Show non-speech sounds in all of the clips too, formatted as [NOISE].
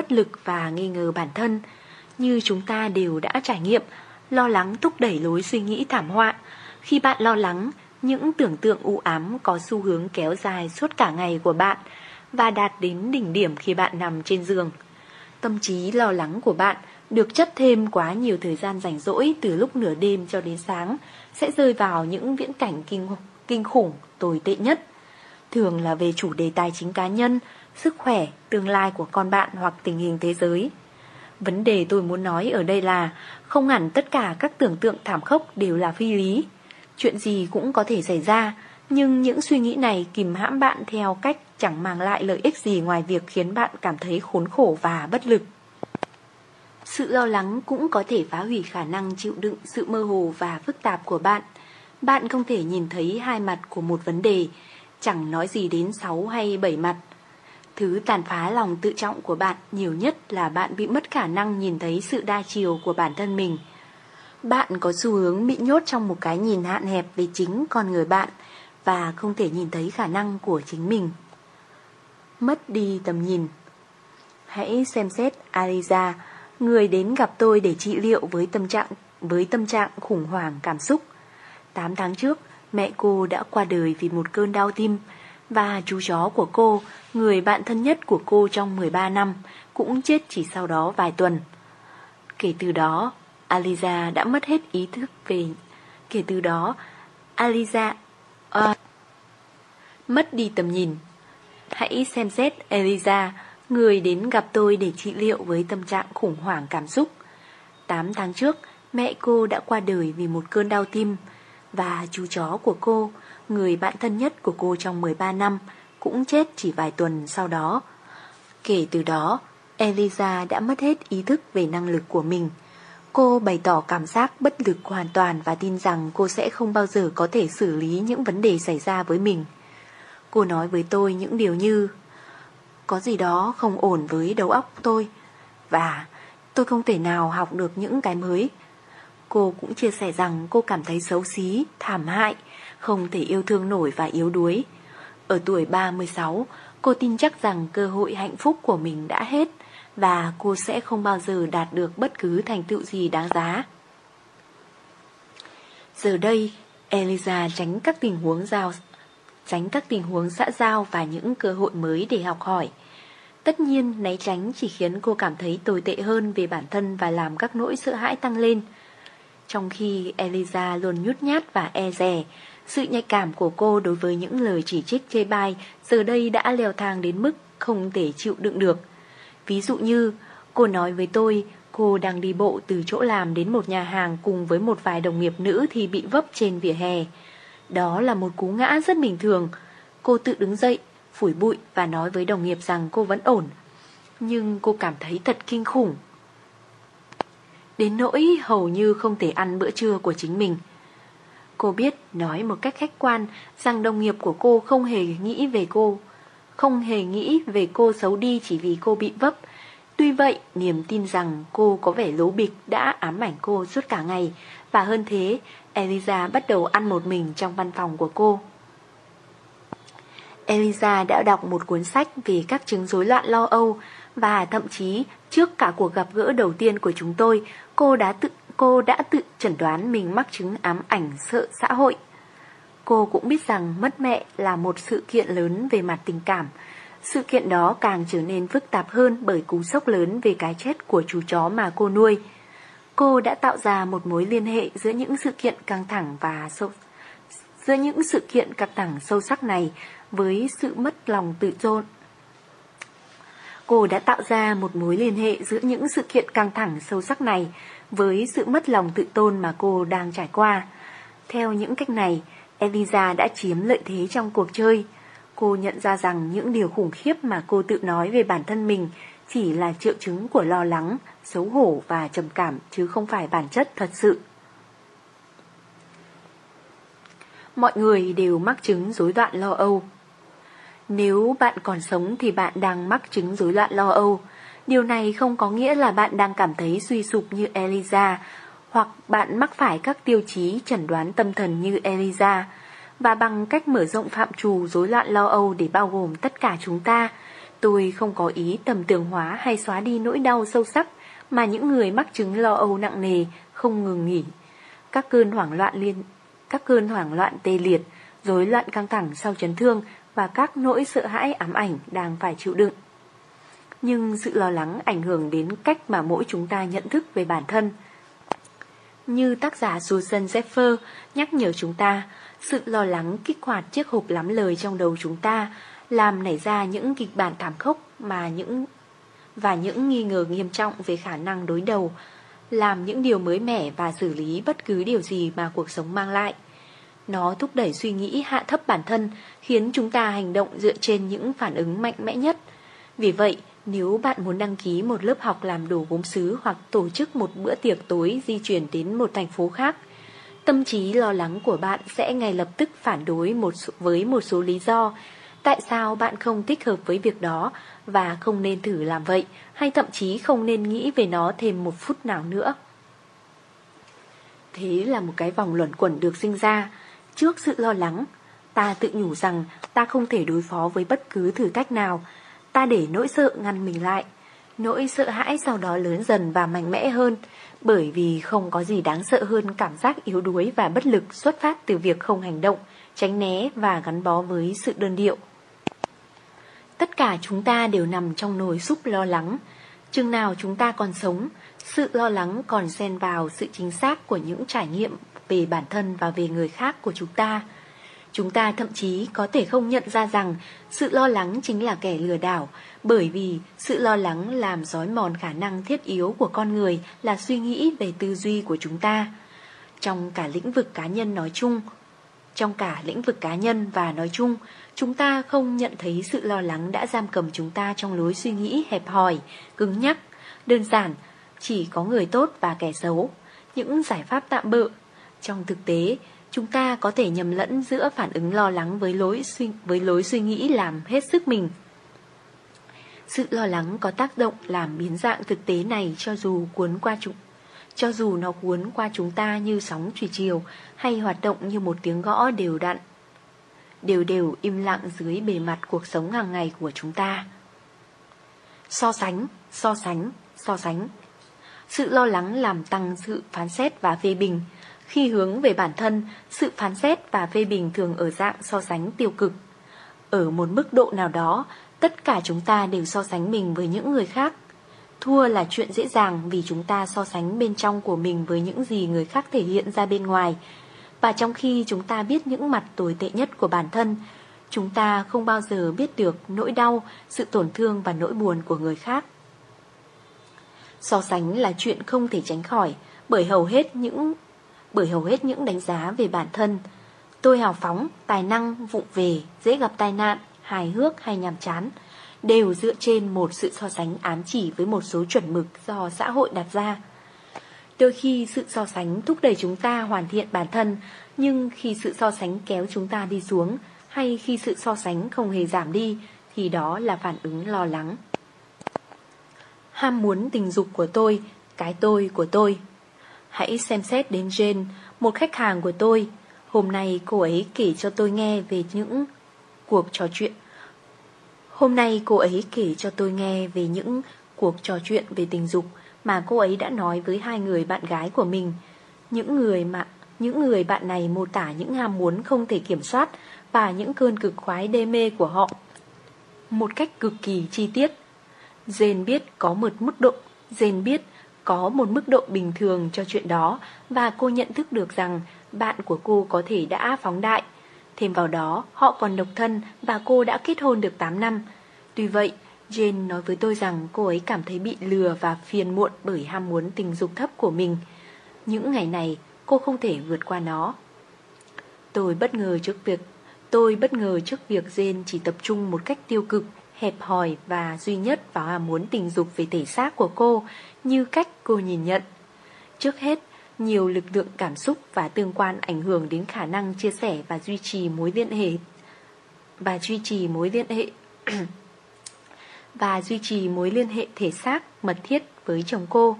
bất lực và nghi ngờ bản thân. Như chúng ta đều đã trải nghiệm, lo lắng thúc đẩy lối suy nghĩ thảm họa. Khi bạn lo lắng, những tưởng tượng u ám có xu hướng kéo dài suốt cả ngày của bạn và đạt đến đỉnh điểm khi bạn nằm trên giường. Tâm trí lo lắng của bạn được chất thêm quá nhiều thời gian rảnh rỗi từ lúc nửa đêm cho đến sáng sẽ rơi vào những viễn cảnh kinh, kinh khủng, tồi tệ nhất. Thường là về chủ đề tài chính cá nhân, sức khỏe, tương lai của con bạn hoặc tình hình thế giới. Vấn đề tôi muốn nói ở đây là không hẳn tất cả các tưởng tượng thảm khốc đều là phi lý. Chuyện gì cũng có thể xảy ra, nhưng những suy nghĩ này kìm hãm bạn theo cách chẳng mang lại lợi ích gì ngoài việc khiến bạn cảm thấy khốn khổ và bất lực. Sự lo lắng cũng có thể phá hủy khả năng chịu đựng sự mơ hồ và phức tạp của bạn. Bạn không thể nhìn thấy hai mặt của một vấn đề, chẳng nói gì đến sáu hay bảy mặt. Thứ tàn phá lòng tự trọng của bạn nhiều nhất là bạn bị mất khả năng nhìn thấy sự đa chiều của bản thân mình. Bạn có xu hướng bị nhốt trong một cái nhìn hạn hẹp về chính con người bạn và không thể nhìn thấy khả năng của chính mình. Mất đi tầm nhìn Hãy xem xét Aliza, người đến gặp tôi để trị liệu với tâm trạng với tâm trạng khủng hoảng cảm xúc. 8 tháng trước, mẹ cô đã qua đời vì một cơn đau tim và chú chó của cô, người bạn thân nhất của cô trong 13 năm, cũng chết chỉ sau đó vài tuần. Kể từ đó, Aliza đã mất hết ý thức về... Kể từ đó, Aliza... À, mất đi tầm nhìn. Hãy xem xét Eliza, người đến gặp tôi để trị liệu với tâm trạng khủng hoảng cảm xúc. 8 tháng trước, mẹ cô đã qua đời vì một cơn đau tim, và chú chó của cô, người bạn thân nhất của cô trong 13 năm, cũng chết chỉ vài tuần sau đó. Kể từ đó, Eliza đã mất hết ý thức về năng lực của mình. Cô bày tỏ cảm giác bất lực hoàn toàn và tin rằng cô sẽ không bao giờ có thể xử lý những vấn đề xảy ra với mình. Cô nói với tôi những điều như Có gì đó không ổn với đầu óc tôi Và tôi không thể nào học được những cái mới Cô cũng chia sẻ rằng cô cảm thấy xấu xí, thảm hại Không thể yêu thương nổi và yếu đuối ở tuổi 36 Cô tin chắc rằng cơ hội hạnh phúc của mình đã hết Và cô sẽ không bao giờ đạt được bất cứ thành tựu gì đáng giá Giờ đây Eliza tránh các tình huống giao tránh các tình huống xã giao và những cơ hội mới để học hỏi. Tất nhiên, né tránh chỉ khiến cô cảm thấy tồi tệ hơn về bản thân và làm các nỗi sợ hãi tăng lên. Trong khi Eliza luôn nhút nhát và e rè, sự nhạy cảm của cô đối với những lời chỉ trích chê bai giờ đây đã leo thang đến mức không thể chịu đựng được. Ví dụ như, cô nói với tôi cô đang đi bộ từ chỗ làm đến một nhà hàng cùng với một vài đồng nghiệp nữ thì bị vấp trên vỉa hè. Đó là một cú ngã rất bình thường. Cô tự đứng dậy, phủi bụi và nói với đồng nghiệp rằng cô vẫn ổn. Nhưng cô cảm thấy thật kinh khủng. Đến nỗi hầu như không thể ăn bữa trưa của chính mình. Cô biết nói một cách khách quan rằng đồng nghiệp của cô không hề nghĩ về cô. Không hề nghĩ về cô xấu đi chỉ vì cô bị vấp. Tuy vậy, niềm tin rằng cô có vẻ lố bịch đã ám ảnh cô suốt cả ngày. Và hơn thế, Eliza bắt đầu ăn một mình trong văn phòng của cô. Eliza đã đọc một cuốn sách về các chứng rối loạn lo âu và thậm chí trước cả cuộc gặp gỡ đầu tiên của chúng tôi, cô đã tự cô đã tự chẩn đoán mình mắc chứng ám ảnh sợ xã hội. Cô cũng biết rằng mất mẹ là một sự kiện lớn về mặt tình cảm. Sự kiện đó càng trở nên phức tạp hơn bởi cú sốc lớn về cái chết của chú chó mà cô nuôi. Cô đã tạo ra một mối liên hệ giữa những sự kiện căng thẳng và sâu, giữa những sự kiện căng thẳng sâu sắc này với sự mất lòng tự tôn. Cô đã tạo ra một mối liên hệ giữa những sự kiện căng thẳng sâu sắc này với sự mất lòng tự tôn mà cô đang trải qua. Theo những cách này, Eliza đã chiếm lợi thế trong cuộc chơi. Cô nhận ra rằng những điều khủng khiếp mà cô tự nói về bản thân mình chỉ là triệu chứng của lo lắng, xấu hổ và trầm cảm chứ không phải bản chất thật sự. Mọi người đều mắc chứng rối loạn lo âu. Nếu bạn còn sống thì bạn đang mắc chứng rối loạn lo âu. Điều này không có nghĩa là bạn đang cảm thấy suy sụp như Eliza hoặc bạn mắc phải các tiêu chí chẩn đoán tâm thần như Eliza và bằng cách mở rộng phạm trù rối loạn lo âu để bao gồm tất cả chúng ta Tôi không có ý tầm tường hóa hay xóa đi nỗi đau sâu sắc mà những người mắc chứng lo âu nặng nề không ngừng nghỉ. Các cơn hoảng loạn liên các cơn hoảng loạn tê liệt, rối loạn căng thẳng sau chấn thương và các nỗi sợ hãi ám ảnh đang phải chịu đựng. Nhưng sự lo lắng ảnh hưởng đến cách mà mỗi chúng ta nhận thức về bản thân. Như tác giả Susan Zephyr nhắc nhở chúng ta, sự lo lắng kích hoạt chiếc hộp lắm lời trong đầu chúng ta, làm nảy ra những kịch bản thảm khốc mà những và những nghi ngờ nghiêm trọng về khả năng đối đầu, làm những điều mới mẻ và xử lý bất cứ điều gì mà cuộc sống mang lại. Nó thúc đẩy suy nghĩ hạ thấp bản thân, khiến chúng ta hành động dựa trên những phản ứng mạnh mẽ nhất. Vì vậy, nếu bạn muốn đăng ký một lớp học làm đồ gốm sứ hoặc tổ chức một bữa tiệc tối di chuyển đến một thành phố khác, tâm trí lo lắng của bạn sẽ ngay lập tức phản đối một với một số lý do tại sao bạn không thích hợp với việc đó và không nên thử làm vậy, hay thậm chí không nên nghĩ về nó thêm một phút nào nữa. Thế là một cái vòng luẩn quẩn được sinh ra. Trước sự lo lắng, ta tự nhủ rằng ta không thể đối phó với bất cứ thử thách nào. Ta để nỗi sợ ngăn mình lại. Nỗi sợ hãi sau đó lớn dần và mạnh mẽ hơn, bởi vì không có gì đáng sợ hơn cảm giác yếu đuối và bất lực xuất phát từ việc không hành động, tránh né và gắn bó với sự đơn điệu. Tất cả chúng ta đều nằm trong nồi súp lo lắng. Chừng nào chúng ta còn sống, sự lo lắng còn xen vào sự chính xác của những trải nghiệm về bản thân và về người khác của chúng ta. Chúng ta thậm chí có thể không nhận ra rằng sự lo lắng chính là kẻ lừa đảo, bởi vì sự lo lắng làm dối mòn khả năng thiết yếu của con người là suy nghĩ về tư duy của chúng ta. Trong cả lĩnh vực cá nhân nói chung, trong cả lĩnh vực cá nhân và nói chung, chúng ta không nhận thấy sự lo lắng đã giam cầm chúng ta trong lối suy nghĩ hẹp hòi, cứng nhắc, đơn giản, chỉ có người tốt và kẻ xấu, những giải pháp tạm bợ. Trong thực tế, chúng ta có thể nhầm lẫn giữa phản ứng lo lắng với lối suy, với lối suy nghĩ làm hết sức mình. Sự lo lắng có tác động làm biến dạng thực tế này cho dù cuốn qua chúng cho dù nó cuốn qua chúng ta như sóng thủy triều hay hoạt động như một tiếng gõ đều đặn đều đều im lặng dưới bề mặt cuộc sống hàng ngày của chúng ta. So sánh, so sánh, so sánh. Sự lo lắng làm tăng sự phán xét và phê bình. Khi hướng về bản thân, sự phán xét và phê bình thường ở dạng so sánh tiêu cực. Ở một mức độ nào đó, tất cả chúng ta đều so sánh mình với những người khác. Thua là chuyện dễ dàng vì chúng ta so sánh bên trong của mình với những gì người khác thể hiện ra bên ngoài, và trong khi chúng ta biết những mặt tồi tệ nhất của bản thân, chúng ta không bao giờ biết được nỗi đau, sự tổn thương và nỗi buồn của người khác. So sánh là chuyện không thể tránh khỏi bởi hầu hết những bởi hầu hết những đánh giá về bản thân. Tôi hào phóng, tài năng, vụng về, dễ gặp tai nạn, hài hước hay nhàm chán đều dựa trên một sự so sánh ám chỉ với một số chuẩn mực do xã hội đặt ra. Đôi khi sự so sánh thúc đẩy chúng ta hoàn thiện bản thân, nhưng khi sự so sánh kéo chúng ta đi xuống, hay khi sự so sánh không hề giảm đi, thì đó là phản ứng lo lắng. Ham muốn tình dục của tôi, cái tôi của tôi. Hãy xem xét đến Jane, một khách hàng của tôi. Hôm nay cô ấy kể cho tôi nghe về những cuộc trò chuyện. Hôm nay cô ấy kể cho tôi nghe về những cuộc trò chuyện về tình dục mà cô ấy đã nói với hai người bạn gái của mình. Những người mà những người bạn này mô tả những ham muốn không thể kiểm soát và những cơn cực khoái đê mê của họ một cách cực kỳ chi tiết. Jane biết có một mức độ, Jane biết có một mức độ bình thường cho chuyện đó và cô nhận thức được rằng bạn của cô có thể đã phóng đại. Thêm vào đó, họ còn độc thân và cô đã kết hôn được 8 năm. Tuy vậy, Jane nói với tôi rằng cô ấy cảm thấy bị lừa và phiền muộn bởi ham muốn tình dục thấp của mình. Những ngày này, cô không thể vượt qua nó. Tôi bất ngờ trước việc tôi bất ngờ trước việc Jane chỉ tập trung một cách tiêu cực, hẹp hòi và duy nhất vào ham muốn tình dục về thể xác của cô như cách cô nhìn nhận. Trước hết, nhiều lực lượng cảm xúc và tương quan ảnh hưởng đến khả năng chia sẻ và duy trì mối liên hệ và duy trì mối liên hệ [CLEARS THROAT] và duy trì mối liên hệ thể xác mật thiết với chồng cô.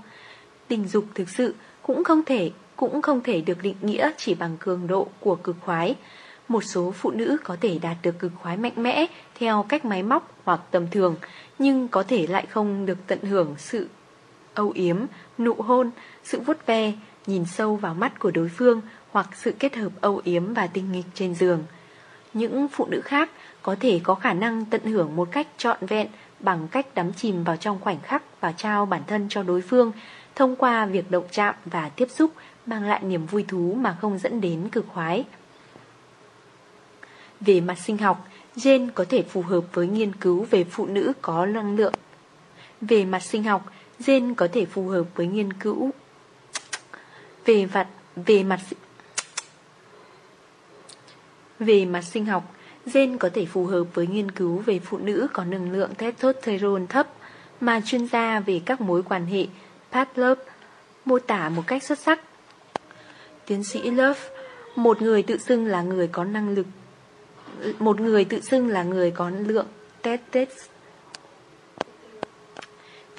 Tình dục thực sự cũng không thể cũng không thể được định nghĩa chỉ bằng cường độ của cực khoái, Một số phụ nữ có thể đạt được cực khoái mạnh mẽ theo cách máy móc hoặc tầm thường, nhưng có thể lại không được tận hưởng sự âu yếm, nụ hôn, sự vuốt ve, nhìn sâu vào mắt của đối phương hoặc sự kết hợp âu yếm và tinh nghịch trên giường. Những phụ nữ khác có thể có khả năng tận hưởng một cách trọn vẹn bằng cách đắm chìm vào trong khoảnh khắc và trao bản thân cho đối phương thông qua việc động chạm và tiếp xúc mang lại niềm vui thú mà không dẫn đến cực khoái. Về mặt sinh học, gen có thể phù hợp với nghiên cứu về phụ nữ có năng lượng. Về mặt sinh học, gen có thể phù hợp với nghiên cứu về mặt về mặt về mặt sinh học, gen có thể phù hợp với nghiên cứu về phụ nữ có năng lượng testosterone thấp mà chuyên gia về các mối quan hệ Pat Love mô tả một cách xuất sắc. Tiến sĩ Love, một người tự xưng là người có năng lực một người tự xưng là người có lượng testosterone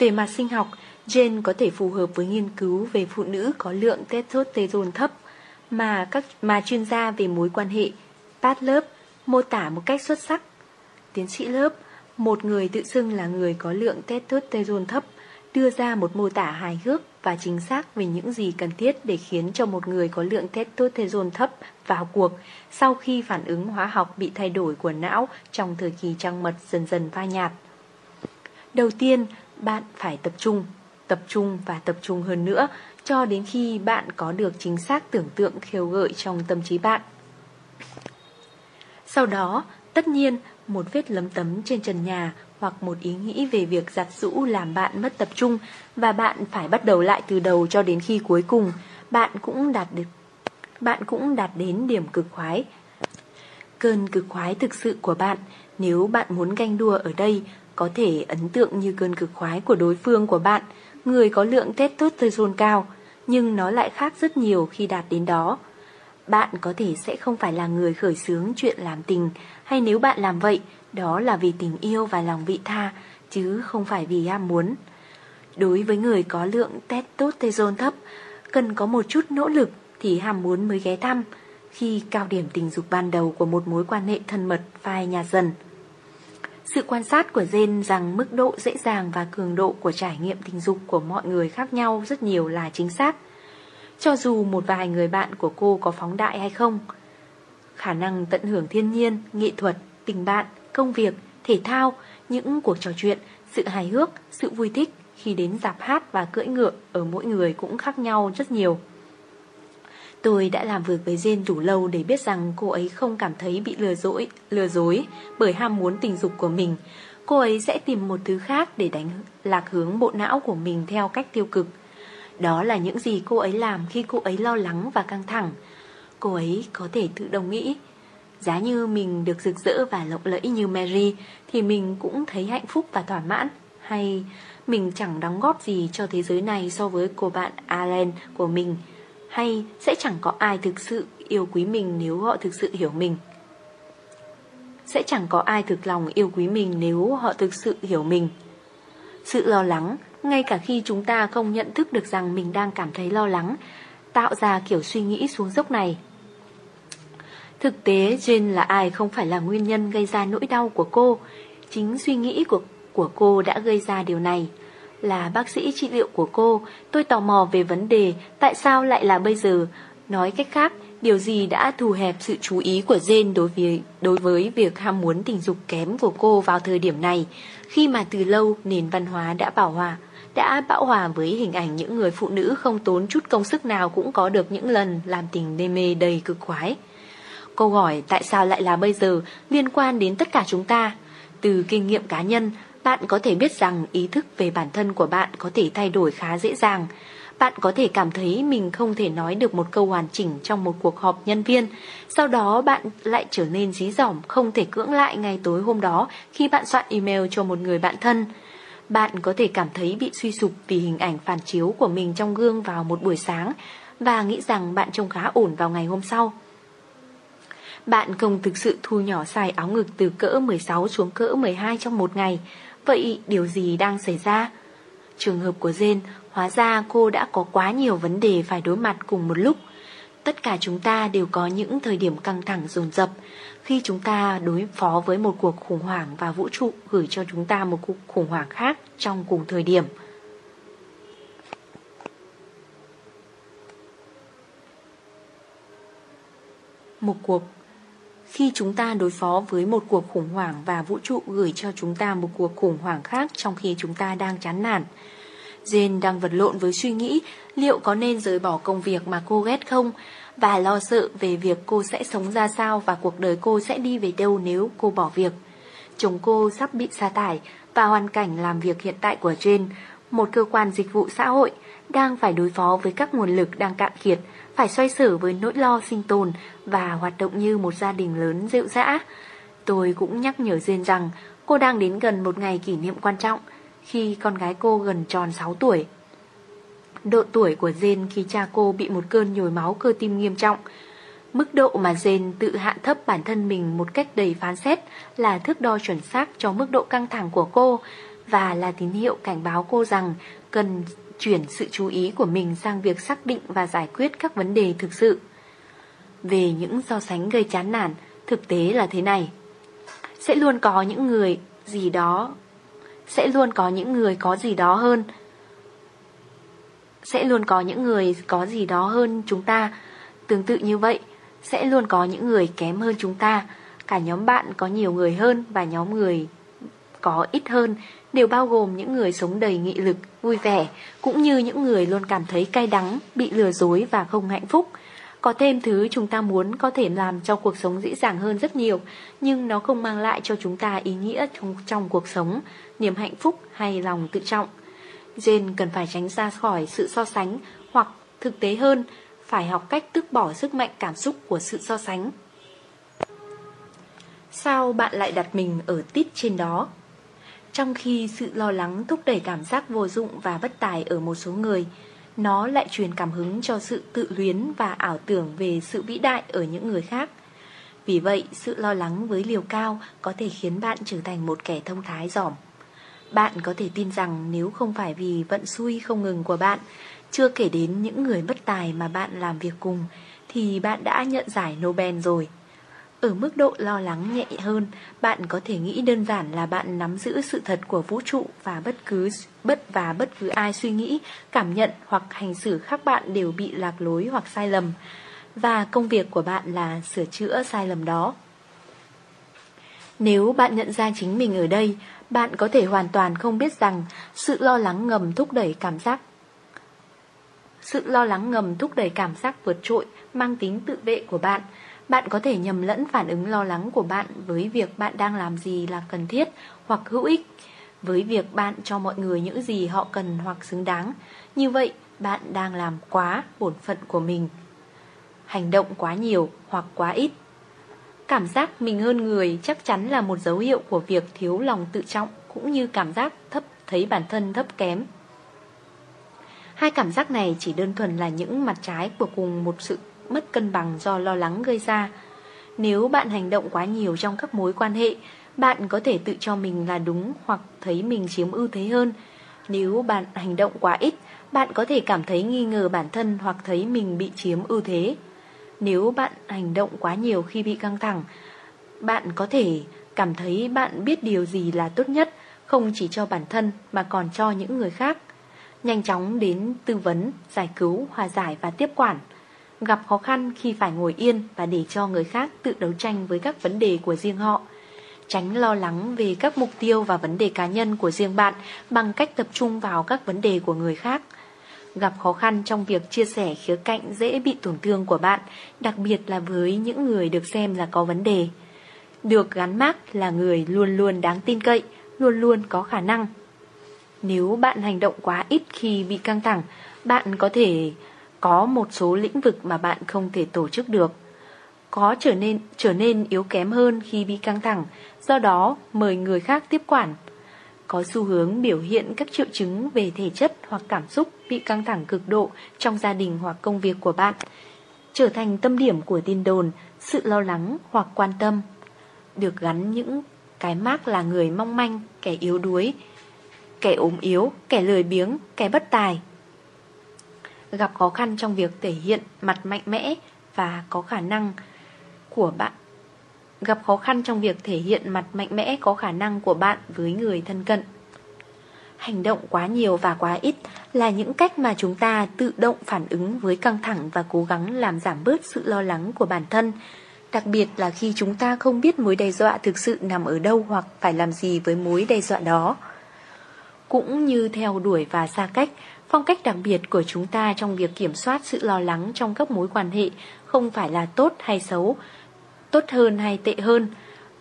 về mặt sinh học, gen có thể phù hợp với nghiên cứu về phụ nữ có lượng testosterone thấp mà các mà chuyên gia về mối quan hệ Pat Lớp mô tả một cách xuất sắc. Tiến sĩ Lớp, một người tự xưng là người có lượng testosterone thấp, đưa ra một mô tả hài hước và chính xác về những gì cần thiết để khiến cho một người có lượng testosterone thấp vào cuộc sau khi phản ứng hóa học bị thay đổi của não trong thời kỳ trăng mật dần dần phai nhạt. Đầu tiên, bạn phải tập trung, tập trung và tập trung hơn nữa cho đến khi bạn có được chính xác tưởng tượng khiêu gợi trong tâm trí bạn. Sau đó, tất nhiên, một vết lấm tấm trên trần nhà hoặc một ý nghĩ về việc giặt rũ làm bạn mất tập trung và bạn phải bắt đầu lại từ đầu cho đến khi cuối cùng bạn cũng đạt được bạn cũng đạt đến điểm cực khoái. Cơn cực khoái thực sự của bạn, nếu bạn muốn ganh đua ở đây, có thể ấn tượng như cơn cực khoái của đối phương của bạn, người có lượng testosterone cao, nhưng nó lại khác rất nhiều khi đạt đến đó. Bạn có thể sẽ không phải là người khởi xướng chuyện làm tình, hay nếu bạn làm vậy, đó là vì tình yêu và lòng vị tha, chứ không phải vì ham muốn. Đối với người có lượng testosterone thấp, cần có một chút nỗ lực thì ham muốn mới ghé thăm, khi cao điểm tình dục ban đầu của một mối quan hệ thân mật phai nhạt dần. Sự quan sát của Jen rằng mức độ dễ dàng và cường độ của trải nghiệm tình dục của mọi người khác nhau rất nhiều là chính xác. Cho dù một vài người bạn của cô có phóng đại hay không, khả năng tận hưởng thiên nhiên, nghệ thuật, tình bạn, công việc, thể thao, những cuộc trò chuyện, sự hài hước, sự vui thích khi đến dạp hát và cưỡi ngựa ở mỗi người cũng khác nhau rất nhiều. Tôi đã làm việc với Jane đủ lâu để biết rằng cô ấy không cảm thấy bị lừa dối, lừa dối bởi ham muốn tình dục của mình. Cô ấy sẽ tìm một thứ khác để đánh lạc hướng bộ não của mình theo cách tiêu cực. Đó là những gì cô ấy làm khi cô ấy lo lắng và căng thẳng. Cô ấy có thể tự đồng nghĩ, giá như mình được rực rỡ và lộng lẫy như Mary thì mình cũng thấy hạnh phúc và thỏa mãn. Hay mình chẳng đóng góp gì cho thế giới này so với cô bạn Allen của mình hay sẽ chẳng có ai thực sự yêu quý mình nếu họ thực sự hiểu mình. Sẽ chẳng có ai thực lòng yêu quý mình nếu họ thực sự hiểu mình. Sự lo lắng, ngay cả khi chúng ta không nhận thức được rằng mình đang cảm thấy lo lắng, tạo ra kiểu suy nghĩ xuống dốc này. Thực tế, Jane là ai không phải là nguyên nhân gây ra nỗi đau của cô. Chính suy nghĩ của, của cô đã gây ra điều này là bác sĩ trị liệu của cô, tôi tò mò về vấn đề tại sao lại là bây giờ. Nói cách khác, điều gì đã thù hẹp sự chú ý của Jane đối với, đối với việc ham muốn tình dục kém của cô vào thời điểm này, khi mà từ lâu nền văn hóa đã bảo hòa, đã bão hòa với hình ảnh những người phụ nữ không tốn chút công sức nào cũng có được những lần làm tình đê mê đầy cực khoái. Câu hỏi tại sao lại là bây giờ liên quan đến tất cả chúng ta. Từ kinh nghiệm cá nhân, bạn có thể biết rằng ý thức về bản thân của bạn có thể thay đổi khá dễ dàng. Bạn có thể cảm thấy mình không thể nói được một câu hoàn chỉnh trong một cuộc họp nhân viên. Sau đó bạn lại trở nên dí dỏm, không thể cưỡng lại ngay tối hôm đó khi bạn soạn email cho một người bạn thân. Bạn có thể cảm thấy bị suy sụp vì hình ảnh phản chiếu của mình trong gương vào một buổi sáng và nghĩ rằng bạn trông khá ổn vào ngày hôm sau. Bạn không thực sự thu nhỏ sai áo ngực từ cỡ 16 xuống cỡ 12 trong một ngày. Vậy điều gì đang xảy ra? Trường hợp của Jen, hóa ra cô đã có quá nhiều vấn đề phải đối mặt cùng một lúc. Tất cả chúng ta đều có những thời điểm căng thẳng dồn dập khi chúng ta đối phó với một cuộc khủng hoảng và vũ trụ gửi cho chúng ta một cuộc khủng hoảng khác trong cùng thời điểm. Một cuộc khi chúng ta đối phó với một cuộc khủng hoảng và vũ trụ gửi cho chúng ta một cuộc khủng hoảng khác trong khi chúng ta đang chán nản. Jane đang vật lộn với suy nghĩ liệu có nên rời bỏ công việc mà cô ghét không và lo sợ về việc cô sẽ sống ra sao và cuộc đời cô sẽ đi về đâu nếu cô bỏ việc. Chồng cô sắp bị sa thải và hoàn cảnh làm việc hiện tại của Jane, một cơ quan dịch vụ xã hội, đang phải đối phó với các nguồn lực đang cạn kiệt, phải xoay sở với nỗi lo sinh tồn và hoạt động như một gia đình lớn rượu dã. Tôi cũng nhắc nhở Duyên rằng cô đang đến gần một ngày kỷ niệm quan trọng khi con gái cô gần tròn 6 tuổi. Độ tuổi của Jane khi cha cô bị một cơn nhồi máu cơ tim nghiêm trọng. Mức độ mà Jane tự hạ thấp bản thân mình một cách đầy phán xét là thước đo chuẩn xác cho mức độ căng thẳng của cô và là tín hiệu cảnh báo cô rằng cần chuyển sự chú ý của mình sang việc xác định và giải quyết các vấn đề thực sự. Về những so sánh gây chán nản, thực tế là thế này. Sẽ luôn có những người gì đó sẽ luôn có những người có gì đó hơn Sẽ luôn có những người có gì đó hơn chúng ta Tương tự như vậy Sẽ luôn có những người kém hơn chúng ta Cả nhóm bạn có nhiều người hơn Và nhóm người có ít hơn Đều bao gồm những người sống đầy nghị lực, vui vẻ Cũng như những người luôn cảm thấy cay đắng Bị lừa dối và không hạnh phúc có thêm thứ chúng ta muốn có thể làm cho cuộc sống dễ dàng hơn rất nhiều, nhưng nó không mang lại cho chúng ta ý nghĩa trong, trong cuộc sống, niềm hạnh phúc hay lòng tự trọng. Jane cần phải tránh ra khỏi sự so sánh hoặc thực tế hơn, phải học cách tước bỏ sức mạnh cảm xúc của sự so sánh. Sao bạn lại đặt mình ở tít trên đó? Trong khi sự lo lắng thúc đẩy cảm giác vô dụng và bất tài ở một số người, nó lại truyền cảm hứng cho sự tự luyến và ảo tưởng về sự vĩ đại ở những người khác. Vì vậy, sự lo lắng với liều cao có thể khiến bạn trở thành một kẻ thông thái giỏm. Bạn có thể tin rằng nếu không phải vì vận xui không ngừng của bạn, chưa kể đến những người bất tài mà bạn làm việc cùng, thì bạn đã nhận giải Nobel rồi. Ở mức độ lo lắng nhẹ hơn, bạn có thể nghĩ đơn giản là bạn nắm giữ sự thật của vũ trụ và bất cứ bất và bất cứ ai suy nghĩ, cảm nhận hoặc hành xử khác bạn đều bị lạc lối hoặc sai lầm. Và công việc của bạn là sửa chữa sai lầm đó. Nếu bạn nhận ra chính mình ở đây, bạn có thể hoàn toàn không biết rằng sự lo lắng ngầm thúc đẩy cảm giác sự lo lắng ngầm thúc đẩy cảm giác vượt trội mang tính tự vệ của bạn bạn có thể nhầm lẫn phản ứng lo lắng của bạn với việc bạn đang làm gì là cần thiết hoặc hữu ích, với việc bạn cho mọi người những gì họ cần hoặc xứng đáng. Như vậy, bạn đang làm quá bổn phận của mình. Hành động quá nhiều hoặc quá ít. Cảm giác mình hơn người chắc chắn là một dấu hiệu của việc thiếu lòng tự trọng cũng như cảm giác thấp thấy bản thân thấp kém. Hai cảm giác này chỉ đơn thuần là những mặt trái của cùng một sự mất cân bằng do lo lắng gây ra. Nếu bạn hành động quá nhiều trong các mối quan hệ, bạn có thể tự cho mình là đúng hoặc thấy mình chiếm ưu thế hơn. Nếu bạn hành động quá ít, bạn có thể cảm thấy nghi ngờ bản thân hoặc thấy mình bị chiếm ưu thế. Nếu bạn hành động quá nhiều khi bị căng thẳng, bạn có thể cảm thấy bạn biết điều gì là tốt nhất, không chỉ cho bản thân mà còn cho những người khác. Nhanh chóng đến tư vấn, giải cứu, hòa giải và tiếp quản gặp khó khăn khi phải ngồi yên và để cho người khác tự đấu tranh với các vấn đề của riêng họ. Tránh lo lắng về các mục tiêu và vấn đề cá nhân của riêng bạn bằng cách tập trung vào các vấn đề của người khác. Gặp khó khăn trong việc chia sẻ khía cạnh dễ bị tổn thương của bạn, đặc biệt là với những người được xem là có vấn đề. Được gắn mác là người luôn luôn đáng tin cậy, luôn luôn có khả năng. Nếu bạn hành động quá ít khi bị căng thẳng, bạn có thể có một số lĩnh vực mà bạn không thể tổ chức được. Có trở nên trở nên yếu kém hơn khi bị căng thẳng, do đó mời người khác tiếp quản. Có xu hướng biểu hiện các triệu chứng về thể chất hoặc cảm xúc bị căng thẳng cực độ trong gia đình hoặc công việc của bạn. Trở thành tâm điểm của tin đồn, sự lo lắng hoặc quan tâm. Được gắn những cái mác là người mong manh, kẻ yếu đuối, kẻ ốm yếu, kẻ lười biếng, kẻ bất tài, gặp khó khăn trong việc thể hiện mặt mạnh mẽ và có khả năng của bạn gặp khó khăn trong việc thể hiện mặt mạnh mẽ có khả năng của bạn với người thân cận. Hành động quá nhiều và quá ít là những cách mà chúng ta tự động phản ứng với căng thẳng và cố gắng làm giảm bớt sự lo lắng của bản thân, đặc biệt là khi chúng ta không biết mối đe dọa thực sự nằm ở đâu hoặc phải làm gì với mối đe dọa đó. Cũng như theo đuổi và xa cách, phong cách đặc biệt của chúng ta trong việc kiểm soát sự lo lắng trong các mối quan hệ không phải là tốt hay xấu, tốt hơn hay tệ hơn.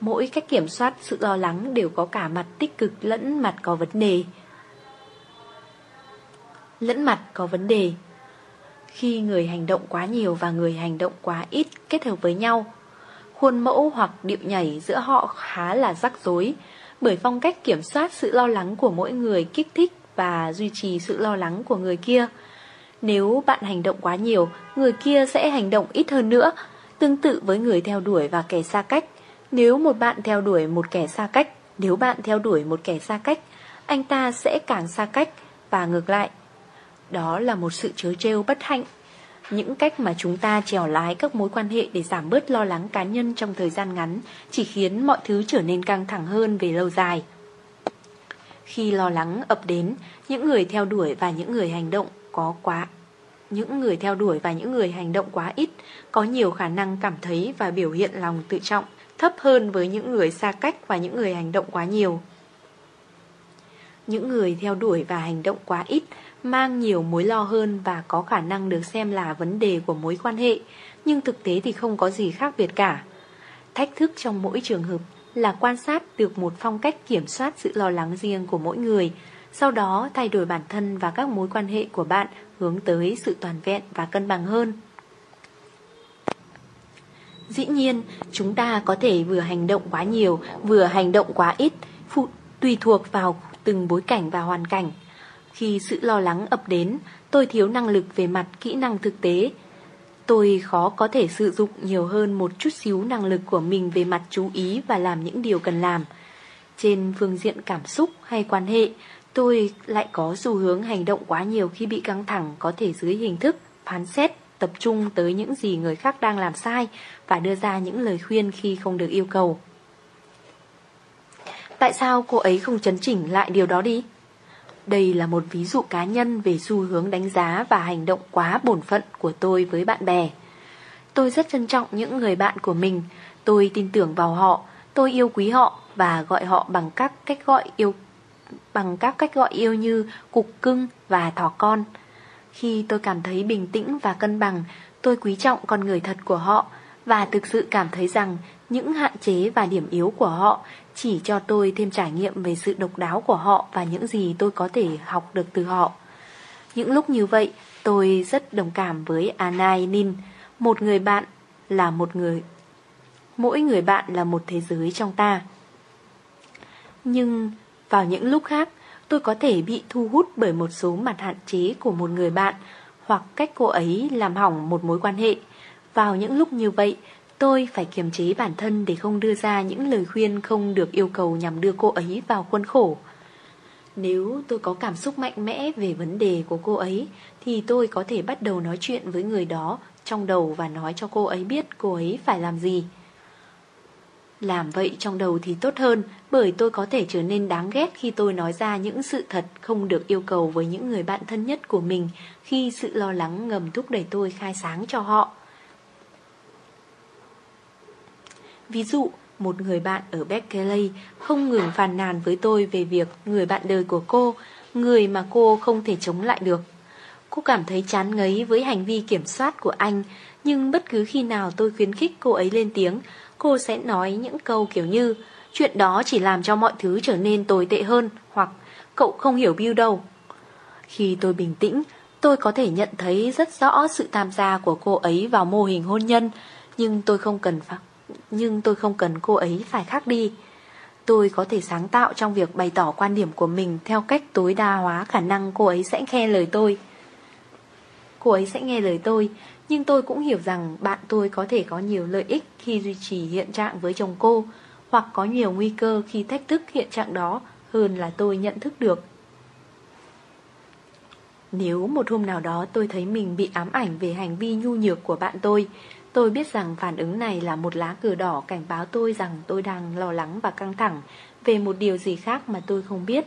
Mỗi cách kiểm soát sự lo lắng đều có cả mặt tích cực lẫn mặt có vấn đề. Lẫn mặt có vấn đề. Khi người hành động quá nhiều và người hành động quá ít kết hợp với nhau, khuôn mẫu hoặc điệu nhảy giữa họ khá là rắc rối, bởi phong cách kiểm soát sự lo lắng của mỗi người kích thích và duy trì sự lo lắng của người kia. Nếu bạn hành động quá nhiều, người kia sẽ hành động ít hơn nữa, tương tự với người theo đuổi và kẻ xa cách. Nếu một bạn theo đuổi một kẻ xa cách, nếu bạn theo đuổi một kẻ xa cách, anh ta sẽ càng xa cách và ngược lại. Đó là một sự chớ trêu bất hạnh. Những cách mà chúng ta trèo lái các mối quan hệ để giảm bớt lo lắng cá nhân trong thời gian ngắn chỉ khiến mọi thứ trở nên căng thẳng hơn về lâu dài. Khi lo lắng ập đến, những người theo đuổi và những người hành động có quá những người theo đuổi và những người hành động quá ít có nhiều khả năng cảm thấy và biểu hiện lòng tự trọng thấp hơn với những người xa cách và những người hành động quá nhiều. Những người theo đuổi và hành động quá ít mang nhiều mối lo hơn và có khả năng được xem là vấn đề của mối quan hệ, nhưng thực tế thì không có gì khác biệt cả. Thách thức trong mỗi trường hợp là quan sát được một phong cách kiểm soát sự lo lắng riêng của mỗi người, sau đó thay đổi bản thân và các mối quan hệ của bạn hướng tới sự toàn vẹn và cân bằng hơn. Dĩ nhiên, chúng ta có thể vừa hành động quá nhiều, vừa hành động quá ít, phụ tùy thuộc vào từng bối cảnh và hoàn cảnh. Khi sự lo lắng ập đến, tôi thiếu năng lực về mặt kỹ năng thực tế. Tôi khó có thể sử dụng nhiều hơn một chút xíu năng lực của mình về mặt chú ý và làm những điều cần làm. Trên phương diện cảm xúc hay quan hệ, tôi lại có xu hướng hành động quá nhiều khi bị căng thẳng có thể dưới hình thức phán xét, tập trung tới những gì người khác đang làm sai và đưa ra những lời khuyên khi không được yêu cầu. Tại sao cô ấy không chấn chỉnh lại điều đó đi? Đây là một ví dụ cá nhân về xu hướng đánh giá và hành động quá bổn phận của tôi với bạn bè. Tôi rất trân trọng những người bạn của mình, tôi tin tưởng vào họ, tôi yêu quý họ và gọi họ bằng các cách gọi yêu bằng các cách gọi yêu như cục cưng và thỏ con. Khi tôi cảm thấy bình tĩnh và cân bằng, tôi quý trọng con người thật của họ và thực sự cảm thấy rằng những hạn chế và điểm yếu của họ chỉ cho tôi thêm trải nghiệm về sự độc đáo của họ và những gì tôi có thể học được từ họ. Những lúc như vậy, tôi rất đồng cảm với Anai Nin, một người bạn là một người mỗi người bạn là một thế giới trong ta. Nhưng vào những lúc khác, tôi có thể bị thu hút bởi một số mặt hạn chế của một người bạn hoặc cách cô ấy làm hỏng một mối quan hệ. Vào những lúc như vậy, tôi phải kiềm chế bản thân để không đưa ra những lời khuyên không được yêu cầu nhằm đưa cô ấy vào khuôn khổ. Nếu tôi có cảm xúc mạnh mẽ về vấn đề của cô ấy, thì tôi có thể bắt đầu nói chuyện với người đó trong đầu và nói cho cô ấy biết cô ấy phải làm gì. Làm vậy trong đầu thì tốt hơn bởi tôi có thể trở nên đáng ghét khi tôi nói ra những sự thật không được yêu cầu với những người bạn thân nhất của mình khi sự lo lắng ngầm thúc đẩy tôi khai sáng cho họ. Ví dụ, một người bạn ở Berkeley không ngừng phàn nàn với tôi về việc người bạn đời của cô, người mà cô không thể chống lại được. Cô cảm thấy chán ngấy với hành vi kiểm soát của anh, nhưng bất cứ khi nào tôi khuyến khích cô ấy lên tiếng, cô sẽ nói những câu kiểu như Chuyện đó chỉ làm cho mọi thứ trở nên tồi tệ hơn Hoặc cậu không hiểu Bill đâu Khi tôi bình tĩnh Tôi có thể nhận thấy rất rõ sự tham gia của cô ấy vào mô hình hôn nhân Nhưng tôi không cần phải, nhưng tôi không cần cô ấy phải khác đi Tôi có thể sáng tạo trong việc bày tỏ quan điểm của mình Theo cách tối đa hóa khả năng cô ấy sẽ nghe lời tôi Cô ấy sẽ nghe lời tôi nhưng tôi cũng hiểu rằng bạn tôi có thể có nhiều lợi ích khi duy trì hiện trạng với chồng cô, hoặc có nhiều nguy cơ khi thách thức hiện trạng đó hơn là tôi nhận thức được. Nếu một hôm nào đó tôi thấy mình bị ám ảnh về hành vi nhu nhược của bạn tôi, tôi biết rằng phản ứng này là một lá cờ đỏ cảnh báo tôi rằng tôi đang lo lắng và căng thẳng về một điều gì khác mà tôi không biết.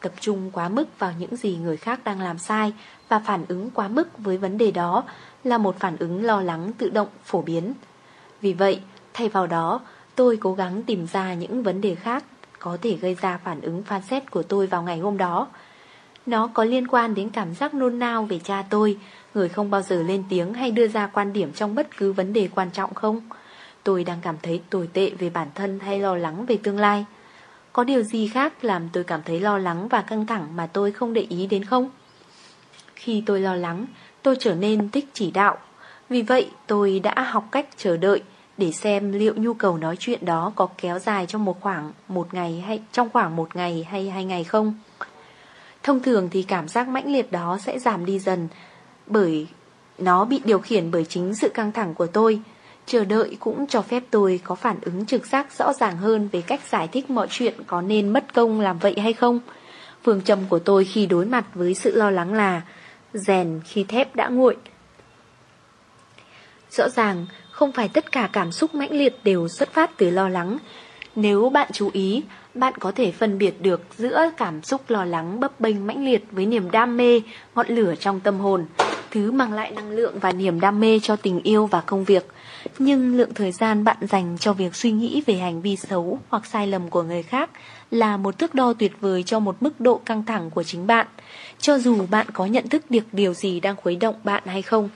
Tập trung quá mức vào những gì người khác đang làm sai và phản ứng quá mức với vấn đề đó là một phản ứng lo lắng tự động phổ biến. Vì vậy, thay vào đó, tôi cố gắng tìm ra những vấn đề khác có thể gây ra phản ứng phán xét của tôi vào ngày hôm đó. Nó có liên quan đến cảm giác nôn nao về cha tôi, người không bao giờ lên tiếng hay đưa ra quan điểm trong bất cứ vấn đề quan trọng không? Tôi đang cảm thấy tồi tệ về bản thân hay lo lắng về tương lai. Có điều gì khác làm tôi cảm thấy lo lắng và căng thẳng mà tôi không để ý đến không? Khi tôi lo lắng, tôi trở nên thích chỉ đạo. Vì vậy, tôi đã học cách chờ đợi để xem liệu nhu cầu nói chuyện đó có kéo dài trong một khoảng một ngày hay trong khoảng một ngày hay hai ngày không. Thông thường thì cảm giác mãnh liệt đó sẽ giảm đi dần bởi nó bị điều khiển bởi chính sự căng thẳng của tôi. Chờ đợi cũng cho phép tôi có phản ứng trực giác rõ ràng hơn về cách giải thích mọi chuyện có nên mất công làm vậy hay không. Phương châm của tôi khi đối mặt với sự lo lắng là rèn khi thép đã nguội. Rõ ràng, không phải tất cả cảm xúc mãnh liệt đều xuất phát từ lo lắng. Nếu bạn chú ý, bạn có thể phân biệt được giữa cảm xúc lo lắng bấp bênh mãnh liệt với niềm đam mê, ngọn lửa trong tâm hồn, thứ mang lại năng lượng và niềm đam mê cho tình yêu và công việc. Nhưng lượng thời gian bạn dành cho việc suy nghĩ về hành vi xấu hoặc sai lầm của người khác là một thước đo tuyệt vời cho một mức độ căng thẳng của chính bạn, cho dù bạn có nhận thức được điều gì đang khuấy động bạn hay không.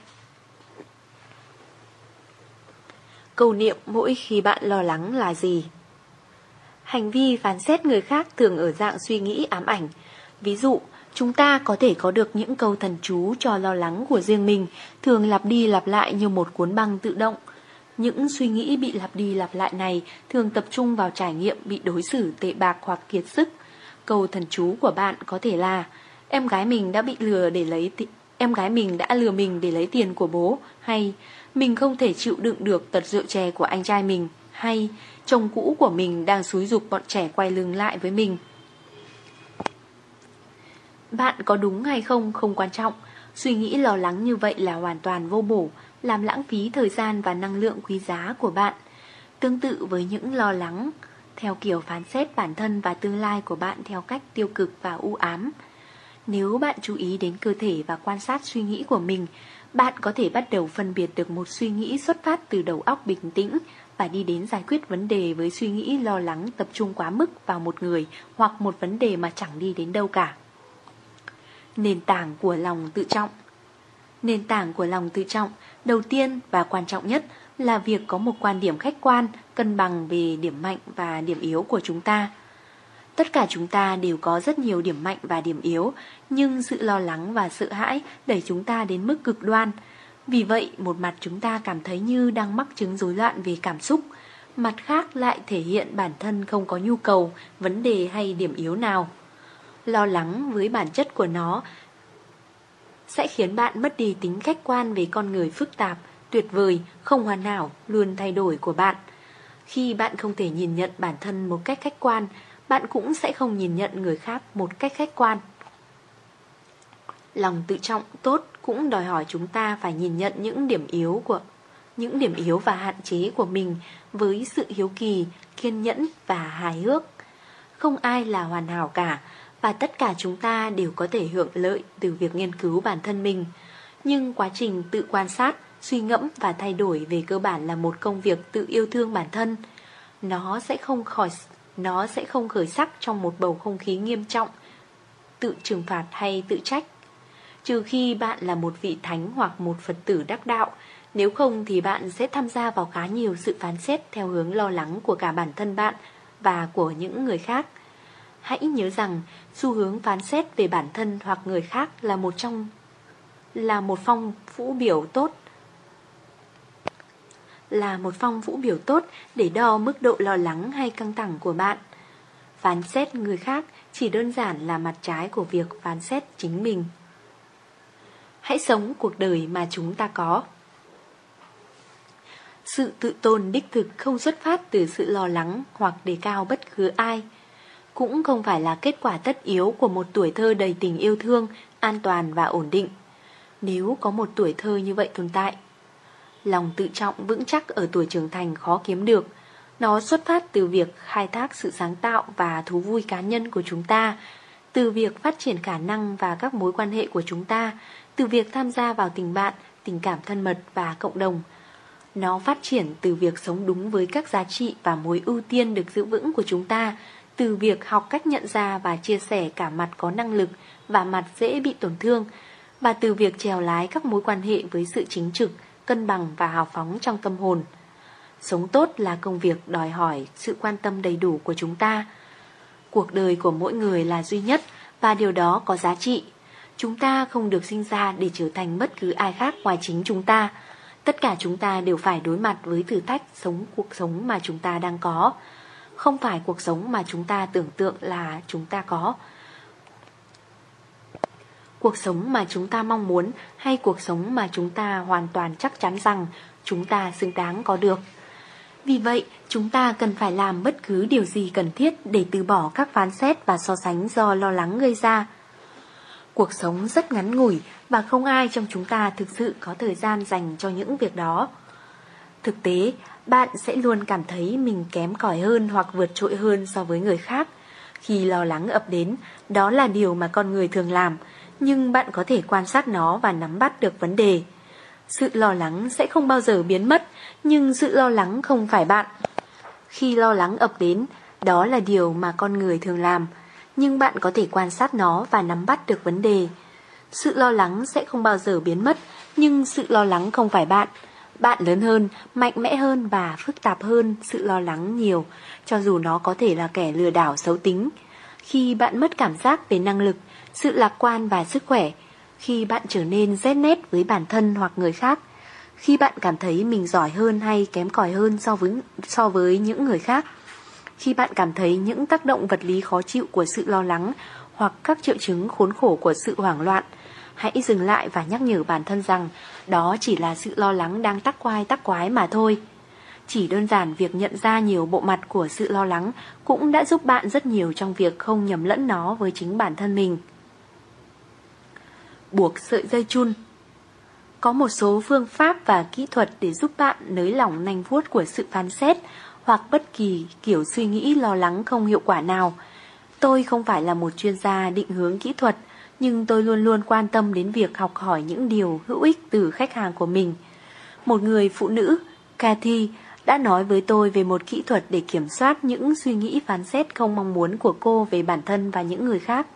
Câu niệm mỗi khi bạn lo lắng là gì? Hành vi phán xét người khác thường ở dạng suy nghĩ ám ảnh. Ví dụ, chúng ta có thể có được những câu thần chú cho lo lắng của riêng mình, thường lặp đi lặp lại như một cuốn băng tự động. Những suy nghĩ bị lặp đi lặp lại này thường tập trung vào trải nghiệm bị đối xử tệ bạc hoặc kiệt sức. Câu thần chú của bạn có thể là Em gái mình đã bị lừa để lấy em gái mình đã lừa mình để lấy tiền của bố hay mình không thể chịu đựng được tật rượu chè của anh trai mình hay chồng cũ của mình đang xúi dục bọn trẻ quay lưng lại với mình. Bạn có đúng hay không không quan trọng, suy nghĩ lo lắng như vậy là hoàn toàn vô bổ, làm lãng phí thời gian và năng lượng quý giá của bạn. Tương tự với những lo lắng, theo kiểu phán xét bản thân và tương lai của bạn theo cách tiêu cực và u ám. Nếu bạn chú ý đến cơ thể và quan sát suy nghĩ của mình, bạn có thể bắt đầu phân biệt được một suy nghĩ xuất phát từ đầu óc bình tĩnh và đi đến giải quyết vấn đề với suy nghĩ lo lắng tập trung quá mức vào một người hoặc một vấn đề mà chẳng đi đến đâu cả. Nền tảng của lòng tự trọng Nền tảng của lòng tự trọng đầu tiên và quan trọng nhất là việc có một quan điểm khách quan, cân bằng về điểm mạnh và điểm yếu của chúng ta. Tất cả chúng ta đều có rất nhiều điểm mạnh và điểm yếu, nhưng sự lo lắng và sợ hãi đẩy chúng ta đến mức cực đoan. Vì vậy, một mặt chúng ta cảm thấy như đang mắc chứng rối loạn về cảm xúc, mặt khác lại thể hiện bản thân không có nhu cầu, vấn đề hay điểm yếu nào. Lo lắng với bản chất của nó sẽ khiến bạn mất đi tính khách quan về con người phức tạp, tuyệt vời, không hoàn hảo, luôn thay đổi của bạn. Khi bạn không thể nhìn nhận bản thân một cách khách quan, bạn cũng sẽ không nhìn nhận người khác một cách khách quan. Lòng tự trọng tốt cũng đòi hỏi chúng ta phải nhìn nhận những điểm yếu của những điểm yếu và hạn chế của mình với sự hiếu kỳ, kiên nhẫn và hài hước. Không ai là hoàn hảo cả và tất cả chúng ta đều có thể hưởng lợi từ việc nghiên cứu bản thân mình. Nhưng quá trình tự quan sát, suy ngẫm và thay đổi về cơ bản là một công việc tự yêu thương bản thân. Nó sẽ không khỏi nó sẽ không khởi sắc trong một bầu không khí nghiêm trọng, tự trừng phạt hay tự trách. Trừ khi bạn là một vị thánh hoặc một Phật tử đắc đạo, nếu không thì bạn sẽ tham gia vào khá nhiều sự phán xét theo hướng lo lắng của cả bản thân bạn và của những người khác. Hãy nhớ rằng, xu hướng phán xét về bản thân hoặc người khác là một trong, là một phong vũ biểu tốt, là một phong vũ biểu tốt để đo mức độ lo lắng hay căng thẳng của bạn. Phán xét người khác chỉ đơn giản là mặt trái của việc phán xét chính mình. Hãy sống cuộc đời mà chúng ta có. Sự tự tôn đích thực không xuất phát từ sự lo lắng hoặc đề cao bất cứ ai. Cũng không phải là kết quả tất yếu của một tuổi thơ đầy tình yêu thương, an toàn và ổn định. Nếu có một tuổi thơ như vậy tồn tại, lòng tự trọng vững chắc ở tuổi trưởng thành khó kiếm được. Nó xuất phát từ việc khai thác sự sáng tạo và thú vui cá nhân của chúng ta, từ việc phát triển khả năng và các mối quan hệ của chúng ta, từ việc tham gia vào tình bạn, tình cảm thân mật và cộng đồng. Nó phát triển từ việc sống đúng với các giá trị và mối ưu tiên được giữ vững của chúng ta, từ việc học cách nhận ra và chia sẻ cả mặt có năng lực và mặt dễ bị tổn thương, và từ việc trèo lái các mối quan hệ với sự chính trực, cân bằng và hào phóng trong tâm hồn. Sống tốt là công việc đòi hỏi sự quan tâm đầy đủ của chúng ta. Cuộc đời của mỗi người là duy nhất và điều đó có giá trị. Chúng ta không được sinh ra để trở thành bất cứ ai khác ngoài chính chúng ta. Tất cả chúng ta đều phải đối mặt với thử thách sống cuộc sống mà chúng ta đang có. Không phải cuộc sống mà chúng ta tưởng tượng là chúng ta có. Cuộc sống mà chúng ta mong muốn hay cuộc sống mà chúng ta hoàn toàn chắc chắn rằng chúng ta xứng đáng có được. Vì vậy, chúng ta cần phải làm bất cứ điều gì cần thiết để từ bỏ các phán xét và so sánh do lo lắng gây ra. Cuộc sống rất ngắn ngủi và không ai trong chúng ta thực sự có thời gian dành cho những việc đó. Thực tế, bạn sẽ luôn cảm thấy mình kém cỏi hơn hoặc vượt trội hơn so với người khác. Khi lo lắng ập đến, đó là điều mà con người thường làm, nhưng bạn có thể quan sát nó và nắm bắt được vấn đề. Sự lo lắng sẽ không bao giờ biến mất, nhưng sự lo lắng không phải bạn. Khi lo lắng ập đến, đó là điều mà con người thường làm, nhưng bạn có thể quan sát nó và nắm bắt được vấn đề. Sự lo lắng sẽ không bao giờ biến mất, nhưng sự lo lắng không phải bạn. Bạn lớn hơn, mạnh mẽ hơn và phức tạp hơn sự lo lắng nhiều, cho dù nó có thể là kẻ lừa đảo xấu tính. Khi bạn mất cảm giác về năng lực, sự lạc quan và sức khỏe, khi bạn trở nên rét nét với bản thân hoặc người khác, khi bạn cảm thấy mình giỏi hơn hay kém cỏi hơn so với so với những người khác, khi bạn cảm thấy những tác động vật lý khó chịu của sự lo lắng hoặc các triệu chứng khốn khổ của sự hoảng loạn, hãy dừng lại và nhắc nhở bản thân rằng đó chỉ là sự lo lắng đang tắc quai tắc quái mà thôi. Chỉ đơn giản việc nhận ra nhiều bộ mặt của sự lo lắng cũng đã giúp bạn rất nhiều trong việc không nhầm lẫn nó với chính bản thân mình. Buộc sợi dây chun Có một số phương pháp và kỹ thuật để giúp bạn nới lỏng nanh vuốt của sự phán xét hoặc bất kỳ kiểu suy nghĩ lo lắng không hiệu quả nào. Tôi không phải là một chuyên gia định hướng kỹ thuật, nhưng tôi luôn luôn quan tâm đến việc học hỏi những điều hữu ích từ khách hàng của mình. Một người phụ nữ, Cathy, đã nói với tôi về một kỹ thuật để kiểm soát những suy nghĩ phán xét không mong muốn của cô về bản thân và những người khác.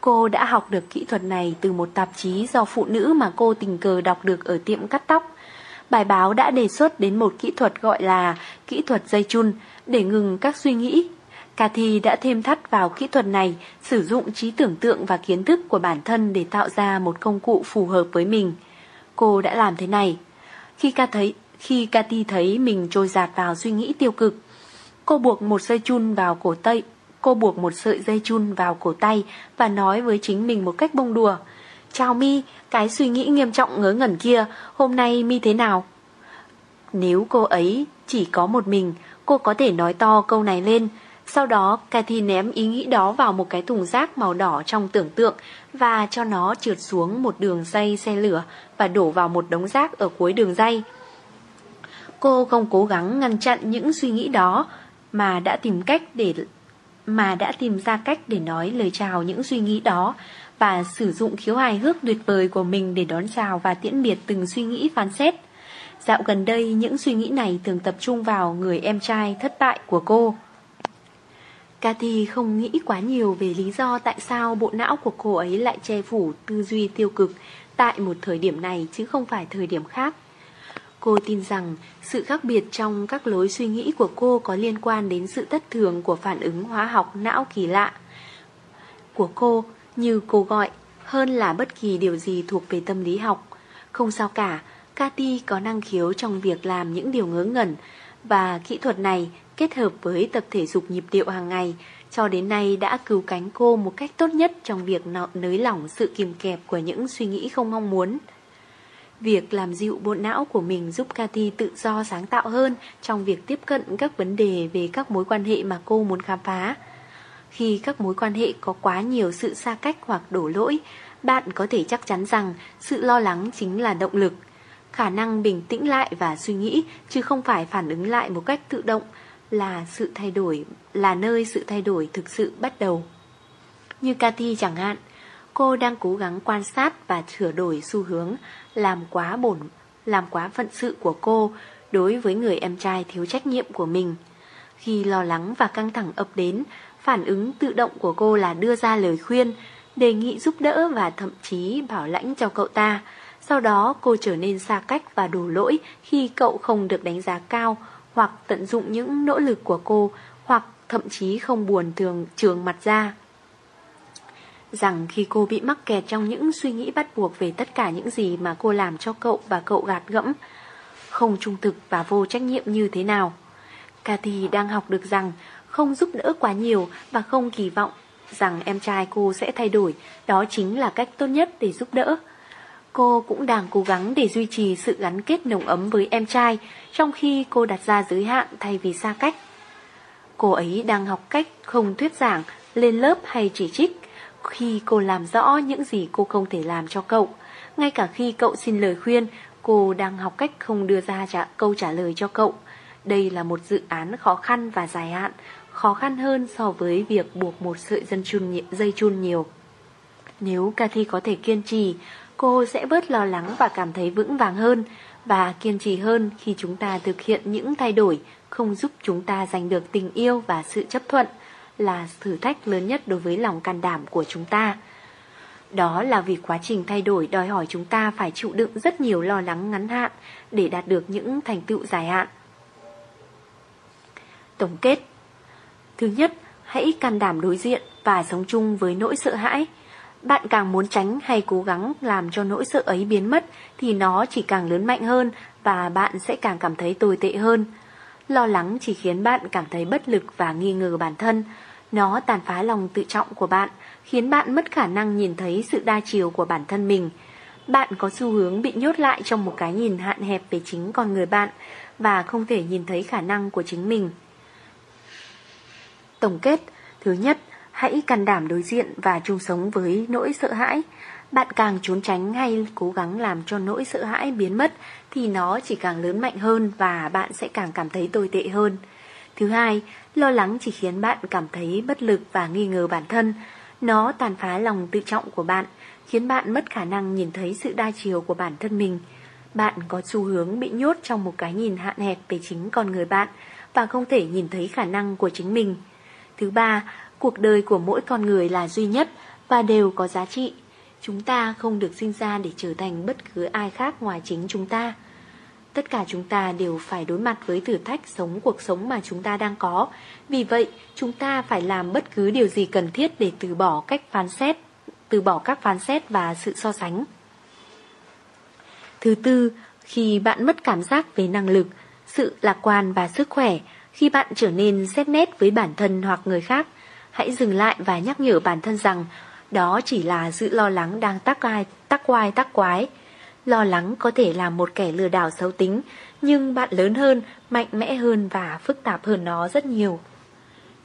Cô đã học được kỹ thuật này từ một tạp chí do phụ nữ mà cô tình cờ đọc được ở tiệm cắt tóc. Bài báo đã đề xuất đến một kỹ thuật gọi là kỹ thuật dây chun để ngừng các suy nghĩ. Cathy đã thêm thắt vào kỹ thuật này, sử dụng trí tưởng tượng và kiến thức của bản thân để tạo ra một công cụ phù hợp với mình. Cô đã làm thế này. Khi Cathy thấy, khi Cathy thấy mình trôi dạt vào suy nghĩ tiêu cực, cô buộc một dây chun vào cổ tay, cô buộc một sợi dây chun vào cổ tay và nói với chính mình một cách bông đùa. Chào Mi, cái suy nghĩ nghiêm trọng ngớ ngẩn kia, hôm nay Mi thế nào? Nếu cô ấy chỉ có một mình, cô có thể nói to câu này lên. Sau đó, Cathy ném ý nghĩ đó vào một cái thùng rác màu đỏ trong tưởng tượng và cho nó trượt xuống một đường dây xe lửa và đổ vào một đống rác ở cuối đường dây. Cô không cố gắng ngăn chặn những suy nghĩ đó mà đã tìm cách để mà đã tìm ra cách để nói lời chào những suy nghĩ đó và sử dụng khiếu hài hước tuyệt vời của mình để đón chào và tiễn biệt từng suy nghĩ phán xét. Dạo gần đây, những suy nghĩ này thường tập trung vào người em trai thất bại của cô. Cathy không nghĩ quá nhiều về lý do tại sao bộ não của cô ấy lại che phủ tư duy tiêu cực tại một thời điểm này chứ không phải thời điểm khác. Cô tin rằng sự khác biệt trong các lối suy nghĩ của cô có liên quan đến sự thất thường của phản ứng hóa học não kỳ lạ của cô, như cô gọi, hơn là bất kỳ điều gì thuộc về tâm lý học. Không sao cả, Cathy có năng khiếu trong việc làm những điều ngớ ngẩn và kỹ thuật này kết hợp với tập thể dục nhịp điệu hàng ngày cho đến nay đã cứu cánh cô một cách tốt nhất trong việc nới lỏng sự kìm kẹp của những suy nghĩ không mong muốn. Việc làm dịu bộ não của mình giúp Cathy tự do sáng tạo hơn trong việc tiếp cận các vấn đề về các mối quan hệ mà cô muốn khám phá. Khi các mối quan hệ có quá nhiều sự xa cách hoặc đổ lỗi, bạn có thể chắc chắn rằng sự lo lắng chính là động lực. Khả năng bình tĩnh lại và suy nghĩ chứ không phải phản ứng lại một cách tự động là sự thay đổi, là nơi sự thay đổi thực sự bắt đầu. Như Cathy chẳng hạn, cô đang cố gắng quan sát và sửa đổi xu hướng làm quá bổn, làm quá phận sự của cô đối với người em trai thiếu trách nhiệm của mình. Khi lo lắng và căng thẳng ập đến, phản ứng tự động của cô là đưa ra lời khuyên, đề nghị giúp đỡ và thậm chí bảo lãnh cho cậu ta. Sau đó cô trở nên xa cách và đổ lỗi khi cậu không được đánh giá cao hoặc tận dụng những nỗ lực của cô hoặc thậm chí không buồn thường trường mặt ra. Rằng khi cô bị mắc kẹt trong những suy nghĩ bắt buộc về tất cả những gì mà cô làm cho cậu và cậu gạt gẫm, không trung thực và vô trách nhiệm như thế nào. Cathy đang học được rằng không giúp đỡ quá nhiều và không kỳ vọng rằng em trai cô sẽ thay đổi, đó chính là cách tốt nhất để giúp đỡ. Cô cũng đang cố gắng để duy trì sự gắn kết nồng ấm với em trai, trong khi cô đặt ra giới hạn thay vì xa cách. Cô ấy đang học cách không thuyết giảng, lên lớp hay chỉ trích, khi cô làm rõ những gì cô không thể làm cho cậu. Ngay cả khi cậu xin lời khuyên, cô đang học cách không đưa ra trả, câu trả lời cho cậu. Đây là một dự án khó khăn và dài hạn, khó khăn hơn so với việc buộc một sợi dân chun dây chun nhiều. Nếu Cathy có thể kiên trì, cô sẽ bớt lo lắng và cảm thấy vững vàng hơn và kiên trì hơn khi chúng ta thực hiện những thay đổi không giúp chúng ta giành được tình yêu và sự chấp thuận là thử thách lớn nhất đối với lòng can đảm của chúng ta. Đó là vì quá trình thay đổi đòi hỏi chúng ta phải chịu đựng rất nhiều lo lắng ngắn hạn để đạt được những thành tựu dài hạn. Tổng kết Thứ nhất, hãy can đảm đối diện và sống chung với nỗi sợ hãi. Bạn càng muốn tránh hay cố gắng làm cho nỗi sợ ấy biến mất thì nó chỉ càng lớn mạnh hơn và bạn sẽ càng cảm thấy tồi tệ hơn. Lo lắng chỉ khiến bạn cảm thấy bất lực và nghi ngờ bản thân. Nó tàn phá lòng tự trọng của bạn, khiến bạn mất khả năng nhìn thấy sự đa chiều của bản thân mình. Bạn có xu hướng bị nhốt lại trong một cái nhìn hạn hẹp về chính con người bạn và không thể nhìn thấy khả năng của chính mình. Tổng kết, thứ nhất, hãy can đảm đối diện và chung sống với nỗi sợ hãi. Bạn càng trốn tránh hay cố gắng làm cho nỗi sợ hãi biến mất thì nó chỉ càng lớn mạnh hơn và bạn sẽ càng cảm thấy tồi tệ hơn. Thứ hai, lo lắng chỉ khiến bạn cảm thấy bất lực và nghi ngờ bản thân. Nó tàn phá lòng tự trọng của bạn, khiến bạn mất khả năng nhìn thấy sự đa chiều của bản thân mình. Bạn có xu hướng bị nhốt trong một cái nhìn hạn hẹp về chính con người bạn và không thể nhìn thấy khả năng của chính mình. Thứ ba, cuộc đời của mỗi con người là duy nhất và đều có giá trị. Chúng ta không được sinh ra để trở thành bất cứ ai khác ngoài chính chúng ta. Tất cả chúng ta đều phải đối mặt với thử thách sống cuộc sống mà chúng ta đang có. Vì vậy, chúng ta phải làm bất cứ điều gì cần thiết để từ bỏ cách phán xét, từ bỏ các phán xét và sự so sánh. Thứ tư, khi bạn mất cảm giác về năng lực, sự lạc quan và sức khỏe, khi bạn trở nên xét nét với bản thân hoặc người khác, hãy dừng lại và nhắc nhở bản thân rằng đó chỉ là sự lo lắng đang tắc ai, tắc quai tắc quái. Lo lắng có thể là một kẻ lừa đảo xấu tính, nhưng bạn lớn hơn, mạnh mẽ hơn và phức tạp hơn nó rất nhiều.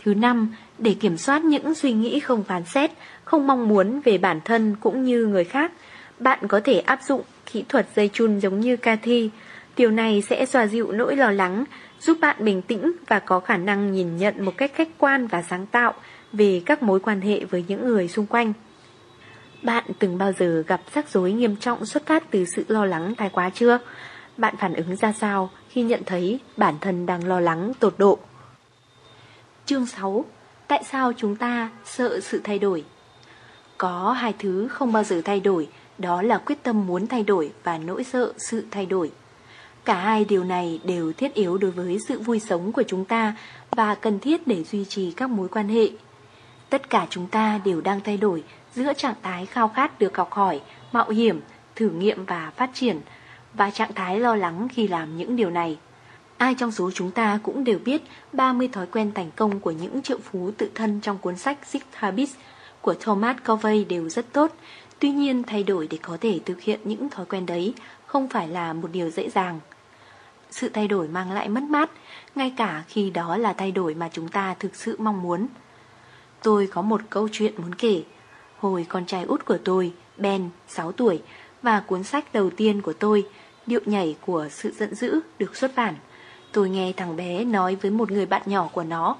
Thứ năm, để kiểm soát những suy nghĩ không phán xét, không mong muốn về bản thân cũng như người khác, bạn có thể áp dụng kỹ thuật dây chun giống như Cathy. Điều này sẽ xoa dịu nỗi lo lắng, giúp bạn bình tĩnh và có khả năng nhìn nhận một cách khách quan và sáng tạo về các mối quan hệ với những người xung quanh. Bạn từng bao giờ gặp rắc rối nghiêm trọng xuất phát từ sự lo lắng thái quá chưa? Bạn phản ứng ra sao khi nhận thấy bản thân đang lo lắng tột độ? Chương 6. Tại sao chúng ta sợ sự thay đổi? Có hai thứ không bao giờ thay đổi, đó là quyết tâm muốn thay đổi và nỗi sợ sự thay đổi. Cả hai điều này đều thiết yếu đối với sự vui sống của chúng ta và cần thiết để duy trì các mối quan hệ. Tất cả chúng ta đều đang thay đổi giữa trạng thái khao khát được học hỏi, mạo hiểm, thử nghiệm và phát triển, và trạng thái lo lắng khi làm những điều này. Ai trong số chúng ta cũng đều biết 30 thói quen thành công của những triệu phú tự thân trong cuốn sách Six Habits của Thomas Covey đều rất tốt. Tuy nhiên, thay đổi để có thể thực hiện những thói quen đấy không phải là một điều dễ dàng. Sự thay đổi mang lại mất mát, ngay cả khi đó là thay đổi mà chúng ta thực sự mong muốn. Tôi có một câu chuyện muốn kể. Hồi con trai út của tôi, Ben, 6 tuổi và cuốn sách đầu tiên của tôi, Điệu nhảy của sự giận dữ, được xuất bản. Tôi nghe thằng bé nói với một người bạn nhỏ của nó.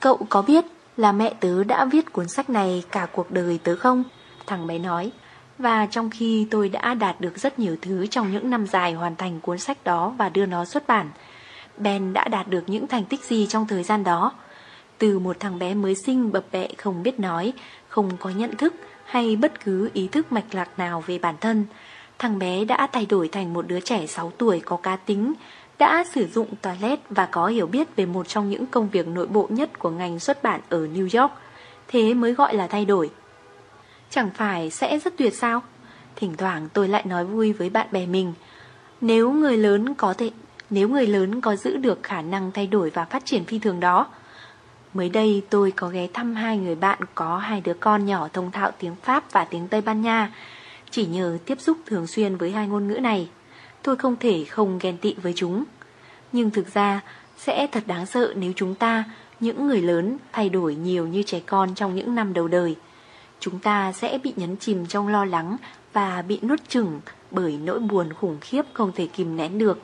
Cậu có biết là mẹ tớ đã viết cuốn sách này cả cuộc đời tớ không? Thằng bé nói. Và trong khi tôi đã đạt được rất nhiều thứ trong những năm dài hoàn thành cuốn sách đó và đưa nó xuất bản, Ben đã đạt được những thành tích gì trong thời gian đó? Từ một thằng bé mới sinh bập bẹ không biết nói, không có nhận thức hay bất cứ ý thức mạch lạc nào về bản thân, thằng bé đã thay đổi thành một đứa trẻ 6 tuổi có cá tính, đã sử dụng toilet và có hiểu biết về một trong những công việc nội bộ nhất của ngành xuất bản ở New York. Thế mới gọi là thay đổi. Chẳng phải sẽ rất tuyệt sao? Thỉnh thoảng tôi lại nói vui với bạn bè mình. Nếu người lớn có thể nếu người lớn có giữ được khả năng thay đổi và phát triển phi thường đó. Mới đây tôi có ghé thăm hai người bạn có hai đứa con nhỏ thông thạo tiếng Pháp và tiếng Tây Ban Nha. Chỉ nhờ tiếp xúc thường xuyên với hai ngôn ngữ này, tôi không thể không ghen tị với chúng. Nhưng thực ra, sẽ thật đáng sợ nếu chúng ta, những người lớn, thay đổi nhiều như trẻ con trong những năm đầu đời. Chúng ta sẽ bị nhấn chìm trong lo lắng và bị nuốt chửng bởi nỗi buồn khủng khiếp không thể kìm nén được,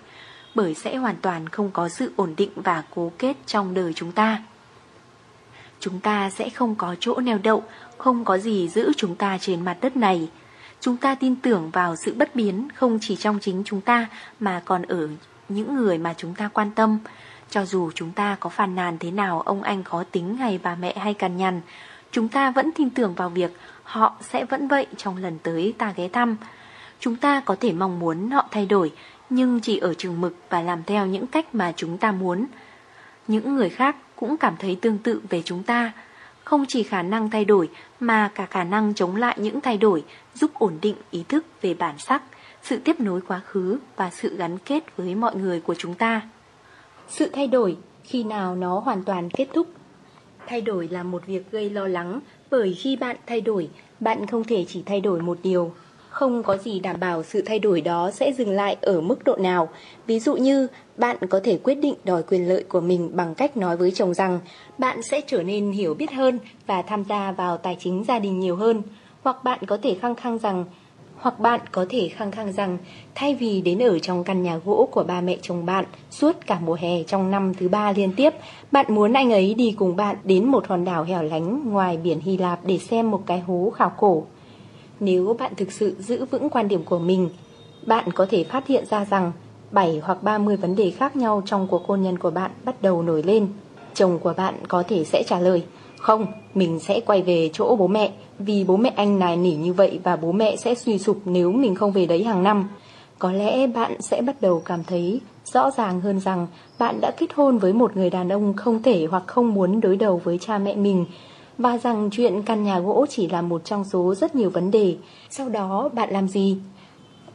bởi sẽ hoàn toàn không có sự ổn định và cố kết trong đời chúng ta. Chúng ta sẽ không có chỗ neo đậu, không có gì giữ chúng ta trên mặt đất này. Chúng ta tin tưởng vào sự bất biến không chỉ trong chính chúng ta mà còn ở những người mà chúng ta quan tâm. Cho dù chúng ta có phàn nàn thế nào ông anh khó tính hay bà mẹ hay cằn nhằn, chúng ta vẫn tin tưởng vào việc họ sẽ vẫn vậy trong lần tới ta ghé thăm. Chúng ta có thể mong muốn họ thay đổi, nhưng chỉ ở chừng mực và làm theo những cách mà chúng ta muốn. Những người khác cũng cảm thấy tương tự về chúng ta, không chỉ khả năng thay đổi mà cả khả năng chống lại những thay đổi giúp ổn định ý thức về bản sắc, sự tiếp nối quá khứ và sự gắn kết với mọi người của chúng ta. Sự thay đổi khi nào nó hoàn toàn kết thúc Thay đổi là một việc gây lo lắng bởi khi bạn thay đổi, bạn không thể chỉ thay đổi một điều. Không có gì đảm bảo sự thay đổi đó sẽ dừng lại ở mức độ nào. Ví dụ như, bạn có thể quyết định đòi quyền lợi của mình bằng cách nói với chồng rằng bạn sẽ trở nên hiểu biết hơn và tham gia vào tài chính gia đình nhiều hơn. Hoặc bạn có thể khăng khăng rằng hoặc bạn có thể khăng khăng rằng thay vì đến ở trong căn nhà gỗ của ba mẹ chồng bạn suốt cả mùa hè trong năm thứ ba liên tiếp, bạn muốn anh ấy đi cùng bạn đến một hòn đảo hẻo lánh ngoài biển Hy Lạp để xem một cái hố khảo cổ. Nếu bạn thực sự giữ vững quan điểm của mình, bạn có thể phát hiện ra rằng 7 hoặc 30 vấn đề khác nhau trong cuộc hôn nhân của bạn bắt đầu nổi lên. Chồng của bạn có thể sẽ trả lời, không, mình sẽ quay về chỗ bố mẹ Vì bố mẹ anh nài nỉ như vậy Và bố mẹ sẽ suy sụp nếu mình không về đấy hàng năm Có lẽ bạn sẽ bắt đầu cảm thấy rõ ràng hơn rằng Bạn đã kết hôn với một người đàn ông không thể hoặc không muốn đối đầu với cha mẹ mình và rằng chuyện căn nhà gỗ chỉ là một trong số rất nhiều vấn đề Sau đó, bạn làm gì?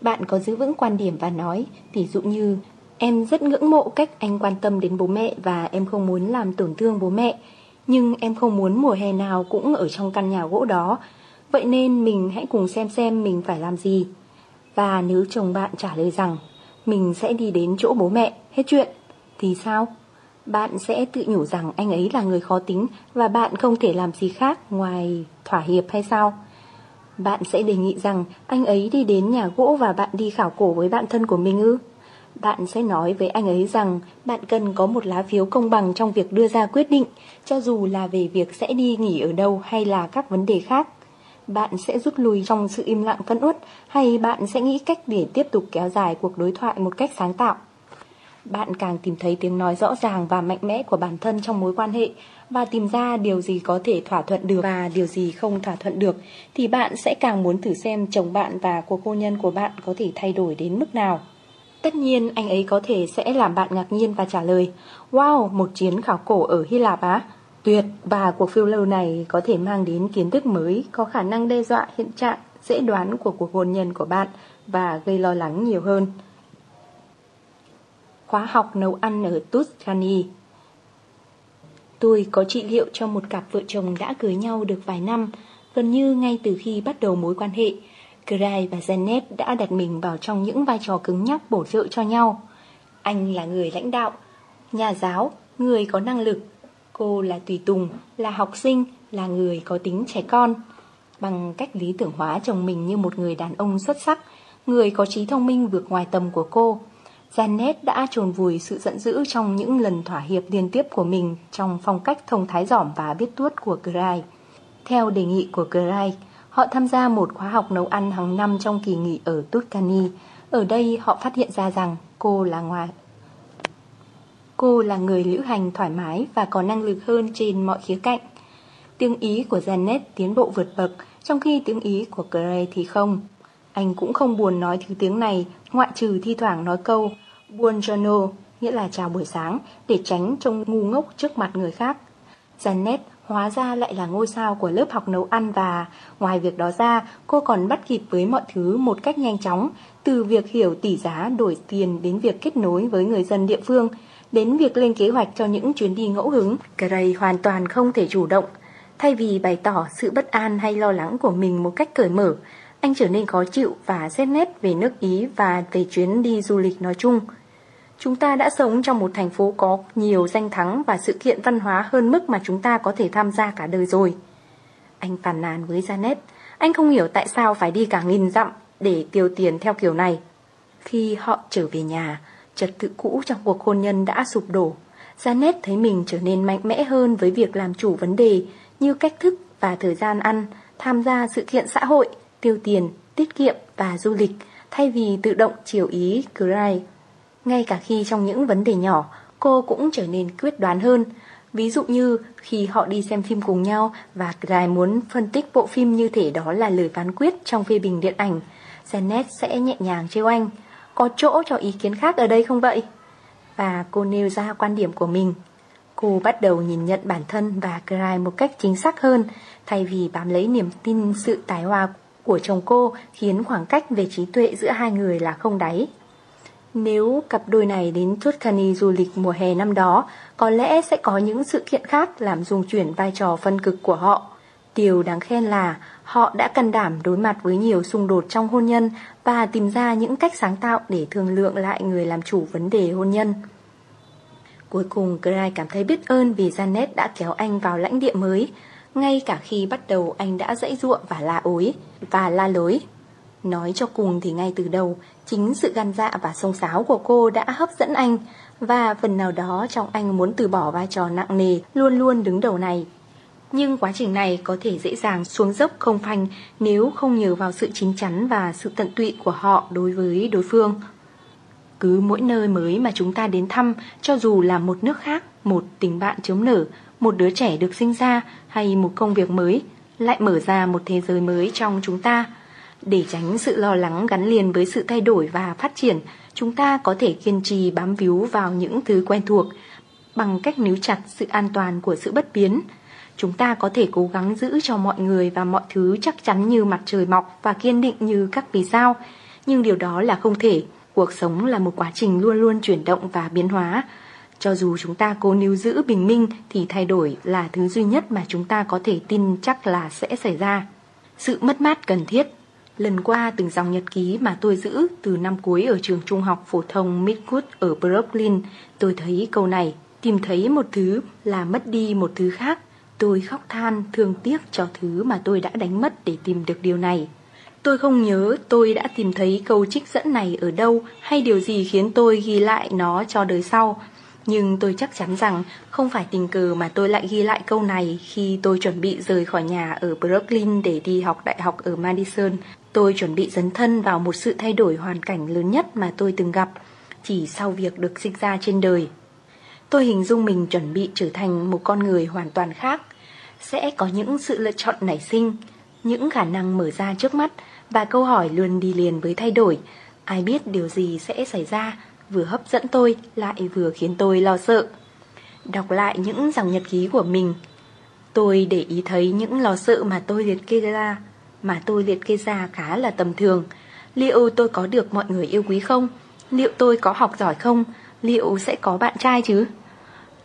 Bạn có giữ vững quan điểm và nói, Ví dụ như, Em rất ngưỡng mộ cách anh quan tâm đến bố mẹ Và em không muốn làm tổn thương bố mẹ nhưng em không muốn mùa hè nào cũng ở trong căn nhà gỗ đó Vậy nên mình hãy cùng xem xem mình phải làm gì Và nếu chồng bạn trả lời rằng, Mình sẽ đi đến chỗ bố mẹ, Hết chuyện, Thì sao? Bạn sẽ tự nhủ rằng anh ấy là người khó tính Và bạn không thể làm gì khác ngoài thỏa hiệp hay sao? Bạn sẽ đề nghị rằng anh ấy đi đến nhà gỗ và bạn đi khảo cổ với bạn thân của mình ư? Bạn sẽ nói với anh ấy rằng bạn cần có một lá phiếu công bằng trong việc đưa ra quyết định, cho dù là về việc sẽ đi nghỉ ở đâu hay là các vấn đề khác. Bạn sẽ rút lui trong sự im lặng phân uất hay bạn sẽ nghĩ cách để tiếp tục kéo dài cuộc đối thoại một cách sáng tạo. Bạn càng tìm thấy tiếng nói rõ ràng và mạnh mẽ của bản thân trong mối quan hệ và tìm ra điều gì có thể thỏa thuận được và điều gì không thỏa thuận được thì bạn sẽ càng muốn thử xem chồng bạn và cuộc hôn nhân của bạn có thể thay đổi đến mức nào. Tất nhiên anh ấy có thể sẽ làm bạn ngạc nhiên và trả lời Wow, một chiến khảo cổ ở Hy Lạp á Tuyệt và cuộc phiêu lưu này có thể mang đến kiến thức mới Có khả năng đe dọa hiện trạng dễ đoán của cuộc hôn nhân của bạn Và gây lo lắng nhiều hơn Khóa học nấu ăn ở Tuscany Tôi có trị liệu cho một cặp vợ chồng đã cưới nhau được vài năm Gần như ngay từ khi bắt đầu mối quan hệ Gray và Janet đã đặt mình vào trong những vai trò cứng nhắc bổ trợ cho nhau. Anh là người lãnh đạo, nhà giáo, người có năng lực. Cô là tùy tùng, là học sinh, là người có tính trẻ con. bằng cách lý tưởng hóa chồng mình như một người đàn ông xuất sắc, người có trí thông minh vượt ngoài tầm của cô. Janet đã trồn vùi sự giận dữ trong những lần thỏa hiệp liên tiếp của mình trong phong cách thông thái giỏm và biết tuốt của Gray. Theo đề nghị của Gray, họ tham gia một khóa học nấu ăn hàng năm trong kỳ nghỉ ở Tuscany. Ở đây họ phát hiện ra rằng cô là ngoài Cô là người lữ hành thoải mái và có năng lực hơn trên mọi khía cạnh. Tiếng Ý của Janet tiến bộ vượt bậc, trong khi tiếng Ý của Gray thì không. Anh cũng không buồn nói thứ tiếng này, ngoại trừ thi thoảng nói câu Buongiorno, nghĩa là chào buổi sáng, để tránh trông ngu ngốc trước mặt người khác. Janet hóa ra lại là ngôi sao của lớp học nấu ăn và ngoài việc đó ra, cô còn bắt kịp với mọi thứ một cách nhanh chóng, từ việc hiểu tỷ giá đổi tiền đến việc kết nối với người dân địa phương, đến việc lên kế hoạch cho những chuyến đi ngẫu hứng. Gray hoàn toàn không thể chủ động. Thay vì bày tỏ sự bất an hay lo lắng của mình một cách cởi mở, anh trở nên khó chịu và xét nét về nước Ý và về chuyến đi du lịch nói chung. Chúng ta đã sống trong một thành phố có nhiều danh thắng và sự kiện văn hóa hơn mức mà chúng ta có thể tham gia cả đời rồi. Anh phàn nàn với Janet, anh không hiểu tại sao phải đi cả nghìn dặm để tiêu tiền theo kiểu này. Khi họ trở về nhà, trật tự cũ trong cuộc hôn nhân đã sụp đổ. Janet thấy mình trở nên mạnh mẽ hơn với việc làm chủ vấn đề như cách thức và thời gian ăn, tham gia sự kiện xã hội, tiêu tiền, tiết kiệm và du lịch thay vì tự động chiều ý Gray. Ngay cả khi trong những vấn đề nhỏ, cô cũng trở nên quyết đoán hơn. Ví dụ như khi họ đi xem phim cùng nhau và Gray muốn phân tích bộ phim như thể đó là lời phán quyết trong phê bình điện ảnh, Janet sẽ nhẹ nhàng trêu anh. Có chỗ cho ý kiến khác ở đây không vậy? Và cô nêu ra quan điểm của mình. Cô bắt đầu nhìn nhận bản thân và Gray một cách chính xác hơn, thay vì bám lấy niềm tin sự tài hoa của chồng cô khiến khoảng cách về trí tuệ giữa hai người là không đáy. Nếu cặp đôi này đến Tuscany du lịch mùa hè năm đó, có lẽ sẽ có những sự kiện khác làm dung chuyển vai trò phân cực của họ. Điều đáng khen là họ đã can đảm đối mặt với nhiều xung đột trong hôn nhân và tìm ra những cách sáng tạo để thương lượng lại người làm chủ vấn đề hôn nhân. Cuối cùng, Gray cảm thấy biết ơn vì Janet đã kéo anh vào lãnh địa mới, ngay cả khi bắt đầu anh đã dãy ruộng và la ối và la lối. Nói cho cùng thì ngay từ đầu, chính sự gan dạ và sông sáo của cô đã hấp dẫn anh, và phần nào đó trong anh muốn từ bỏ vai trò nặng nề luôn luôn đứng đầu này. Nhưng quá trình này có thể dễ dàng xuống dốc không phanh nếu không nhờ vào sự chín chắn và sự tận tụy của họ đối với đối phương. Cứ mỗi nơi mới mà chúng ta đến thăm, cho dù là một nước khác, một tình bạn chớm nở, một đứa trẻ được sinh ra hay một công việc mới, lại mở ra một thế giới mới trong chúng ta. Để tránh sự lo lắng gắn liền với sự thay đổi và phát triển, chúng ta có thể kiên trì bám víu vào những thứ quen thuộc bằng cách níu chặt sự an toàn của sự bất biến. Chúng ta có thể cố gắng giữ cho mọi người và mọi thứ chắc chắn như mặt trời mọc và kiên định như các vì sao, nhưng điều đó là không thể. Cuộc sống là một quá trình luôn luôn chuyển động và biến hóa. Cho dù chúng ta cố níu giữ bình minh thì thay đổi là thứ duy nhất mà chúng ta có thể tin chắc là sẽ xảy ra. Sự mất mát cần thiết Lần qua từng dòng nhật ký mà tôi giữ từ năm cuối ở trường trung học phổ thông Midwood ở Brooklyn, tôi thấy câu này, tìm thấy một thứ là mất đi một thứ khác. Tôi khóc than, thương tiếc cho thứ mà tôi đã đánh mất để tìm được điều này. Tôi không nhớ tôi đã tìm thấy câu trích dẫn này ở đâu hay điều gì khiến tôi ghi lại nó cho đời sau. Nhưng tôi chắc chắn rằng không phải tình cờ mà tôi lại ghi lại câu này khi tôi chuẩn bị rời khỏi nhà ở Brooklyn để đi học đại học ở Madison. Tôi chuẩn bị dấn thân vào một sự thay đổi hoàn cảnh lớn nhất mà tôi từng gặp, chỉ sau việc được sinh ra trên đời. Tôi hình dung mình chuẩn bị trở thành một con người hoàn toàn khác. Sẽ có những sự lựa chọn nảy sinh, những khả năng mở ra trước mắt và câu hỏi luôn đi liền với thay đổi. Ai biết điều gì sẽ xảy ra, vừa hấp dẫn tôi lại vừa khiến tôi lo sợ. Đọc lại những dòng nhật ký của mình, tôi để ý thấy những lo sợ mà tôi liệt kê ra mà tôi liệt kê ra khá là tầm thường. Liệu tôi có được mọi người yêu quý không? Liệu tôi có học giỏi không? Liệu sẽ có bạn trai chứ?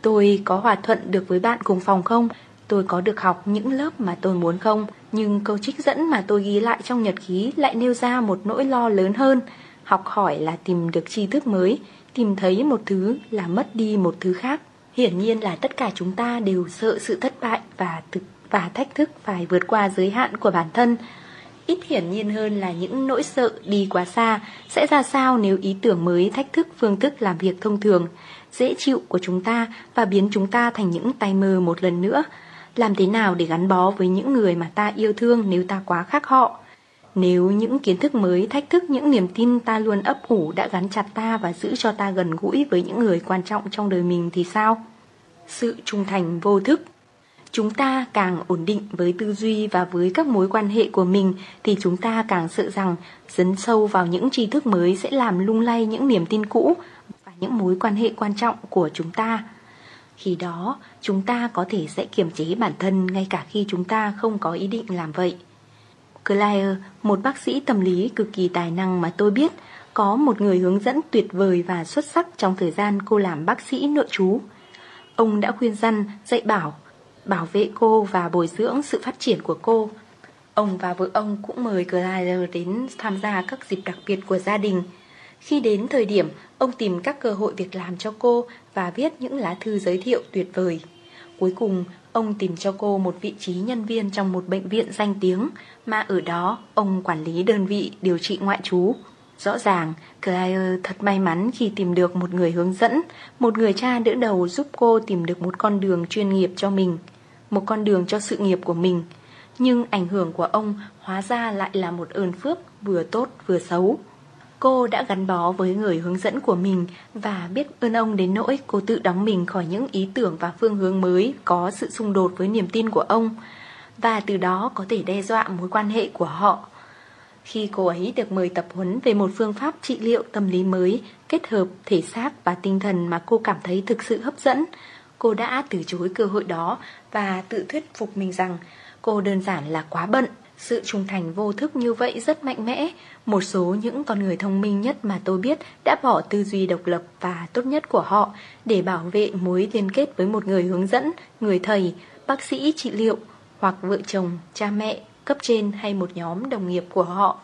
Tôi có hòa thuận được với bạn cùng phòng không? Tôi có được học những lớp mà tôi muốn không? Nhưng câu trích dẫn mà tôi ghi lại trong nhật ký lại nêu ra một nỗi lo lớn hơn. Học hỏi là tìm được tri thức mới, tìm thấy một thứ là mất đi một thứ khác. Hiển nhiên là tất cả chúng ta đều sợ sự thất bại và thực và thách thức phải vượt qua giới hạn của bản thân. Ít hiển nhiên hơn là những nỗi sợ đi quá xa sẽ ra sao nếu ý tưởng mới thách thức phương thức làm việc thông thường, dễ chịu của chúng ta và biến chúng ta thành những tay mơ một lần nữa. Làm thế nào để gắn bó với những người mà ta yêu thương nếu ta quá khác họ? Nếu những kiến thức mới thách thức những niềm tin ta luôn ấp ủ đã gắn chặt ta và giữ cho ta gần gũi với những người quan trọng trong đời mình thì sao? Sự trung thành vô thức Chúng ta càng ổn định với tư duy và với các mối quan hệ của mình thì chúng ta càng sợ rằng dấn sâu vào những tri thức mới sẽ làm lung lay những niềm tin cũ và những mối quan hệ quan trọng của chúng ta. Khi đó, chúng ta có thể sẽ kiềm chế bản thân ngay cả khi chúng ta không có ý định làm vậy. Claire, một bác sĩ tâm lý cực kỳ tài năng mà tôi biết, có một người hướng dẫn tuyệt vời và xuất sắc trong thời gian cô làm bác sĩ nội trú. Ông đã khuyên răn, dạy bảo, bảo vệ cô và bồi dưỡng sự phát triển của cô. Ông và vợ ông cũng mời Claire đến tham gia các dịp đặc biệt của gia đình. Khi đến thời điểm, ông tìm các cơ hội việc làm cho cô và viết những lá thư giới thiệu tuyệt vời. Cuối cùng, ông tìm cho cô một vị trí nhân viên trong một bệnh viện danh tiếng, mà ở đó ông quản lý đơn vị điều trị ngoại trú. Rõ ràng, Claire thật may mắn khi tìm được một người hướng dẫn, một người cha đỡ đầu giúp cô tìm được một con đường chuyên nghiệp cho mình, một con đường cho sự nghiệp của mình. Nhưng ảnh hưởng của ông hóa ra lại là một ơn phước vừa tốt vừa xấu. Cô đã gắn bó với người hướng dẫn của mình và biết ơn ông đến nỗi cô tự đóng mình khỏi những ý tưởng và phương hướng mới có sự xung đột với niềm tin của ông và từ đó có thể đe dọa mối quan hệ của họ. Khi cô ấy được mời tập huấn về một phương pháp trị liệu tâm lý mới kết hợp thể xác và tinh thần mà cô cảm thấy thực sự hấp dẫn, cô đã từ chối cơ hội đó và tự thuyết phục mình rằng cô đơn giản là quá bận sự trung thành vô thức như vậy rất mạnh mẽ. Một số những con người thông minh nhất mà tôi biết đã bỏ tư duy độc lập và tốt nhất của họ để bảo vệ mối liên kết với một người hướng dẫn, người thầy, bác sĩ trị liệu hoặc vợ chồng, cha mẹ, cấp trên hay một nhóm đồng nghiệp của họ.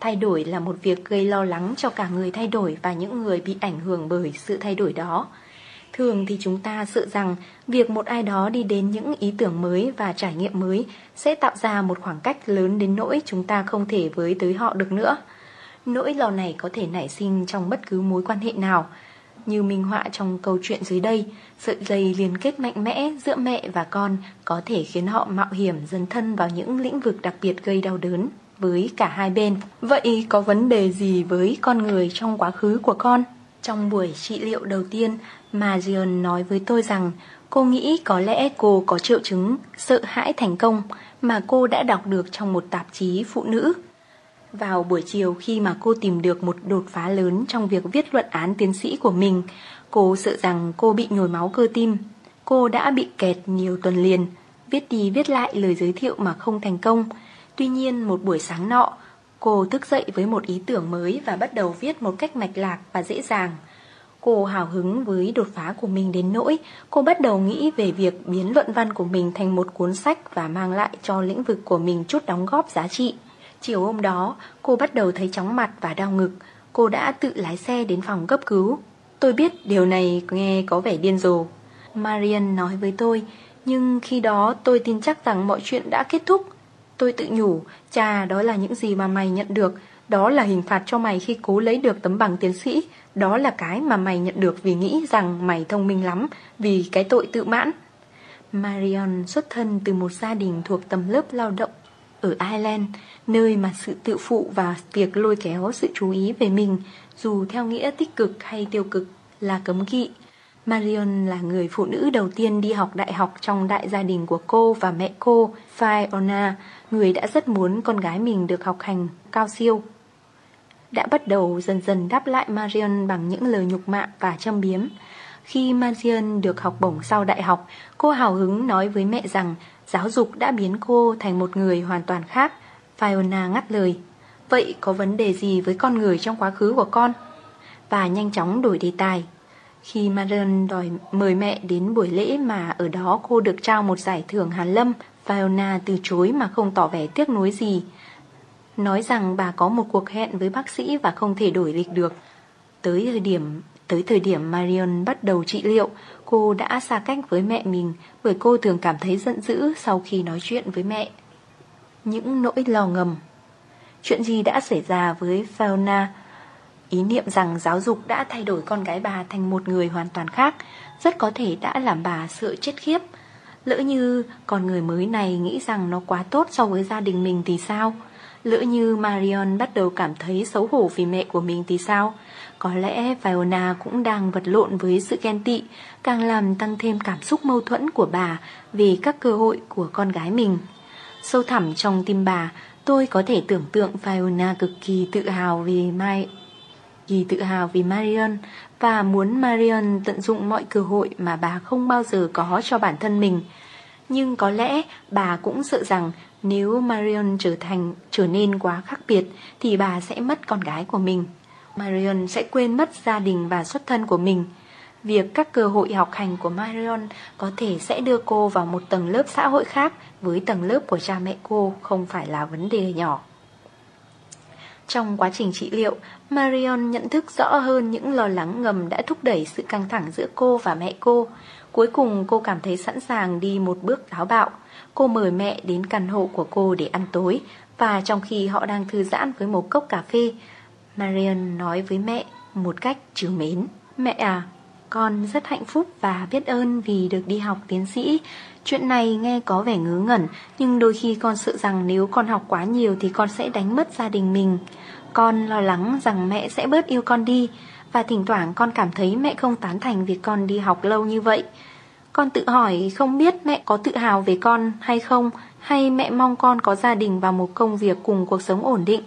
Thay đổi là một việc gây lo lắng cho cả người thay đổi và những người bị ảnh hưởng bởi sự thay đổi đó. Thường thì chúng ta sợ rằng việc một ai đó đi đến những ý tưởng mới và trải nghiệm mới sẽ tạo ra một khoảng cách lớn đến nỗi chúng ta không thể với tới họ được nữa. Nỗi lo này có thể nảy sinh trong bất cứ mối quan hệ nào. Như minh họa trong câu chuyện dưới đây, sợi dây liên kết mạnh mẽ giữa mẹ và con có thể khiến họ mạo hiểm dấn thân vào những lĩnh vực đặc biệt gây đau đớn với cả hai bên. Vậy có vấn đề gì với con người trong quá khứ của con? Trong buổi trị liệu đầu tiên, Marion nói với tôi rằng cô nghĩ có lẽ cô có triệu chứng sợ hãi thành công mà cô đã đọc được trong một tạp chí phụ nữ. Vào buổi chiều khi mà cô tìm được một đột phá lớn trong việc viết luận án tiến sĩ của mình, cô sợ rằng cô bị nhồi máu cơ tim. Cô đã bị kẹt nhiều tuần liền, viết đi viết lại lời giới thiệu mà không thành công. Tuy nhiên một buổi sáng nọ, cô thức dậy với một ý tưởng mới và bắt đầu viết một cách mạch lạc và dễ dàng. Cô hào hứng với đột phá của mình đến nỗi cô bắt đầu nghĩ về việc biến luận văn của mình thành một cuốn sách và mang lại cho lĩnh vực của mình chút đóng góp giá trị. Chiều hôm đó, cô bắt đầu thấy chóng mặt và đau ngực. Cô đã tự lái xe đến phòng cấp cứu. Tôi biết điều này nghe có vẻ điên rồ. Marian nói với tôi, nhưng khi đó tôi tin chắc rằng mọi chuyện đã kết thúc. Tôi tự nhủ, cha đó là những gì mà mày nhận được, đó là hình phạt cho mày khi cố lấy được tấm bằng tiến sĩ. Đó là cái mà mày nhận được vì nghĩ rằng mày thông minh lắm, vì cái tội tự mãn. Marion xuất thân từ một gia đình thuộc tầm lớp lao động ở Ireland, nơi mà sự tự phụ và việc lôi kéo sự chú ý về mình, dù theo nghĩa tích cực hay tiêu cực, là cấm kỵ. Marion là người phụ nữ đầu tiên đi học đại học trong đại gia đình của cô và mẹ cô, Fiona, người đã rất muốn con gái mình được học hành cao siêu đã bắt đầu dần dần đáp lại Marion bằng những lời nhục mạ và châm biếm. Khi Marion được học bổng sau đại học, cô hào hứng nói với mẹ rằng giáo dục đã biến cô thành một người hoàn toàn khác. Fiona ngắt lời. Vậy có vấn đề gì với con người trong quá khứ của con? Và nhanh chóng đổi đề tài. Khi Marion đòi mời mẹ đến buổi lễ mà ở đó cô được trao một giải thưởng Hàn Lâm, Fiona từ chối mà không tỏ vẻ tiếc nuối gì. Nói rằng bà có một cuộc hẹn với bác sĩ và không thể đổi lịch được Tới thời điểm Tới thời điểm Marion bắt đầu trị liệu Cô đã xa cách với mẹ mình bởi cô thường cảm thấy giận dữ sau khi nói chuyện với mẹ. Những nỗi lo ngầm Chuyện gì đã xảy ra với Fiona? Ý niệm rằng giáo dục đã thay đổi con gái bà thành một người hoàn toàn khác Rất có thể đã làm bà sợ chết khiếp Lỡ như con người mới này nghĩ rằng nó quá tốt so với gia đình mình thì sao? Lỡ như Marion bắt đầu cảm thấy xấu hổ vì mẹ của mình thì sao? Có lẽ Fiona cũng đang vật lộn với sự ghen tị, càng làm tăng thêm cảm xúc mâu thuẫn của bà về các cơ hội của con gái mình. Sâu thẳm trong tim bà, tôi có thể tưởng tượng Fiona cực kỳ tự hào vì Mai kỳ tự hào vì Marion và muốn Marion tận dụng mọi cơ hội mà bà không bao giờ có cho bản thân mình. Nhưng có lẽ bà cũng sợ rằng nếu Marion trở thành trở nên quá khác biệt thì bà sẽ mất con gái của mình. Marion sẽ quên mất gia đình và xuất thân của mình. Việc các cơ hội học hành của Marion có thể sẽ đưa cô vào một tầng lớp xã hội khác với tầng lớp của cha mẹ cô không phải là vấn đề nhỏ. Trong quá trình trị liệu, Marion nhận thức rõ hơn những lo lắng ngầm đã thúc đẩy sự căng thẳng giữa cô và mẹ cô. Cuối cùng cô cảm thấy sẵn sàng đi một bước táo bạo. Cô mời mẹ đến căn hộ của cô để ăn tối và trong khi họ đang thư giãn với một cốc cà phê, Marion nói với mẹ một cách trìu mến. Mẹ à, con rất hạnh phúc và biết ơn vì được đi học tiến sĩ. Chuyện này nghe có vẻ ngớ ngẩn, nhưng đôi khi con sợ rằng nếu con học quá nhiều thì con sẽ đánh mất gia đình mình. Con lo lắng rằng mẹ sẽ bớt yêu con đi, và thỉnh thoảng con cảm thấy mẹ không tán thành việc con đi học lâu như vậy. Con tự hỏi không biết mẹ có tự hào về con hay không, hay mẹ mong con có gia đình và một công việc cùng cuộc sống ổn định.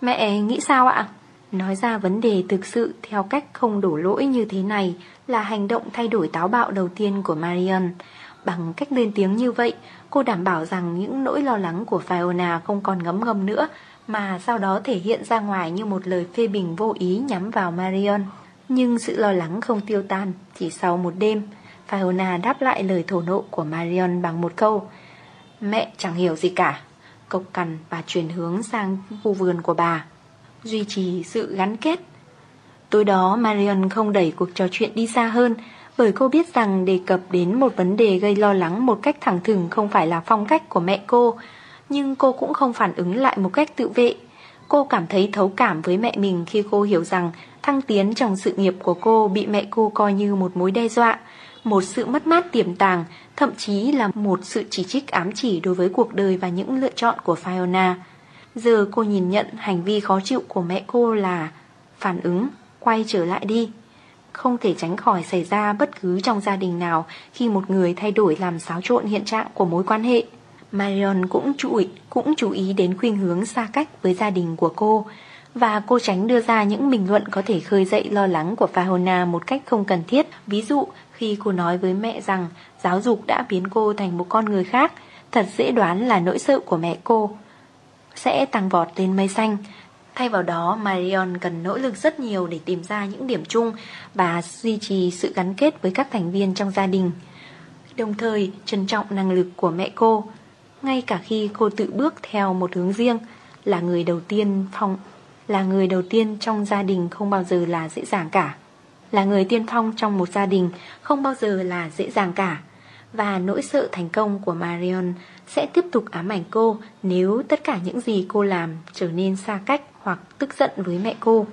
Mẹ nghĩ sao ạ? Nói ra vấn đề thực sự theo cách không đổ lỗi như thế này là hành động thay đổi táo bạo đầu tiên của Marion. Bằng cách lên tiếng như vậy, cô đảm bảo rằng những nỗi lo lắng của Fiona không còn ngấm ngầm nữa, mà sau đó thể hiện ra ngoài như một lời phê bình vô ý nhắm vào Marion. Nhưng sự lo lắng không tiêu tan, chỉ sau một đêm, Fiona đáp lại lời thổ nộ của Marion bằng một câu Mẹ chẳng hiểu gì cả Cộc cằn và chuyển hướng sang khu vườn của bà Duy trì sự gắn kết Tối đó Marion không đẩy cuộc trò chuyện đi xa hơn Bởi cô biết rằng đề cập đến một vấn đề gây lo lắng một cách thẳng thừng không phải là phong cách của mẹ cô nhưng cô cũng không phản ứng lại một cách tự vệ Cô cảm thấy thấu cảm với mẹ mình khi cô hiểu rằng thăng tiến trong sự nghiệp của cô bị mẹ cô coi như một mối đe dọa một sự mất mát tiềm tàng, thậm chí là một sự chỉ trích ám chỉ đối với cuộc đời và những lựa chọn của Fiona. Giờ cô nhìn nhận hành vi khó chịu của mẹ cô là phản ứng, quay trở lại đi. Không thể tránh khỏi xảy ra bất cứ trong gia đình nào khi một người thay đổi làm xáo trộn hiện trạng của mối quan hệ. Marion cũng chú ý, cũng chú ý đến khuynh hướng xa cách với gia đình của cô và cô tránh đưa ra những bình luận có thể khơi dậy lo lắng của Fiona một cách không cần thiết. Ví dụ, khi cô nói với mẹ rằng giáo dục đã biến cô thành một con người khác, thật dễ đoán là nỗi sợ của mẹ cô sẽ tăng vọt lên mây xanh. Thay vào đó, Marion cần nỗ lực rất nhiều để tìm ra những điểm chung và duy trì sự gắn kết với các thành viên trong gia đình. Đồng thời, trân trọng năng lực của mẹ cô, ngay cả khi cô tự bước theo một hướng riêng, là người đầu tiên phong là người đầu tiên trong gia đình không bao giờ là dễ dàng cả. Là người tiên phong trong một gia đình không bao giờ là dễ dàng cả. Và nỗi sợ thành công của Marion sẽ tiếp tục ám ảnh cô nếu tất cả những gì cô làm trở nên xa cách hoặc tức giận với mẹ cô.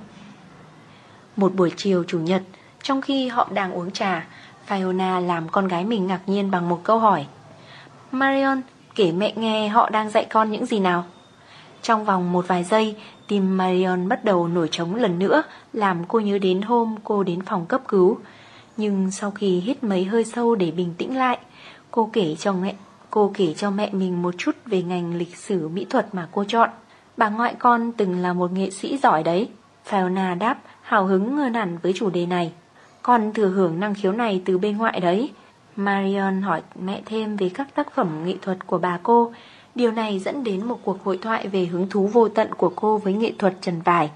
Một buổi chiều chủ nhật, trong khi họ đang uống trà, Fiona làm con gái mình ngạc nhiên bằng một câu hỏi. Marion, kể mẹ nghe họ đang dạy con những gì nào? Trong vòng một vài giây, tim Marion bắt đầu nổi trống lần nữa, làm cô nhớ đến hôm cô đến phòng cấp cứu. Nhưng sau khi hít mấy hơi sâu để bình tĩnh lại, cô kể cho mẹ, cô kể cho mẹ mình một chút về ngành lịch sử mỹ thuật mà cô chọn. Bà ngoại con từng là một nghệ sĩ giỏi đấy. Fiona đáp, hào hứng ngơ nản với chủ đề này. Con thừa hưởng năng khiếu này từ bên ngoại đấy. Marion hỏi mẹ thêm về các tác phẩm nghệ thuật của bà cô, Điều này dẫn đến một cuộc hội thoại về hứng thú vô tận của cô với nghệ thuật trần vải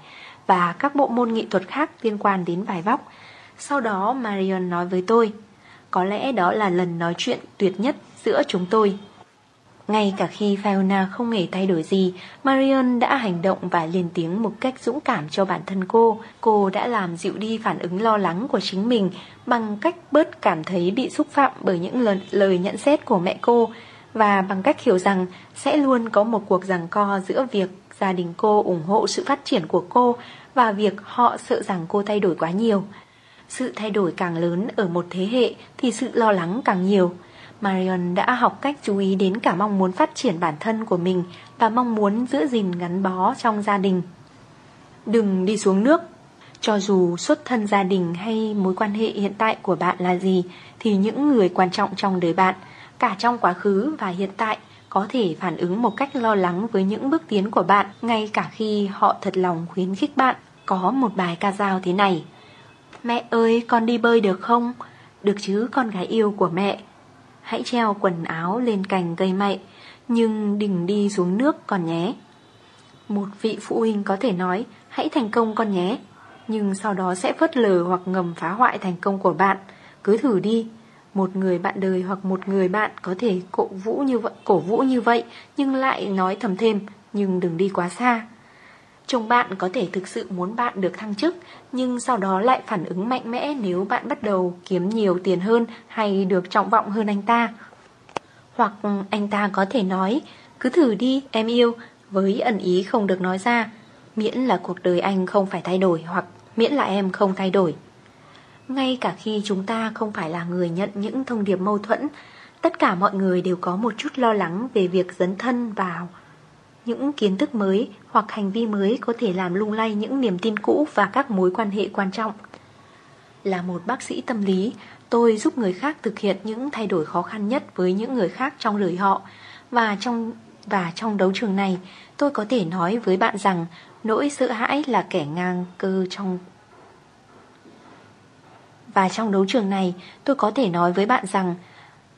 và các bộ môn nghệ thuật khác liên quan đến vải vóc. Sau đó Marion nói với tôi, có lẽ đó là lần nói chuyện tuyệt nhất giữa chúng tôi. Ngay cả khi Fiona không hề thay đổi gì, Marion đã hành động và lên tiếng một cách dũng cảm cho bản thân cô. Cô đã làm dịu đi phản ứng lo lắng của chính mình bằng cách bớt cảm thấy bị xúc phạm bởi những lời, nhận xét của mẹ cô và bằng cách hiểu rằng sẽ luôn có một cuộc giằng co giữa việc gia đình cô ủng hộ sự phát triển của cô và việc họ sợ rằng cô thay đổi quá nhiều. Sự thay đổi càng lớn ở một thế hệ thì sự lo lắng càng nhiều. Marion đã học cách chú ý đến cả mong muốn phát triển bản thân của mình và mong muốn giữ gìn gắn bó trong gia đình. Đừng đi xuống nước. Cho dù xuất thân gia đình hay mối quan hệ hiện tại của bạn là gì, thì những người quan trọng trong đời bạn, cả trong quá khứ và hiện tại, có thể phản ứng một cách lo lắng với những bước tiến của bạn, ngay cả khi họ thật lòng khuyến khích bạn. Có một bài ca dao thế này. Mẹ ơi, con đi bơi được không? Được chứ con gái yêu của mẹ. Hãy treo quần áo lên cành cây mậy, nhưng đừng đi xuống nước con nhé. Một vị phụ huynh có thể nói, hãy thành công con nhé, nhưng sau đó sẽ phớt lờ hoặc ngầm phá hoại thành công của bạn. Cứ thử đi, một người bạn đời hoặc một người bạn có thể cổ vũ như vậy, cổ vũ như vậy nhưng lại nói thầm thêm, nhưng đừng đi quá xa. Chồng bạn có thể thực sự muốn bạn được thăng chức, nhưng sau đó lại phản ứng mạnh mẽ nếu bạn bắt đầu kiếm nhiều tiền hơn hay được trọng vọng hơn anh ta. Hoặc anh ta có thể nói, cứ thử đi em yêu, với ẩn ý không được nói ra, miễn là cuộc đời anh không phải thay đổi hoặc miễn là em không thay đổi. Ngay cả khi chúng ta không phải là người nhận những thông điệp mâu thuẫn, tất cả mọi người đều có một chút lo lắng về việc dấn thân vào những kiến thức mới hoặc hành vi mới có thể làm lung lay những niềm tin cũ và các mối quan hệ quan trọng. Là một bác sĩ tâm lý, tôi giúp người khác thực hiện những thay đổi khó khăn nhất với những người khác trong đời họ. Và trong và trong đấu trường này, tôi có thể nói với bạn rằng nỗi sợ hãi là kẻ ngang cơ trong. Và trong đấu trường này, tôi có thể nói với bạn rằng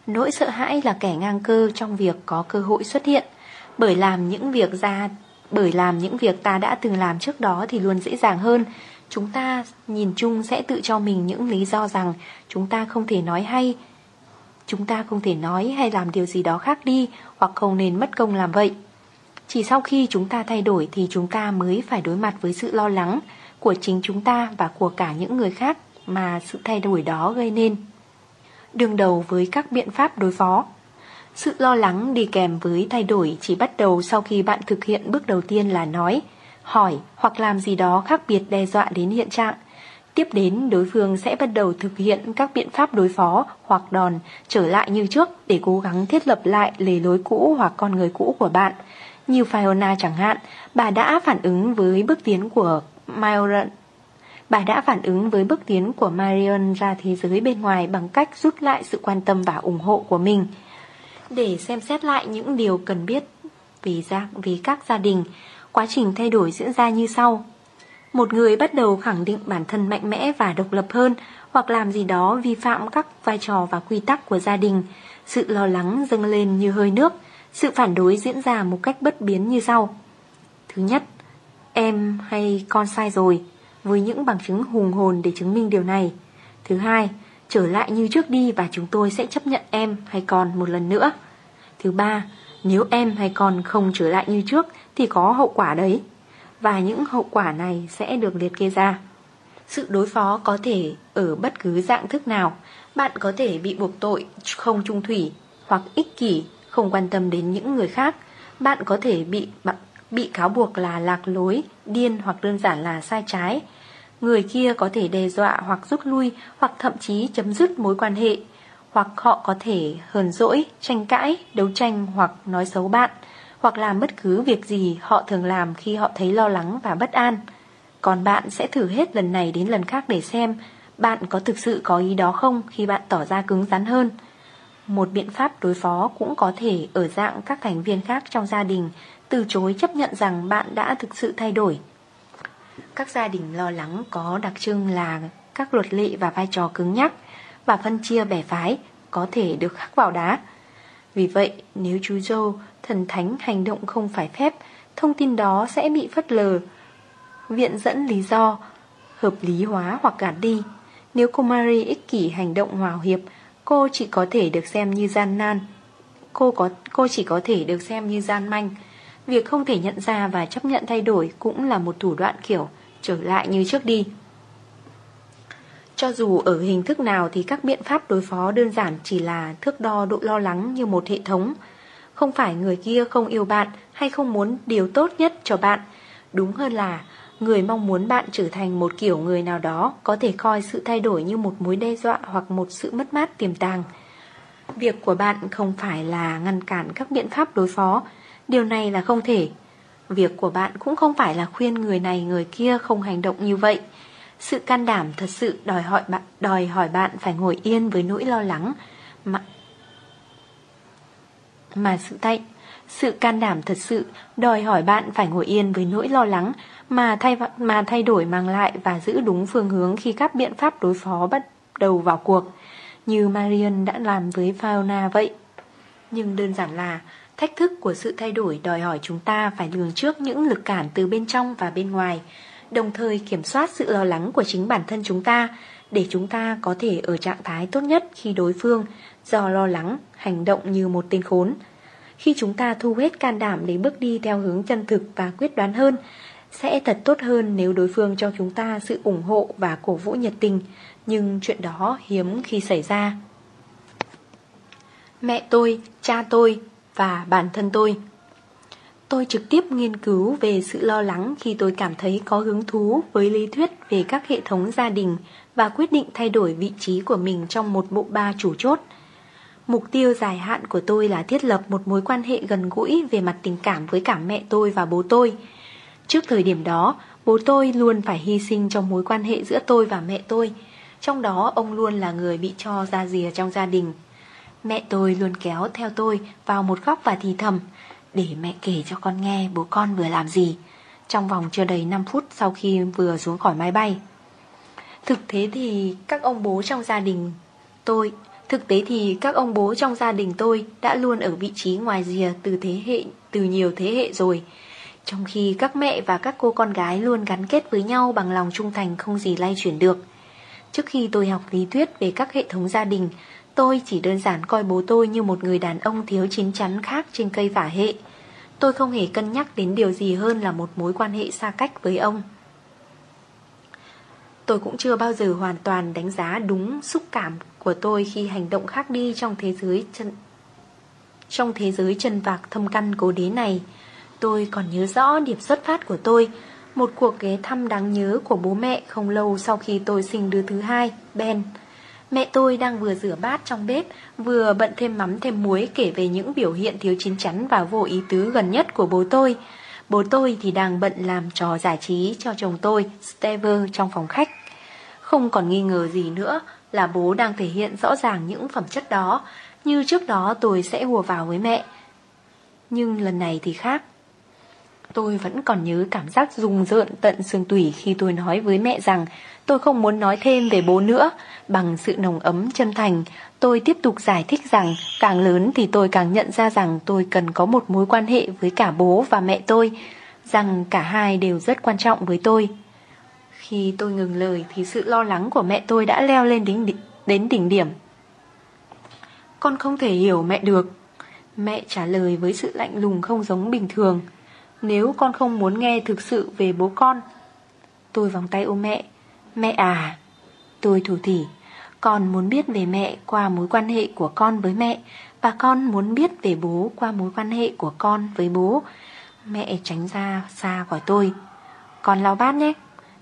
nỗi sợ hãi là kẻ ngang cơ trong việc có cơ hội xuất hiện bởi làm những việc ra, bởi làm những việc ta đã từng làm trước đó thì luôn dễ dàng hơn. Chúng ta nhìn chung sẽ tự cho mình những lý do rằng chúng ta không thể nói hay. Chúng ta không thể nói hay làm điều gì đó khác đi, hoặc không nên mất công làm vậy. Chỉ sau khi chúng ta thay đổi thì chúng ta mới phải đối mặt với sự lo lắng của chính chúng ta và của cả những người khác mà sự thay đổi đó gây nên. Đường đầu với các biện pháp đối phó sự lo lắng đi kèm với thay đổi chỉ bắt đầu sau khi bạn thực hiện bước đầu tiên là nói, hỏi hoặc làm gì đó khác biệt đe dọa đến hiện trạng. Tiếp đến đối phương sẽ bắt đầu thực hiện các biện pháp đối phó hoặc đòn trở lại như trước để cố gắng thiết lập lại lề lối cũ hoặc con người cũ của bạn. Như Fiona chẳng hạn, bà đã phản ứng với bước tiến của Myron Bà đã phản ứng với bước tiến của Marion ra thế giới bên ngoài bằng cách rút lại sự quan tâm và ủng hộ của mình để xem xét lại những điều cần biết vì, gia, vì các gia đình. Quá trình thay đổi diễn ra như sau. Một người bắt đầu khẳng định bản thân mạnh mẽ và độc lập hơn hoặc làm gì đó vi phạm các vai trò và quy tắc của gia đình. Sự lo lắng dâng lên như hơi nước. Sự phản đối diễn ra một cách bất biến như sau. Thứ nhất, em hay con sai rồi, với những bằng chứng hùng hồn để chứng minh điều này. Thứ hai, trở lại như trước đi và chúng tôi sẽ chấp nhận em hay con một lần nữa. Thứ ba, nếu em hay con không trở lại như trước thì có hậu quả đấy. Và những hậu quả này sẽ được liệt kê ra. Sự đối phó có thể ở bất cứ dạng thức nào. Bạn có thể bị buộc tội không trung thủy hoặc ích kỷ, không quan tâm đến những người khác. Bạn có thể bị bị cáo buộc là lạc lối, điên hoặc đơn giản là sai trái. Người kia có thể đe dọa hoặc rút lui hoặc thậm chí chấm dứt mối quan hệ hoặc họ có thể hờn dỗi, tranh cãi, đấu tranh hoặc nói xấu bạn, hoặc làm bất cứ việc gì họ thường làm khi họ thấy lo lắng và bất an. Còn bạn sẽ thử hết lần này đến lần khác để xem bạn có thực sự có ý đó không khi bạn tỏ ra cứng rắn hơn. Một biện pháp đối phó cũng có thể ở dạng các thành viên khác trong gia đình từ chối chấp nhận rằng bạn đã thực sự thay đổi. Các gia đình lo lắng có đặc trưng là các luật lệ và vai trò cứng nhắc, và phân chia bè phái có thể được khắc vào đá. Vì vậy, nếu chú dâu, thần thánh hành động không phải phép, thông tin đó sẽ bị phất lờ. Viện dẫn lý do, hợp lý hóa hoặc gạt đi. Nếu cô Marie ích kỷ hành động hòa hiệp, cô chỉ có thể được xem như gian nan. cô, có, cô chỉ có thể được xem như gian manh. Việc không thể nhận ra và chấp nhận thay đổi cũng là một thủ đoạn kiểu trở lại như trước đi. Cho dù ở hình thức nào thì các biện pháp đối phó đơn giản chỉ là thước đo độ lo lắng như một hệ thống. Không phải người kia không yêu bạn hay không muốn điều tốt nhất cho bạn. Đúng hơn là người mong muốn bạn trở thành một kiểu người nào đó có thể coi sự thay đổi như một mối đe dọa hoặc một sự mất mát tiềm tàng. Việc của bạn không phải là ngăn cản các biện pháp đối phó, điều này là không thể. Việc của bạn cũng không phải là khuyên người này người kia không hành động như vậy. Sự can đảm thật sự đòi hỏi bạn đòi hỏi bạn phải ngồi yên với nỗi lo lắng mà mà sự thay sự can đảm thật sự đòi hỏi bạn phải ngồi yên với nỗi lo lắng mà thay mà thay đổi mang lại và giữ đúng phương hướng khi các biện pháp đối phó bắt đầu vào cuộc, như Marion đã làm với Fauna vậy. Nhưng đơn giản là thách thức của sự thay đổi đòi hỏi chúng ta phải lường trước những lực cản từ bên trong và bên ngoài, đồng thời kiểm soát sự lo lắng của chính bản thân chúng ta để chúng ta có thể ở trạng thái tốt nhất khi đối phương do lo lắng hành động như một tên khốn. Khi chúng ta thu hết can đảm để bước đi theo hướng chân thực và quyết đoán hơn, sẽ thật tốt hơn nếu đối phương cho chúng ta sự ủng hộ và cổ vũ nhiệt tình, nhưng chuyện đó hiếm khi xảy ra. Mẹ tôi, cha tôi và bản thân tôi Tôi trực tiếp nghiên cứu về sự lo lắng khi tôi cảm thấy có hứng thú với lý thuyết về các hệ thống gia đình và quyết định thay đổi vị trí của mình trong một bộ ba chủ chốt. Mục tiêu dài hạn của tôi là thiết lập một mối quan hệ gần gũi về mặt tình cảm với cả mẹ tôi và bố tôi. Trước thời điểm đó, bố tôi luôn phải hy sinh trong mối quan hệ giữa tôi và mẹ tôi. Trong đó ông luôn là người bị cho ra rìa trong gia đình. Mẹ tôi luôn kéo theo tôi vào một góc và thì thầm, để mẹ kể cho con nghe bố con vừa làm gì. Trong vòng chưa đầy 5 phút sau khi vừa xuống khỏi máy bay. Thực tế thì các ông bố trong gia đình tôi, Thực tế thì các ông bố trong gia đình tôi đã luôn ở vị trí ngoài rìa từ thế hệ, từ nhiều thế hệ rồi. Trong khi các mẹ và các cô con gái luôn gắn kết với nhau bằng lòng trung thành không gì lay chuyển được. Trước khi tôi học lý thuyết về các hệ thống gia đình Tôi chỉ đơn giản coi bố tôi như một người đàn ông thiếu chín chắn khác trên cây vả hệ Tôi không hề cân nhắc đến điều gì hơn là một mối quan hệ xa cách với ông Tôi cũng chưa bao giờ hoàn toàn đánh giá đúng xúc cảm của tôi khi hành động khác đi trong thế giới chân trong thế giới chân vạc thâm căn cố đế này. Tôi còn nhớ rõ điểm xuất phát của tôi, một cuộc ghé thăm đáng nhớ của bố mẹ không lâu sau khi tôi sinh đứa thứ hai, Ben. Mẹ tôi đang vừa rửa bát trong bếp, vừa bận thêm mắm thêm muối kể về những biểu hiện thiếu chín chắn và vô ý tứ gần nhất của bố tôi. Bố tôi thì đang bận làm trò giải trí cho chồng tôi, Stever, trong phòng khách. Không còn nghi ngờ gì nữa là bố đang thể hiện rõ ràng những phẩm chất đó, như trước đó tôi sẽ hùa vào với mẹ. Nhưng lần này thì khác. Tôi vẫn còn nhớ cảm giác rùng rợn tận xương tủy khi tôi nói với mẹ rằng tôi không muốn nói thêm về bố nữa. Bằng sự nồng ấm chân thành, tôi tiếp tục giải thích rằng càng lớn thì tôi càng nhận ra rằng tôi cần có một mối quan hệ với cả bố và mẹ tôi, rằng cả hai đều rất quan trọng với tôi. Khi tôi ngừng lời thì sự lo lắng của mẹ tôi đã leo lên đến, đến đỉnh điểm. Con không thể hiểu mẹ được. Mẹ trả lời với sự lạnh lùng không giống bình thường. Nếu con không muốn nghe thực sự về bố con. Tôi vòng tay ôm mẹ. Mẹ à Tôi thủ thỉ. Con muốn biết về mẹ qua mối quan hệ của con với mẹ. Và con muốn biết về bố qua mối quan hệ của con với bố. Mẹ tránh ra xa khỏi tôi. Con lau bát nhé.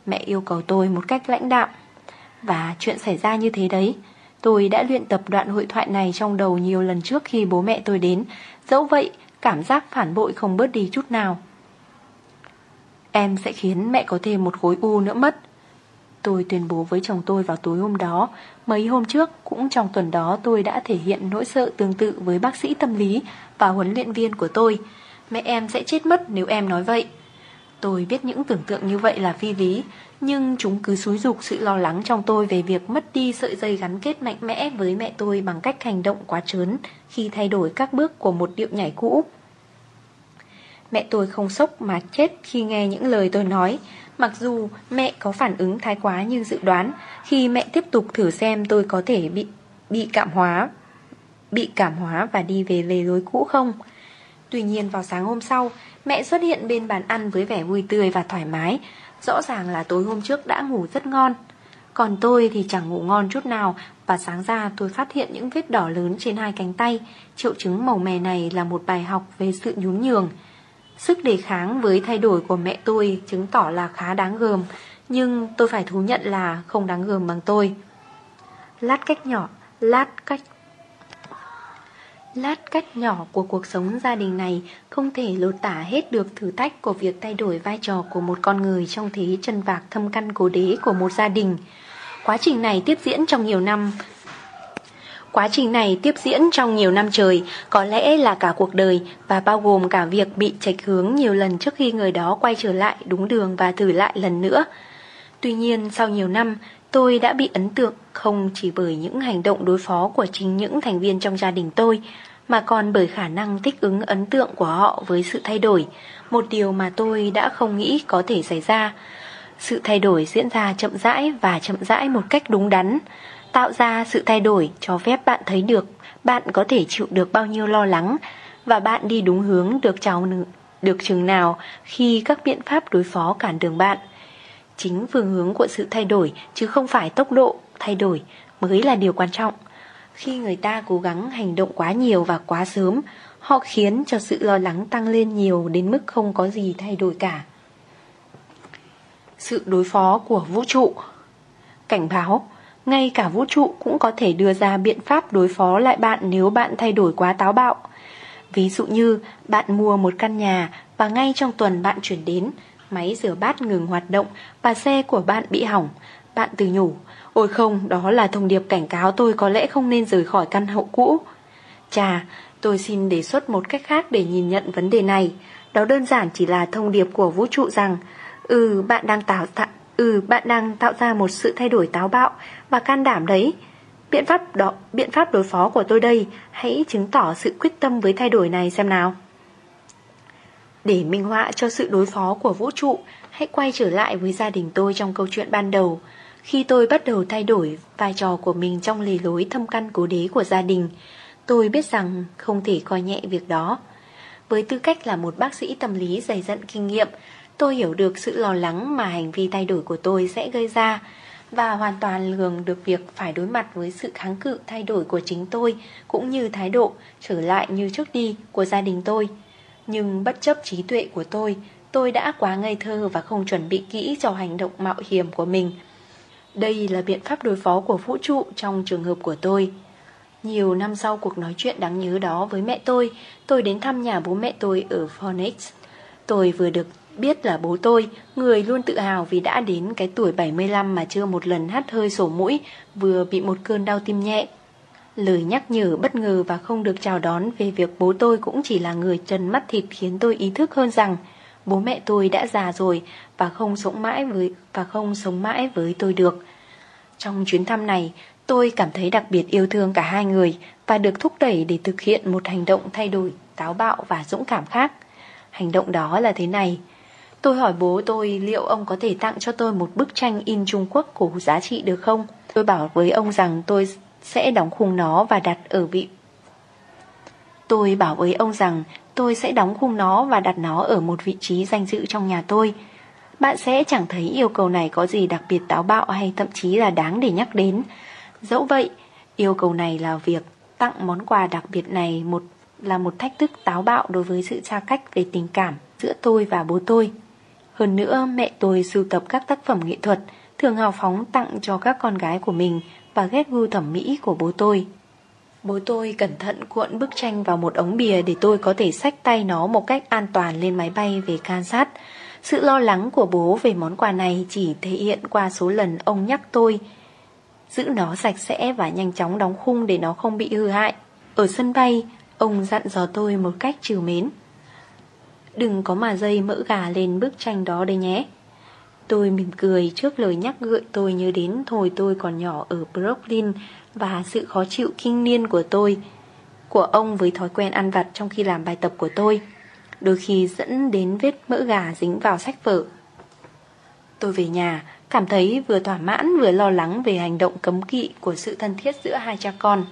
Mẹ yêu cầu tôi một cách lãnh đạm. Và chuyện xảy ra như thế đấy. Tôi đã luyện tập đoạn hội thoại này trong đầu nhiều lần trước khi bố mẹ tôi đến. Dẫu vậy, Cảm giác phản bội không bớt đi chút nào. Em sẽ khiến mẹ có thêm một khối u nữa mất. Tôi tuyên bố với chồng tôi vào tối hôm đó. Mấy hôm trước, Cũng trong tuần đó, tôi đã thể hiện nỗi sợ tương tự Với bác sĩ tâm lý Và huấn luyện viên của tôi. Mẹ em sẽ chết mất nếu em nói vậy. Tôi biết những tưởng tượng như vậy là phi lý, Nhưng chúng cứ xúi dục sự lo lắng trong tôi Về việc mất đi sợi dây gắn kết mạnh mẽ với mẹ tôi Bằng cách hành động quá trớn Khi thay đổi các bước của một điệu nhảy cũ. Mẹ tôi không sốc mà chết khi nghe những lời tôi nói Mặc dù mẹ có phản ứng thái quá như dự đoán Khi mẹ tiếp tục thử xem tôi có thể bị bị cảm hóa bị cảm hóa và đi về lề lối cũ không? Tuy nhiên vào sáng hôm sau, mẹ xuất hiện bên bàn ăn với vẻ vui tươi và thoải mái. Rõ ràng là tối hôm trước đã ngủ rất ngon. Còn tôi thì chẳng ngủ ngon chút nào và sáng ra tôi phát hiện những vết đỏ lớn trên hai cánh tay. Triệu chứng màu mè này là một bài học về sự nhún nhường. Sức đề kháng với thay đổi của mẹ tôi chứng tỏ là khá đáng gờm, nhưng tôi phải thú nhận là không đáng gờm bằng tôi. Lát cách nhỏ, lát cách Lát cách nhỏ của cuộc sống gia đình này không thể lột tả hết được thử thách của việc thay đổi vai trò của một con người trong thế chân vạc thâm căn cố đế của một gia đình. Quá trình này tiếp diễn trong nhiều năm Quá trình này tiếp diễn trong nhiều năm trời, có lẽ là cả cuộc đời và bao gồm cả việc bị trạch hướng nhiều lần trước khi người đó quay trở lại đúng đường và thử lại lần nữa. Tuy nhiên, sau nhiều năm, tôi đã bị ấn tượng không chỉ bởi những hành động đối phó của chính những thành viên trong gia đình tôi, mà còn bởi khả năng thích ứng ấn tượng của họ với sự thay đổi, một điều mà tôi đã không nghĩ có thể xảy ra. Sự thay đổi diễn ra chậm rãi và chậm rãi một cách đúng đắn, tạo ra sự thay đổi cho phép bạn thấy được bạn có thể chịu được bao nhiêu lo lắng và bạn đi đúng hướng được cháu được chừng nào khi các biện pháp đối phó cản đường bạn. Chính phương hướng của sự thay đổi chứ không phải tốc độ thay đổi mới là điều quan trọng. Khi người ta cố gắng hành động quá nhiều và quá sớm, họ khiến cho sự lo lắng tăng lên nhiều đến mức không có gì thay đổi cả. Sự đối phó của vũ trụ Cảnh báo ngay cả vũ trụ cũng có thể đưa ra biện pháp đối phó lại bạn nếu bạn thay đổi quá táo bạo. Ví dụ như bạn mua một căn nhà và ngay trong tuần bạn chuyển đến, máy rửa bát ngừng hoạt động và xe của bạn bị hỏng. Bạn từ nhủ, ôi không, đó là thông điệp cảnh cáo tôi có lẽ không nên rời khỏi căn hộ cũ. Chà, tôi xin đề xuất một cách khác để nhìn nhận vấn đề này. Đó đơn giản chỉ là thông điệp của vũ trụ rằng, ừ, bạn đang tạo tạo Ừ, bạn đang tạo ra một sự thay đổi táo bạo và can đảm đấy. Biện pháp đó, biện pháp đối phó của tôi đây, hãy chứng tỏ sự quyết tâm với thay đổi này xem nào. Để minh họa cho sự đối phó của vũ trụ, hãy quay trở lại với gia đình tôi trong câu chuyện ban đầu. Khi tôi bắt đầu thay đổi vai trò của mình trong lề lối thâm căn cố đế của gia đình, tôi biết rằng không thể coi nhẹ việc đó. Với tư cách là một bác sĩ tâm lý dày dặn kinh nghiệm, Tôi hiểu được sự lo lắng mà hành vi thay đổi của tôi sẽ gây ra và hoàn toàn lường được việc phải đối mặt với sự kháng cự thay đổi của chính tôi cũng như thái độ trở lại như trước đi của gia đình tôi. Nhưng bất chấp trí tuệ của tôi, tôi đã quá ngây thơ và không chuẩn bị kỹ cho hành động mạo hiểm của mình. Đây là biện pháp đối phó của vũ trụ trong trường hợp của tôi. Nhiều năm sau cuộc nói chuyện đáng nhớ đó với mẹ tôi, tôi đến thăm nhà bố mẹ tôi ở Phoenix. Tôi vừa được Biết là bố tôi, người luôn tự hào vì đã đến cái tuổi 75 mà chưa một lần hắt hơi sổ mũi, vừa bị một cơn đau tim nhẹ. Lời nhắc nhở bất ngờ và không được chào đón về việc bố tôi cũng chỉ là người trần mắt thịt khiến tôi ý thức hơn rằng bố mẹ tôi đã già rồi và không sống mãi với và không sống mãi với tôi được. Trong chuyến thăm này, tôi cảm thấy đặc biệt yêu thương cả hai người và được thúc đẩy để thực hiện một hành động thay đổi, táo bạo và dũng cảm khác. Hành động đó là thế này. Tôi hỏi bố tôi liệu ông có thể tặng cho tôi một bức tranh in Trung Quốc của giá trị được không? Tôi bảo với ông rằng tôi sẽ đóng khung nó và đặt ở vị... Tôi bảo với ông rằng tôi sẽ đóng khung nó và đặt nó ở một vị trí danh dự trong nhà tôi. Bạn sẽ chẳng thấy yêu cầu này có gì đặc biệt táo bạo hay thậm chí là đáng để nhắc đến. Dẫu vậy, yêu cầu này là việc tặng món quà đặc biệt này một là một thách thức táo bạo đối với sự xa cách về tình cảm giữa tôi và bố tôi. Hơn nữa mẹ tôi sưu tập các tác phẩm nghệ thuật Thường hào phóng tặng cho các con gái của mình Và ghét gu thẩm mỹ của bố tôi. Bố tôi cẩn thận cuộn bức tranh vào một ống bìa Để tôi có thể xách tay nó một cách an toàn lên máy bay về Kansas. Sự lo lắng của bố về món quà này chỉ thể hiện qua số lần ông nhắc tôi Giữ nó sạch sẽ và nhanh chóng đóng khung để nó không bị hư hại. Ở sân bay, ông dặn dò tôi một cách trừ mến. Đừng có mà dây mỡ gà lên bức tranh đó đây nhé Tôi mỉm cười trước lời nhắc gợi tôi nhớ đến Thôi tôi còn nhỏ ở Brooklyn và sự khó chịu kinh niên của tôi, của ông với thói quen ăn vặt trong khi làm bài tập của tôi, đôi khi dẫn đến vết mỡ gà dính vào sách vở. Tôi về nhà, cảm thấy vừa thỏa mãn vừa lo lắng về hành động cấm kỵ của sự thân thiết giữa hai cha con.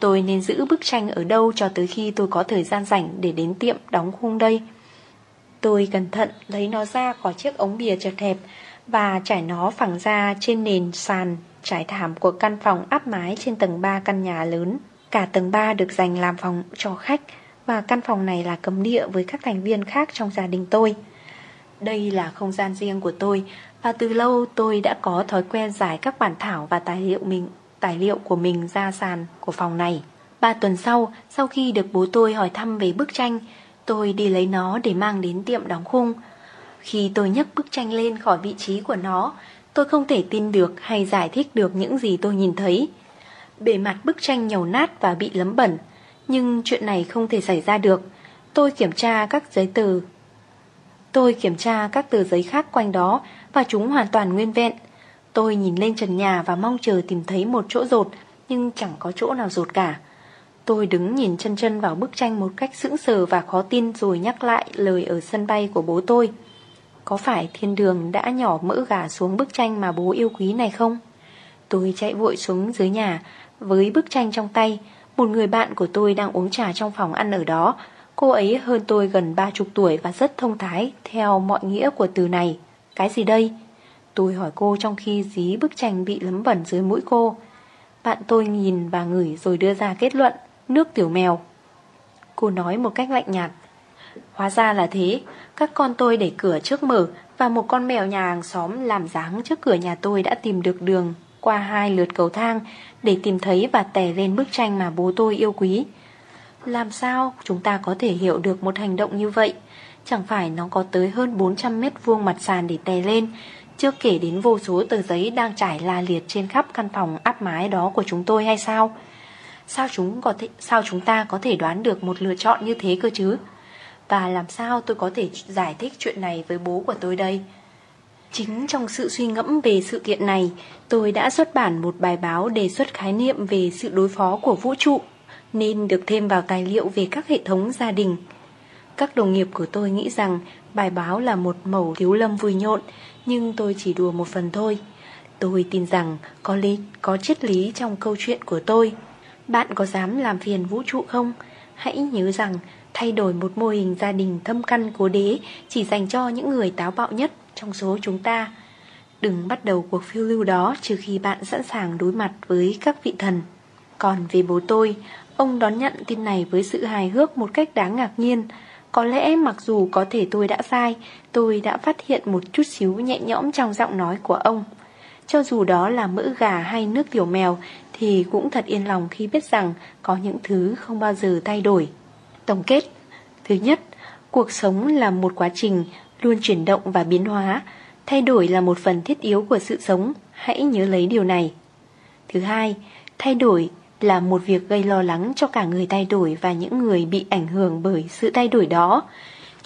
Tôi nên giữ bức tranh ở đâu cho tới khi tôi có thời gian rảnh để đến tiệm đóng khung đây Tôi cẩn thận lấy nó ra khỏi chiếc ống bìa chật hẹp Và trải nó phẳng ra trên nền sàn trải thảm của căn phòng áp mái trên tầng 3 căn nhà lớn Cả tầng 3 được dành làm phòng cho khách Và căn phòng này là cấm địa với các thành viên khác trong gia đình tôi Đây là không gian riêng của tôi Và từ lâu tôi đã có thói quen giải các bản thảo và tài liệu mình tài liệu của mình ra sàn của phòng này. Ba tuần sau, sau khi được bố tôi hỏi thăm về bức tranh, tôi đi lấy nó để mang đến tiệm đóng khung. Khi tôi nhấc bức tranh lên khỏi vị trí của nó, tôi không thể tin được hay giải thích được những gì tôi nhìn thấy. Bề mặt bức tranh nhầu nát và bị lấm bẩn, nhưng chuyện này không thể xảy ra được. Tôi kiểm tra các giấy tờ. Tôi kiểm tra các tờ giấy khác quanh đó và chúng hoàn toàn nguyên vẹn. Tôi nhìn lên trần nhà và mong chờ tìm thấy một chỗ rột, nhưng chẳng có chỗ nào rột cả. Tôi đứng nhìn chân chân vào bức tranh một cách sững sờ và khó tin rồi nhắc lại lời ở sân bay của bố tôi. Có phải thiên đường đã nhỏ mỡ gà xuống bức tranh mà bố yêu quý này không? Tôi chạy vội xuống dưới nhà với bức tranh trong tay. Một người bạn của tôi đang uống trà trong phòng ăn ở đó. Cô ấy hơn tôi gần ba chục tuổi và rất thông thái theo mọi nghĩa của từ này. Cái gì đây? Tôi hỏi cô trong khi dí bức tranh bị lấm bẩn dưới mũi cô. Bạn tôi nhìn và ngửi rồi đưa ra kết luận, nước tiểu mèo. Cô nói một cách lạnh nhạt. Hóa ra là thế, các con tôi để cửa trước mở và một con mèo nhà hàng xóm làm dáng trước cửa nhà tôi đã tìm được đường qua hai lượt cầu thang để tìm thấy và tè lên bức tranh mà bố tôi yêu quý. Làm sao chúng ta có thể hiểu được một hành động như vậy? Chẳng phải nó có tới hơn 400 mét vuông mặt sàn để tè lên, chưa kể đến vô số tờ giấy đang trải la liệt trên khắp căn phòng áp mái đó của chúng tôi hay sao? Sao chúng có thể sao chúng ta có thể đoán được một lựa chọn như thế cơ chứ? Và làm sao tôi có thể giải thích chuyện này với bố của tôi đây? Chính trong sự suy ngẫm về sự kiện này, tôi đã xuất bản một bài báo đề xuất khái niệm về sự đối phó của vũ trụ, nên được thêm vào tài liệu về các hệ thống gia đình. Các đồng nghiệp của tôi nghĩ rằng bài báo là một mẩu thiếu lâm vui nhộn, nhưng tôi chỉ đùa một phần thôi. Tôi tin rằng có lý, có triết lý trong câu chuyện của tôi. Bạn có dám làm phiền vũ trụ không? Hãy nhớ rằng thay đổi một mô hình gia đình thâm căn cố đế chỉ dành cho những người táo bạo nhất trong số chúng ta. Đừng bắt đầu cuộc phiêu lưu đó trừ khi bạn sẵn sàng đối mặt với các vị thần. Còn về bố tôi, ông đón nhận tin này với sự hài hước một cách đáng ngạc nhiên. Có lẽ mặc dù có thể tôi đã sai, tôi đã phát hiện một chút xíu nhẹ nhõm trong giọng nói của ông. Cho dù đó là mỡ gà hay nước tiểu mèo thì cũng thật yên lòng khi biết rằng có những thứ không bao giờ thay đổi. Tổng kết Thứ nhất, cuộc sống là một quá trình luôn chuyển động và biến hóa. Thay đổi là một phần thiết yếu của sự sống, hãy nhớ lấy điều này. Thứ hai, thay đổi là một việc gây lo lắng cho cả người thay đổi và những người bị ảnh hưởng bởi sự thay đổi đó.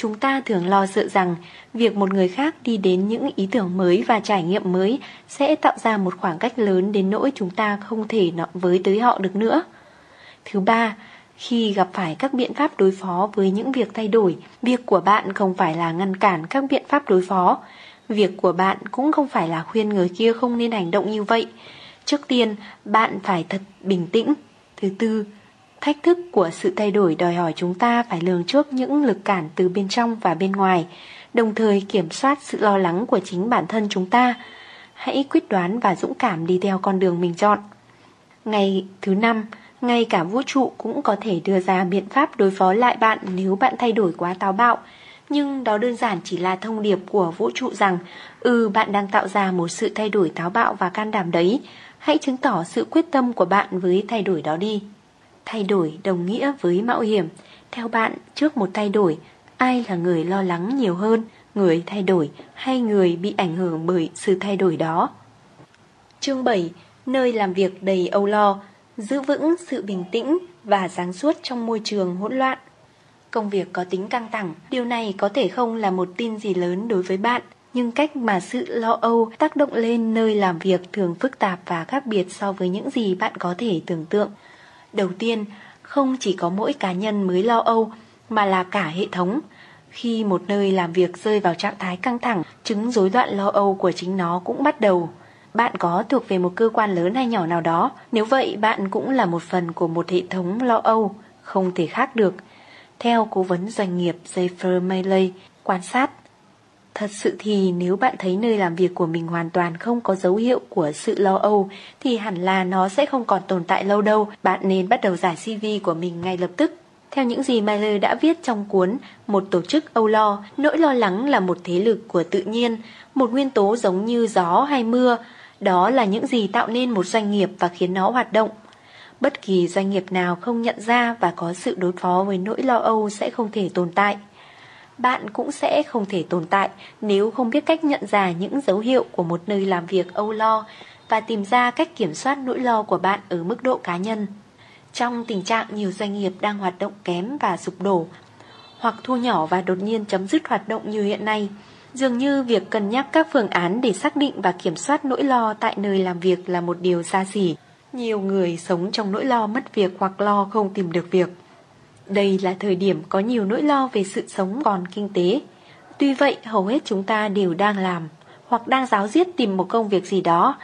Chúng ta thường lo sợ rằng việc một người khác đi đến những ý tưởng mới và trải nghiệm mới sẽ tạo ra một khoảng cách lớn đến nỗi chúng ta không thể nọ với tới họ được nữa. Thứ ba, khi gặp phải các biện pháp đối phó với những việc thay đổi, việc của bạn không phải là ngăn cản các biện pháp đối phó. Việc của bạn cũng không phải là khuyên người kia không nên hành động như vậy. Trước tiên, bạn phải thật bình tĩnh. Thứ tư, thách thức của sự thay đổi đòi hỏi chúng ta phải lường trước những lực cản từ bên trong và bên ngoài, đồng thời kiểm soát sự lo lắng của chính bản thân chúng ta. Hãy quyết đoán và dũng cảm đi theo con đường mình chọn. Ngày thứ năm, ngay cả vũ trụ cũng có thể đưa ra biện pháp đối phó lại bạn nếu bạn thay đổi quá táo bạo. Nhưng đó đơn giản chỉ là thông điệp của vũ trụ rằng Ừ bạn đang tạo ra một sự thay đổi táo bạo và can đảm đấy Hãy chứng tỏ sự quyết tâm của bạn với thay đổi đó đi Thay đổi đồng nghĩa với mạo hiểm. Theo bạn, trước một thay đổi Ai là người lo lắng nhiều hơn Người thay đổi hay người bị ảnh hưởng bởi sự thay đổi đó? Chương 7 Nơi làm việc đầy âu lo Giữ vững sự bình tĩnh và sáng suốt trong môi trường hỗn loạn. Công việc có tính căng thẳng Điều này có thể không là một tin gì lớn đối với bạn nhưng cách mà sự lo âu tác động lên nơi làm việc thường phức tạp và khác biệt so với những gì bạn có thể tưởng tượng. Đầu tiên, không chỉ có mỗi cá nhân mới lo âu, mà là cả hệ thống. Khi một nơi làm việc rơi vào trạng thái căng thẳng, chứng rối loạn lo âu của chính nó cũng bắt đầu. bạn có thuộc về một cơ quan lớn hay nhỏ nào đó. Nếu vậy, bạn cũng là một phần của một hệ thống lo âu, không thể khác được. Theo cố vấn doanh nghiệp Zephyr Maylay, quan sát Thật sự thì nếu bạn thấy nơi làm việc của mình hoàn toàn không có dấu hiệu của sự lo âu thì hẳn là nó sẽ không còn tồn tại lâu đâu. Bạn nên bắt đầu giải CV của mình ngay lập tức. Theo những gì Myler đã viết trong cuốn Một tổ chức âu lo, nỗi lo lắng là một thế lực của tự nhiên, một nguyên tố giống như gió hay mưa. Đó là những gì tạo nên một doanh nghiệp và khiến nó hoạt động. Bất kỳ doanh nghiệp nào không nhận ra và có sự đối phó với nỗi lo âu sẽ không thể tồn tại bạn cũng sẽ không thể tồn tại nếu không biết cách nhận ra những dấu hiệu của một nơi làm việc âu lo và tìm ra cách kiểm soát nỗi lo của bạn ở mức độ cá nhân. Trong tình trạng nhiều doanh nghiệp đang hoạt động kém và sụp đổ, hoặc thu nhỏ và đột nhiên chấm dứt hoạt động như hiện nay, dường như việc cân nhắc các phương án để xác định và kiểm soát nỗi lo tại nơi làm việc là một điều xa xỉ. Nhiều người sống trong nỗi lo mất việc hoặc lo không tìm được việc. Đây là thời điểm có nhiều nỗi lo về sự sống còn kinh tế. Tuy vậy, hầu hết chúng ta đều đang làm hoặc đang giáo diết tìm một công việc gì đó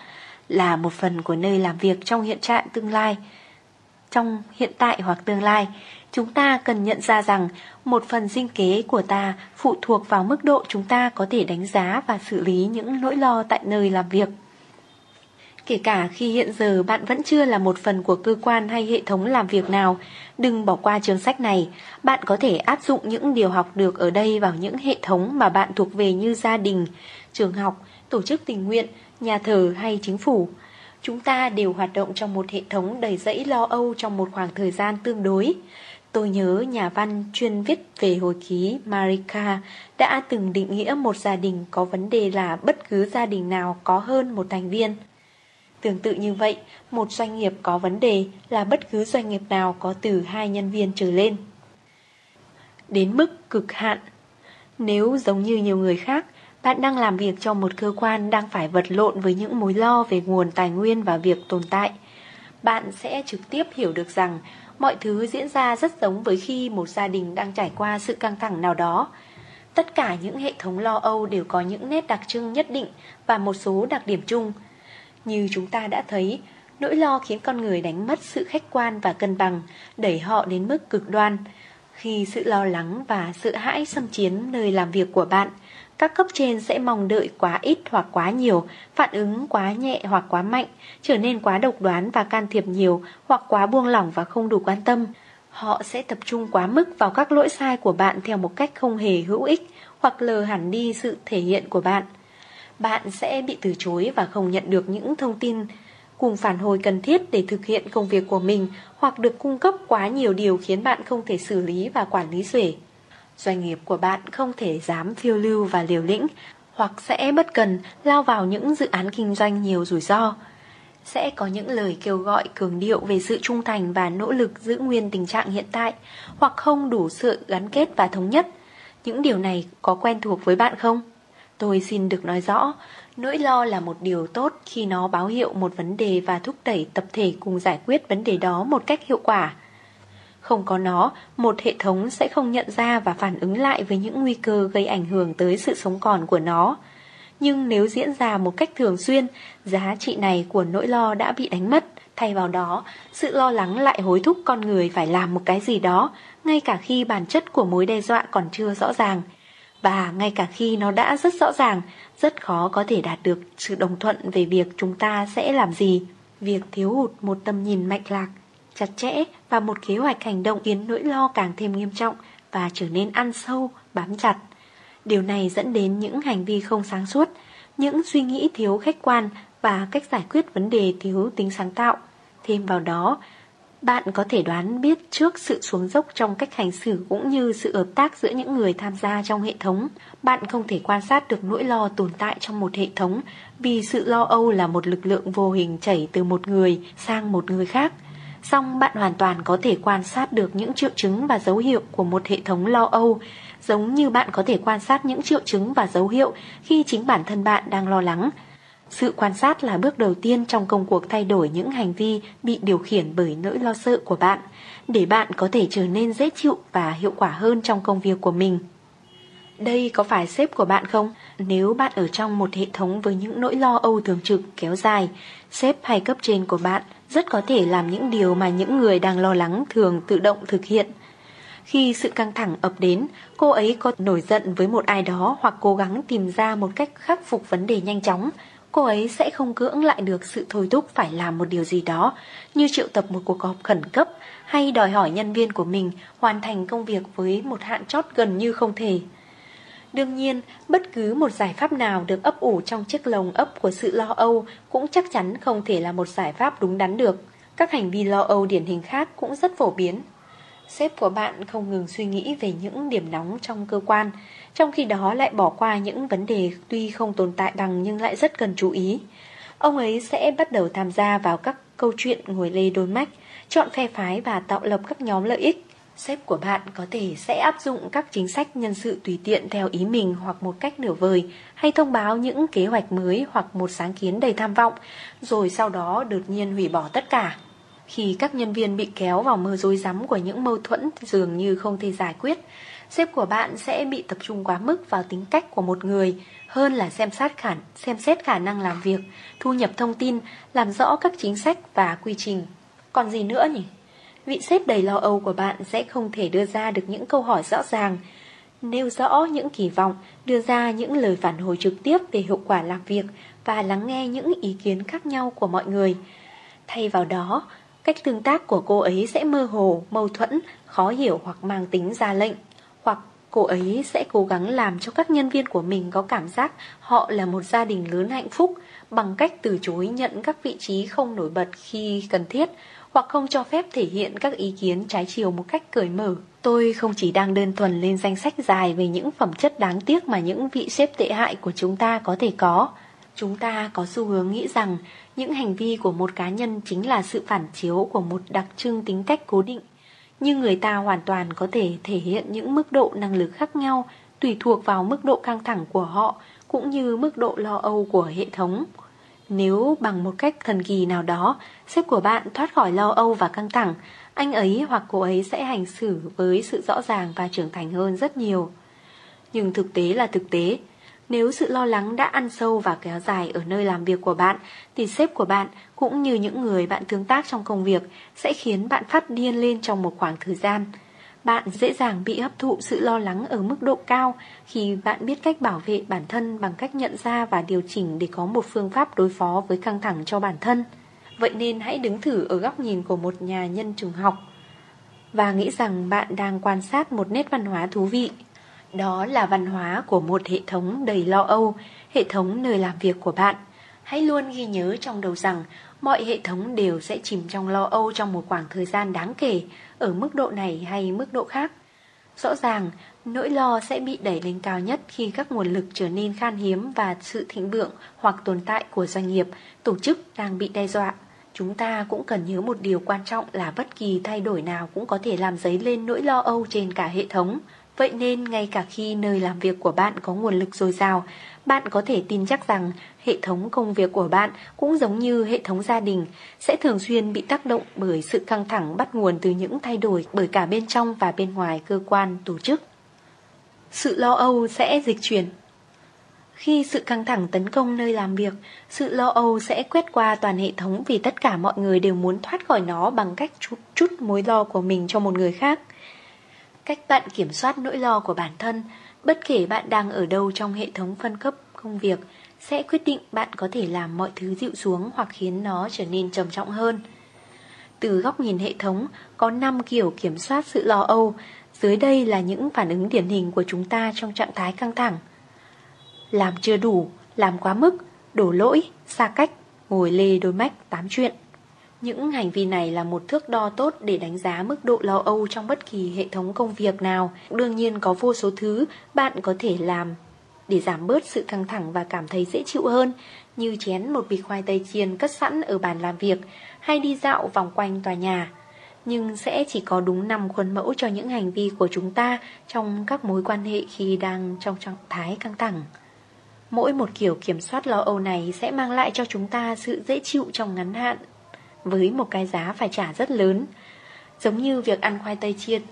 là một phần của nơi làm việc trong hiện trạng tương lai. Trong hiện tại hoặc tương lai, chúng ta cần nhận ra rằng một phần sinh kế của ta phụ thuộc vào mức độ chúng ta có thể đánh giá và xử lý những nỗi lo tại nơi làm việc. Kể cả khi hiện giờ bạn vẫn chưa là một phần của cơ quan hay hệ thống làm việc nào, đừng bỏ qua chương sách này. Bạn có thể áp dụng những điều học được ở đây vào những hệ thống mà bạn thuộc về như gia đình, trường học, tổ chức tình nguyện, nhà thờ hay chính phủ. Chúng ta đều hoạt động trong một hệ thống đầy rẫy lo âu trong một khoảng thời gian tương đối. Tôi nhớ nhà văn chuyên viết về hồi ký Marika đã từng định nghĩa một gia đình có vấn đề là bất cứ gia đình nào có hơn một thành viên. Tương tự như vậy, một doanh nghiệp có vấn đề là bất cứ doanh nghiệp nào có từ hai nhân viên trở lên. Đến mức cực hạn Nếu giống như nhiều người khác, bạn đang làm việc cho một cơ quan đang phải vật lộn với những mối lo về nguồn tài nguyên và việc tồn tại, bạn sẽ trực tiếp hiểu được rằng mọi thứ diễn ra rất giống với khi một gia đình đang trải qua sự căng thẳng nào đó. Tất cả những hệ thống lo âu đều có những nét đặc trưng nhất định và một số đặc điểm chung – như chúng ta đã thấy, nỗi lo khiến con người đánh mất sự khách quan và cân bằng, đẩy họ đến mức cực đoan. Khi sự lo lắng và sợ hãi xâm chiếm nơi làm việc của bạn, các cấp trên sẽ mong đợi quá ít hoặc quá nhiều, phản ứng quá nhẹ hoặc quá mạnh, trở nên quá độc đoán và can thiệp nhiều hoặc quá buông lỏng và không đủ quan tâm. Họ sẽ tập trung quá mức vào các lỗi sai của bạn theo một cách không hề hữu ích hoặc lờ hẳn đi sự thể hiện của bạn bạn sẽ bị từ chối và không nhận được những thông tin cùng phản hồi cần thiết để thực hiện công việc của mình hoặc được cung cấp quá nhiều điều khiến bạn không thể xử lý và quản lý xuể. Doanh nghiệp của bạn không thể dám phiêu lưu và liều lĩnh hoặc sẽ bất cần lao vào những dự án kinh doanh nhiều rủi ro. Sẽ có những lời kêu gọi cường điệu về sự trung thành và nỗ lực giữ nguyên tình trạng hiện tại hoặc không đủ sự gắn kết và thống nhất. Những điều này có quen thuộc với bạn không? Tôi xin được nói rõ, nỗi lo là một điều tốt khi nó báo hiệu một vấn đề và thúc đẩy tập thể cùng giải quyết vấn đề đó một cách hiệu quả. Không có nó, một hệ thống sẽ không nhận ra và phản ứng lại với những nguy cơ gây ảnh hưởng tới sự sống còn của nó. Nhưng nếu diễn ra một cách thường xuyên, giá trị này của nỗi lo đã bị đánh mất. Thay vào đó, sự lo lắng lại hối thúc con người phải làm một cái gì đó, ngay cả khi bản chất của mối đe dọa còn chưa rõ ràng. Và ngay cả khi nó đã rất rõ ràng, rất khó có thể đạt được sự đồng thuận về việc chúng ta sẽ làm gì. Việc thiếu hụt một tầm nhìn mạch lạc, chặt chẽ và một kế hoạch hành động khiến nỗi lo càng thêm nghiêm trọng và trở nên ăn sâu, bám chặt. Điều này dẫn đến những hành vi không sáng suốt, những suy nghĩ thiếu khách quan và cách giải quyết vấn đề thiếu tính sáng tạo. Thêm vào đó, bạn có thể đoán biết trước sự xuống dốc trong cách hành xử cũng như sự hợp tác giữa những người tham gia trong hệ thống. Bạn không thể quan sát được nỗi lo tồn tại trong một hệ thống vì sự lo âu là một lực lượng vô hình chảy từ một người sang một người khác. Song bạn hoàn toàn có thể quan sát được những triệu chứng và dấu hiệu của một hệ thống lo âu, giống như bạn có thể quan sát những triệu chứng và dấu hiệu khi chính bản thân bạn đang lo lắng. Sự quan sát là bước đầu tiên trong công cuộc thay đổi những hành vi bị điều khiển bởi nỗi lo sợ của bạn, để bạn có thể trở nên dễ chịu và hiệu quả hơn trong công việc của mình. Đây có phải sếp của bạn không? Nếu bạn ở trong một hệ thống với những nỗi lo âu thường trực kéo dài, sếp hay cấp trên của bạn rất có thể làm những điều mà những người đang lo lắng thường tự động thực hiện. Khi sự căng thẳng ập đến, cô ấy có nổi giận với một ai đó hoặc cố gắng tìm ra một cách khắc phục vấn đề nhanh chóng. Cô ấy sẽ không cưỡng lại được sự thôi thúc phải làm một điều gì đó, như triệu tập một cuộc họp khẩn cấp hay đòi hỏi nhân viên của mình hoàn thành công việc với một hạn chót gần như không thể. Đương nhiên, bất cứ một giải pháp nào được ấp ủ trong chiếc lồng ấp của sự lo âu cũng chắc chắn không thể là một giải pháp đúng đắn được. Các hành vi lo âu điển hình khác cũng rất phổ biến. Sếp của bạn không ngừng suy nghĩ về những điểm nóng trong cơ quan, trong khi đó lại bỏ qua những vấn đề tuy không tồn tại bằng nhưng lại rất cần chú ý. Ông ấy sẽ bắt đầu tham gia vào các câu chuyện ngồi lê đôi mách, chọn phe phái và tạo lập các nhóm lợi ích. Sếp của bạn có thể sẽ áp dụng các chính sách nhân sự tùy tiện theo ý mình hoặc một cách nửa vời, hay thông báo những kế hoạch mới hoặc một sáng kiến đầy tham vọng, rồi sau đó đột nhiên hủy bỏ tất cả. Khi các nhân viên bị kéo vào mơ dối rắm của những mâu thuẫn dường như không thể giải quyết, sếp của bạn sẽ bị tập trung quá mức vào tính cách của một người hơn là xem sát khả, xem xét khả năng làm việc, thu nhập thông tin, làm rõ các chính sách và quy trình. Còn gì nữa nhỉ? Vị sếp đầy lo âu của bạn sẽ không thể đưa ra được những câu hỏi rõ ràng, nêu rõ những kỳ vọng, đưa ra những lời phản hồi trực tiếp về hiệu quả làm việc và lắng nghe những ý kiến khác nhau của mọi người. Thay vào đó, cách tương tác của cô ấy sẽ mơ hồ, mâu thuẫn, khó hiểu hoặc mang tính ra lệnh, hoặc cô ấy sẽ cố gắng làm cho các nhân viên của mình có cảm giác họ là một gia đình lớn hạnh phúc bằng cách từ chối nhận các vị trí không nổi bật khi cần thiết hoặc không cho phép thể hiện các ý kiến trái chiều một cách cởi mở. Tôi không chỉ đang đơn thuần lên danh sách dài về những phẩm chất đáng tiếc mà những vị xếp tệ hại của chúng ta có thể có. Chúng ta có xu hướng nghĩ rằng những hành vi của một cá nhân chính là sự phản chiếu của một đặc trưng tính cách cố định. Nhưng người ta hoàn toàn có thể thể hiện những mức độ năng lực khác nhau tùy thuộc vào mức độ căng thẳng của họ cũng như mức độ lo âu của hệ thống. Nếu bằng một cách thần kỳ nào đó, sếp của bạn thoát khỏi lo âu và căng thẳng, anh ấy hoặc cô ấy sẽ hành xử với sự rõ ràng và trưởng thành hơn rất nhiều. Nhưng thực tế là thực tế. Nếu sự lo lắng đã ăn sâu và kéo dài ở nơi làm việc của bạn, thì sếp của bạn cũng như những người bạn tương tác trong công việc sẽ khiến bạn phát điên lên trong một khoảng thời gian. Bạn dễ dàng bị hấp thụ sự lo lắng ở mức độ cao khi bạn biết cách bảo vệ bản thân bằng cách nhận ra và điều chỉnh để có một phương pháp đối phó với căng thẳng cho bản thân. Vậy nên hãy đứng thử ở góc nhìn của một nhà nhân trường học và nghĩ rằng bạn đang quan sát một nét văn hóa thú vị. Đó là văn hóa của một hệ thống đầy lo âu, hệ thống nơi làm việc của bạn. Hãy luôn ghi nhớ trong đầu rằng mọi hệ thống đều sẽ chìm trong lo âu trong một khoảng thời gian đáng kể, ở mức độ này hay mức độ khác. Rõ ràng, nỗi lo sẽ bị đẩy lên cao nhất khi các nguồn lực trở nên khan hiếm và sự thịnh vượng hoặc tồn tại của doanh nghiệp, tổ chức đang bị đe dọa. Chúng ta cũng cần nhớ một điều quan trọng là bất kỳ thay đổi nào cũng có thể làm dấy lên nỗi lo âu trên cả hệ thống. Vậy nên ngay cả khi nơi làm việc của bạn có nguồn lực dồi dào, bạn có thể tin chắc rằng hệ thống công việc của bạn cũng giống như hệ thống gia đình sẽ thường xuyên bị tác động bởi sự căng thẳng bắt nguồn từ những thay đổi bởi cả bên trong và bên ngoài cơ quan, tổ chức. Sự lo âu sẽ dịch chuyển khi sự căng thẳng tấn công nơi làm việc, sự lo âu sẽ quét qua toàn hệ thống vì tất cả mọi người đều muốn thoát khỏi nó bằng cách chút, chút mối lo của mình cho một người khác. Cách bạn kiểm soát nỗi lo của bản thân, bất kể bạn đang ở đâu trong hệ thống phân cấp công việc, sẽ quyết định bạn có thể làm mọi thứ dịu xuống hoặc khiến nó trở nên trầm trọng hơn. Từ góc nhìn hệ thống, có 5 kiểu kiểm soát sự lo âu, dưới đây là những phản ứng điển hình của chúng ta trong trạng thái căng thẳng. Làm chưa đủ, làm quá mức, đổ lỗi, xa cách, ngồi lê đôi mách tám chuyện. Những hành vi này là một thước đo tốt để đánh giá mức độ lo âu trong bất kỳ hệ thống công việc nào. Đương nhiên có vô số thứ bạn có thể làm để giảm bớt sự căng thẳng và cảm thấy dễ chịu hơn, như chén một bịch khoai tây chiên cất sẵn ở bàn làm việc hay đi dạo vòng quanh tòa nhà. Nhưng sẽ chỉ có đúng 5 khuôn mẫu cho những hành vi của chúng ta trong các mối quan hệ khi đang trong trạng thái căng thẳng. Mỗi một kiểu kiểm soát lo âu này sẽ mang lại cho chúng ta sự dễ chịu trong ngắn hạn với một cái giá phải trả rất lớn. Giống như việc ăn khoai tây chiên.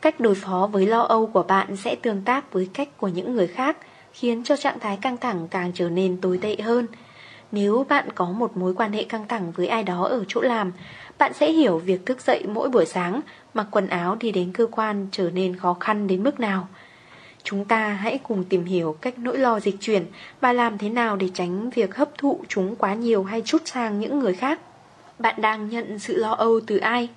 Cách đối phó với lo âu của bạn sẽ tương tác với cách của những người khác, khiến cho trạng thái căng thẳng càng trở nên tồi tệ hơn. Nếu bạn có một mối quan hệ căng thẳng với ai đó ở chỗ làm, bạn sẽ hiểu việc thức dậy mỗi buổi sáng, mặc quần áo đi đến cơ quan trở nên khó khăn đến mức nào. Chúng ta hãy cùng tìm hiểu cách nỗi lo dịch chuyển và làm thế nào để tránh việc hấp thụ chúng quá nhiều hay chút sang những người khác. Bạn đang nhận sự lo âu từ ai?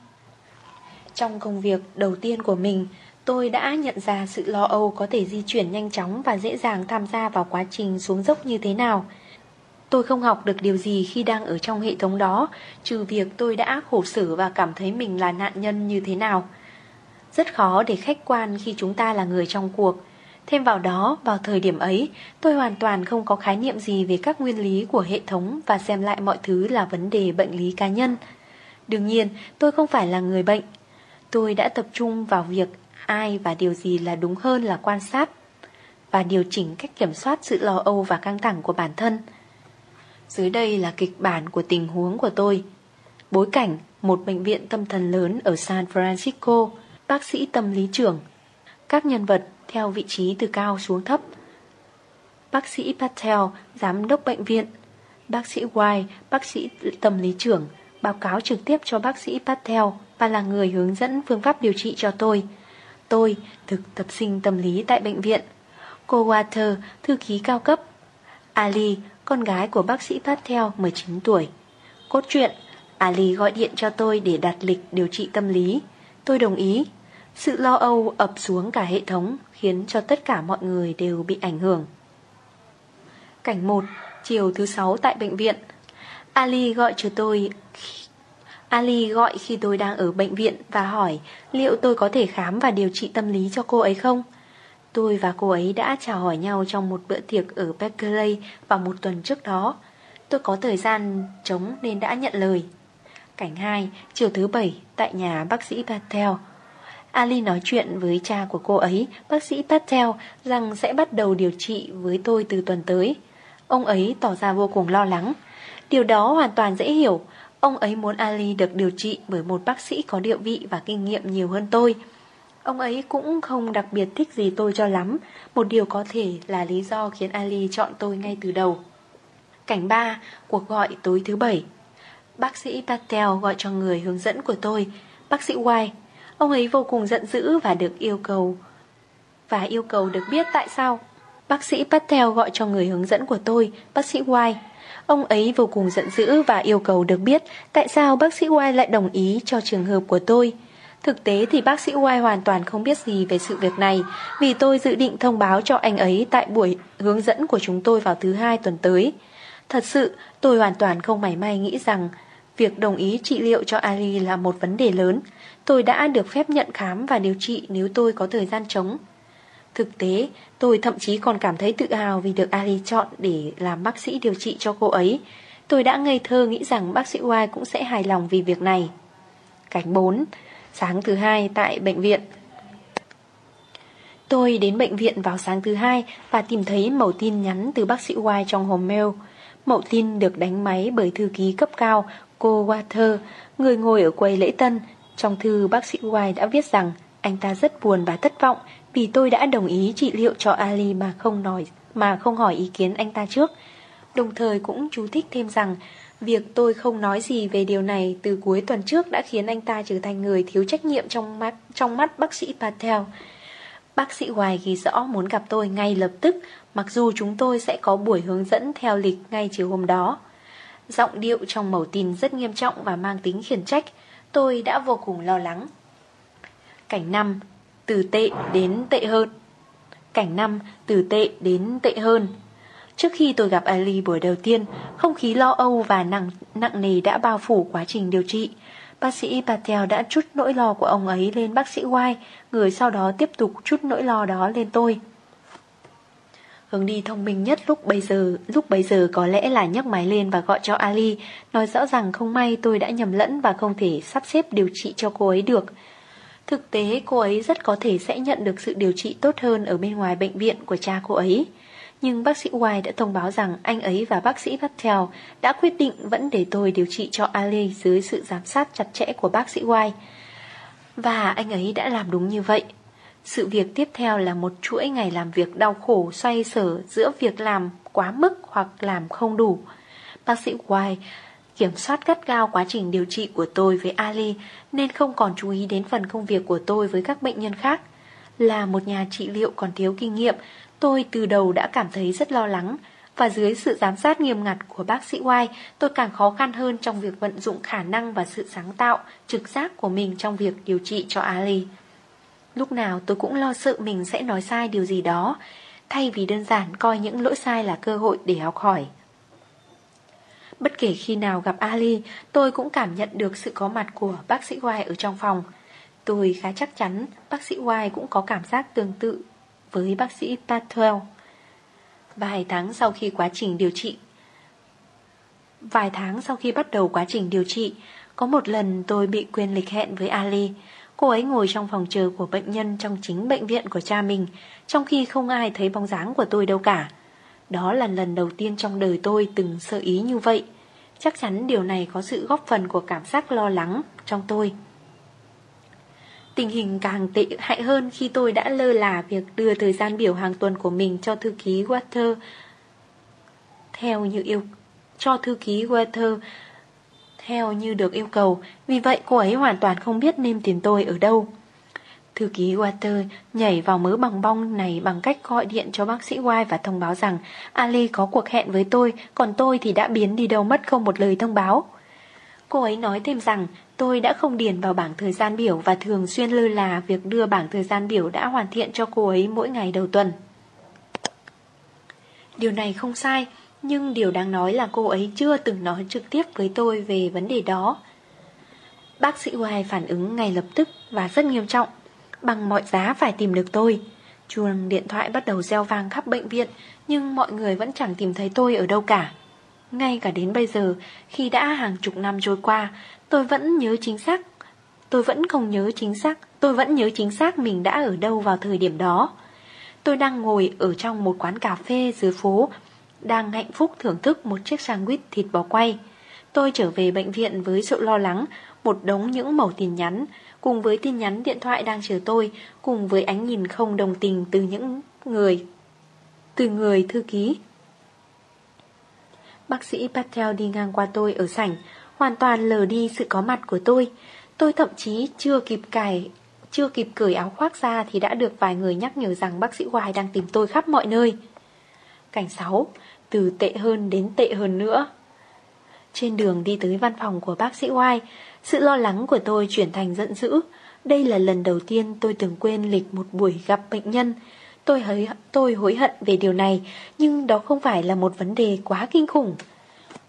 Trong công việc đầu tiên của mình, tôi đã nhận ra sự lo âu có thể di chuyển nhanh chóng và dễ dàng tham gia vào quá trình xuống dốc như thế nào. Tôi không học được điều gì khi đang ở trong hệ thống đó, trừ việc tôi đã khổ sở và cảm thấy mình là nạn nhân như thế nào. Rất khó để khách quan khi chúng ta là người trong cuộc. Thêm vào đó, vào thời điểm ấy, tôi hoàn toàn không có khái niệm gì về các nguyên lý của hệ thống và xem lại mọi thứ là vấn đề bệnh lý cá nhân. Đương nhiên, tôi không phải là người bệnh. Tôi đã tập trung vào việc ai và điều gì là đúng hơn là quan sát và điều chỉnh cách kiểm soát sự lo âu và căng thẳng của bản thân. Dưới đây là kịch bản của tình huống của tôi. Bối cảnh, một bệnh viện tâm thần lớn ở San Francisco, bác sĩ tâm lý trưởng. Các nhân vật theo vị trí từ cao xuống thấp. Bác sĩ Patel, giám đốc bệnh viện. Bác sĩ White, bác sĩ tâm lý trưởng, báo cáo trực tiếp cho bác sĩ Patel và là người hướng dẫn phương pháp điều trị cho tôi. Tôi, thực tập sinh tâm lý tại bệnh viện. Cô Water, thư ký cao cấp. Ali, con gái của bác sĩ Patel 19 tuổi. Cốt truyện, Ali gọi điện cho tôi để đặt lịch điều trị tâm lý. Tôi đồng ý. Sự lo âu ập xuống cả hệ thống khiến cho tất cả mọi người đều bị ảnh hưởng. Cảnh 1, chiều thứ 6 tại bệnh viện. Ali gọi cho tôi Ali gọi khi tôi đang ở bệnh viện và hỏi liệu tôi có thể khám và điều trị tâm lý cho cô ấy không? Tôi và cô ấy đã chào hỏi nhau trong một bữa tiệc ở Berkeley vào một tuần trước đó. Tôi có thời gian trống nên đã nhận lời. Cảnh 2, chiều thứ bảy tại nhà bác sĩ Patel. Ali nói chuyện với cha của cô ấy, bác sĩ Patel, rằng sẽ bắt đầu điều trị với tôi từ tuần tới. Ông ấy tỏ ra vô cùng lo lắng. Điều đó hoàn toàn dễ hiểu. Ông ấy muốn Ali được điều trị bởi một bác sĩ có địa vị và kinh nghiệm nhiều hơn tôi. Ông ấy cũng không đặc biệt thích gì tôi cho lắm, một điều có thể là lý do khiến Ali chọn tôi ngay từ đầu. Cảnh 3, cuộc gọi tối thứ bảy. Bác sĩ Patel gọi cho người hướng dẫn của tôi, bác sĩ White. Ông ấy vô cùng giận dữ và được yêu cầu và yêu cầu được biết tại sao. Bác sĩ Patel gọi cho người hướng dẫn của tôi, bác sĩ White. Ông ấy vô cùng giận dữ và yêu cầu được biết tại sao bác sĩ White lại đồng ý cho trường hợp của tôi. Thực tế thì bác sĩ White hoàn toàn không biết gì về sự việc này vì tôi dự định thông báo cho anh ấy tại buổi hướng dẫn của chúng tôi vào thứ hai tuần tới. Thật sự, tôi hoàn toàn không mảy may nghĩ rằng việc đồng ý trị liệu cho Ali là một vấn đề lớn. Tôi đã được phép nhận khám và điều trị nếu tôi có thời gian trống. Thực tế, tôi thậm chí còn cảm thấy tự hào vì được Ali chọn để làm bác sĩ điều trị cho cô ấy. Tôi đã ngây thơ nghĩ rằng bác sĩ White cũng sẽ hài lòng vì việc này. Cảnh 4 Sáng thứ hai tại bệnh viện Tôi đến bệnh viện vào sáng thứ hai và tìm thấy mẫu tin nhắn từ bác sĩ White trong hòm mail. Mẫu tin được đánh máy bởi thư ký cấp cao cô Water, người ngồi ở quầy lễ tân. Trong thư bác sĩ White đã viết rằng anh ta rất buồn và thất vọng vì tôi đã đồng ý trị liệu cho Ali mà không nói mà không hỏi ý kiến anh ta trước. Đồng thời cũng chú thích thêm rằng Việc tôi không nói gì về điều này từ cuối tuần trước đã khiến anh ta trở thành người thiếu trách nhiệm trong mắt, trong mắt bác sĩ Patel. Bác sĩ Hoài ghi rõ muốn gặp tôi ngay lập tức, mặc dù chúng tôi sẽ có buổi hướng dẫn theo lịch ngay chiều hôm đó. Giọng điệu trong mẩu tin rất nghiêm trọng và mang tính khiển trách, tôi đã vô cùng lo lắng. Cảnh 5. Từ tệ đến tệ hơn Cảnh 5. Từ tệ đến tệ hơn Trước khi tôi gặp Ali buổi đầu tiên, không khí lo âu và nặng, nặng nề đã bao phủ quá trình điều trị. Bác sĩ Patel đã chút nỗi lo của ông ấy lên bác sĩ White, người sau đó tiếp tục chút nỗi lo đó lên tôi. Hướng đi thông minh nhất lúc bây giờ, lúc bây giờ có lẽ là nhấc máy lên và gọi cho Ali, nói rõ rằng không may tôi đã nhầm lẫn và không thể sắp xếp điều trị cho cô ấy được. Thực tế cô ấy rất có thể sẽ nhận được sự điều trị tốt hơn ở bên ngoài bệnh viện của cha cô ấy nhưng bác sĩ White đã thông báo rằng anh ấy và bác sĩ Patel đã quyết định vẫn để tôi điều trị cho Ali dưới sự giám sát chặt chẽ của bác sĩ White. Và anh ấy đã làm đúng như vậy. Sự việc tiếp theo là một chuỗi ngày làm việc đau khổ xoay sở giữa việc làm quá mức hoặc làm không đủ. Bác sĩ White kiểm soát gắt gao quá trình điều trị của tôi với Ali nên không còn chú ý đến phần công việc của tôi với các bệnh nhân khác. Là một nhà trị liệu còn thiếu kinh nghiệm, tôi từ đầu đã cảm thấy rất lo lắng và dưới sự giám sát nghiêm ngặt của bác sĩ White, tôi càng khó khăn hơn trong việc vận dụng khả năng và sự sáng tạo, trực giác của mình trong việc điều trị cho Ali. Lúc nào tôi cũng lo sợ mình sẽ nói sai điều gì đó, thay vì đơn giản coi những lỗi sai là cơ hội để học hỏi. Bất kể khi nào gặp Ali, tôi cũng cảm nhận được sự có mặt của bác sĩ White ở trong phòng. Tôi khá chắc chắn bác sĩ White cũng có cảm giác tương tự với bác sĩ Patel. Vài tháng sau khi quá trình điều trị Vài tháng sau khi bắt đầu quá trình điều trị Có một lần tôi bị quên lịch hẹn với Ali Cô ấy ngồi trong phòng chờ của bệnh nhân trong chính bệnh viện của cha mình, Trong khi không ai thấy bóng dáng của tôi đâu cả. Đó là lần đầu tiên trong đời tôi từng sơ ý như vậy. Chắc chắn điều này có sự góp phần của cảm giác lo lắng trong tôi. Tình hình càng tệ hại hơn khi tôi đã lơ là việc đưa thời gian biểu hàng tuần của mình cho thư ký Walter. Theo như yêu, cho thư ký Walter theo như được yêu cầu, vì vậy cô ấy hoàn toàn không biết nên tìm tôi ở đâu. Thư ký Walter nhảy vào mớ bằng bong này bằng cách gọi điện cho bác sĩ White và thông báo rằng Ali có cuộc hẹn với tôi, còn tôi thì đã biến đi đâu mất không một lời thông báo. Cô ấy nói thêm rằng tôi đã không điền vào bảng thời gian biểu và thường xuyên lơ là việc đưa bảng thời gian biểu đã hoàn thiện cho cô ấy mỗi ngày đầu tuần. Điều này không sai, nhưng điều đáng nói là cô ấy chưa từng nói trực tiếp với tôi về vấn đề đó. Bác sĩ Hoài phản ứng ngay lập tức và rất nghiêm trọng, bằng mọi giá phải tìm được tôi. Chuông điện thoại bắt đầu reo vang khắp bệnh viện, nhưng mọi người vẫn chẳng tìm thấy tôi ở đâu cả. Ngay cả đến bây giờ, khi đã hàng chục năm trôi qua, tôi vẫn nhớ chính xác. Tôi vẫn không nhớ chính xác, tôi vẫn nhớ chính xác mình đã ở đâu vào thời điểm đó. Tôi đang ngồi ở trong một quán cà phê dưới phố, đang hạnh phúc thưởng thức một chiếc sandwich thịt bò quay. Tôi trở về bệnh viện với sự lo lắng, một đống những mẩu tin nhắn, cùng với tin nhắn điện thoại đang chờ tôi, cùng với ánh nhìn không đồng tình từ những người, từ người thư ký. Bác sĩ Patel đi ngang qua tôi ở sảnh, hoàn toàn lờ đi sự có mặt của tôi. Tôi thậm chí chưa kịp cài, chưa kịp cởi áo khoác ra thì đã được vài người nhắc nhở rằng bác sĩ Hoài đang tìm tôi khắp mọi nơi. Cảnh 6, từ tệ hơn đến tệ hơn nữa. Trên đường đi tới văn phòng của bác sĩ White, sự lo lắng của tôi chuyển thành giận dữ. Đây là lần đầu tiên tôi từng quên lịch một buổi gặp bệnh nhân. Tôi hối, tôi hối hận về điều này, nhưng đó không phải là một vấn đề quá kinh khủng.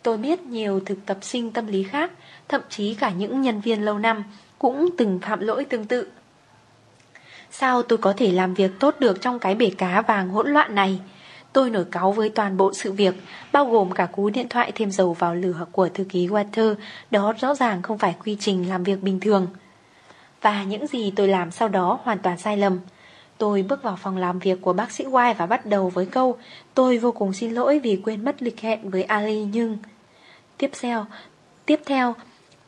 Tôi biết nhiều thực tập sinh tâm lý khác, thậm chí cả những nhân viên lâu năm, cũng từng phạm lỗi tương tự. Sao tôi có thể làm việc tốt được trong cái bể cá vàng hỗn loạn này? Tôi nổi cáu với toàn bộ sự việc, bao gồm cả cú điện thoại thêm dầu vào lửa của thư ký Walter, đó rõ ràng không phải quy trình làm việc bình thường. Và những gì tôi làm sau đó hoàn toàn sai lầm. Tôi bước vào phòng làm việc của bác sĩ White và bắt đầu với câu Tôi vô cùng xin lỗi vì quên mất lịch hẹn với Ali nhưng... Tiếp theo, tiếp theo,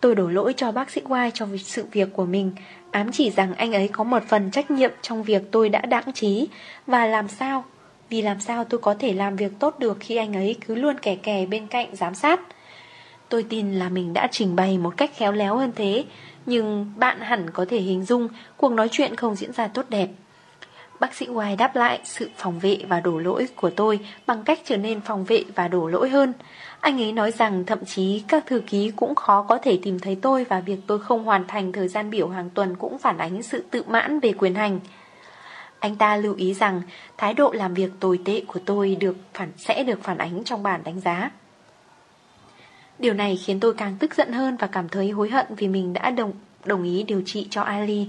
tôi đổ lỗi cho bác sĩ White cho sự việc của mình, ám chỉ rằng anh ấy có một phần trách nhiệm trong việc tôi đã đãng trí và làm sao vì làm sao tôi có thể làm việc tốt được khi anh ấy cứ luôn kè kè bên cạnh giám sát Tôi tin là mình đã trình bày một cách khéo léo hơn thế, Nhưng bạn hẳn có thể hình dung cuộc nói chuyện không diễn ra tốt đẹp Bác sĩ Hoài đáp lại, sự phòng vệ và đổ lỗi của tôi bằng cách trở nên phòng vệ và đổ lỗi hơn. Anh ấy nói rằng thậm chí các thư ký cũng khó có thể tìm thấy tôi và việc tôi không hoàn thành thời gian biểu hàng tuần cũng phản ánh sự tự mãn về quyền hành. Anh ta lưu ý rằng thái độ làm việc tồi tệ của tôi được phản sẽ được phản ánh trong bản đánh giá. Điều này khiến tôi càng tức giận hơn và cảm thấy hối hận vì mình đã đồng, đồng ý điều trị cho Ali.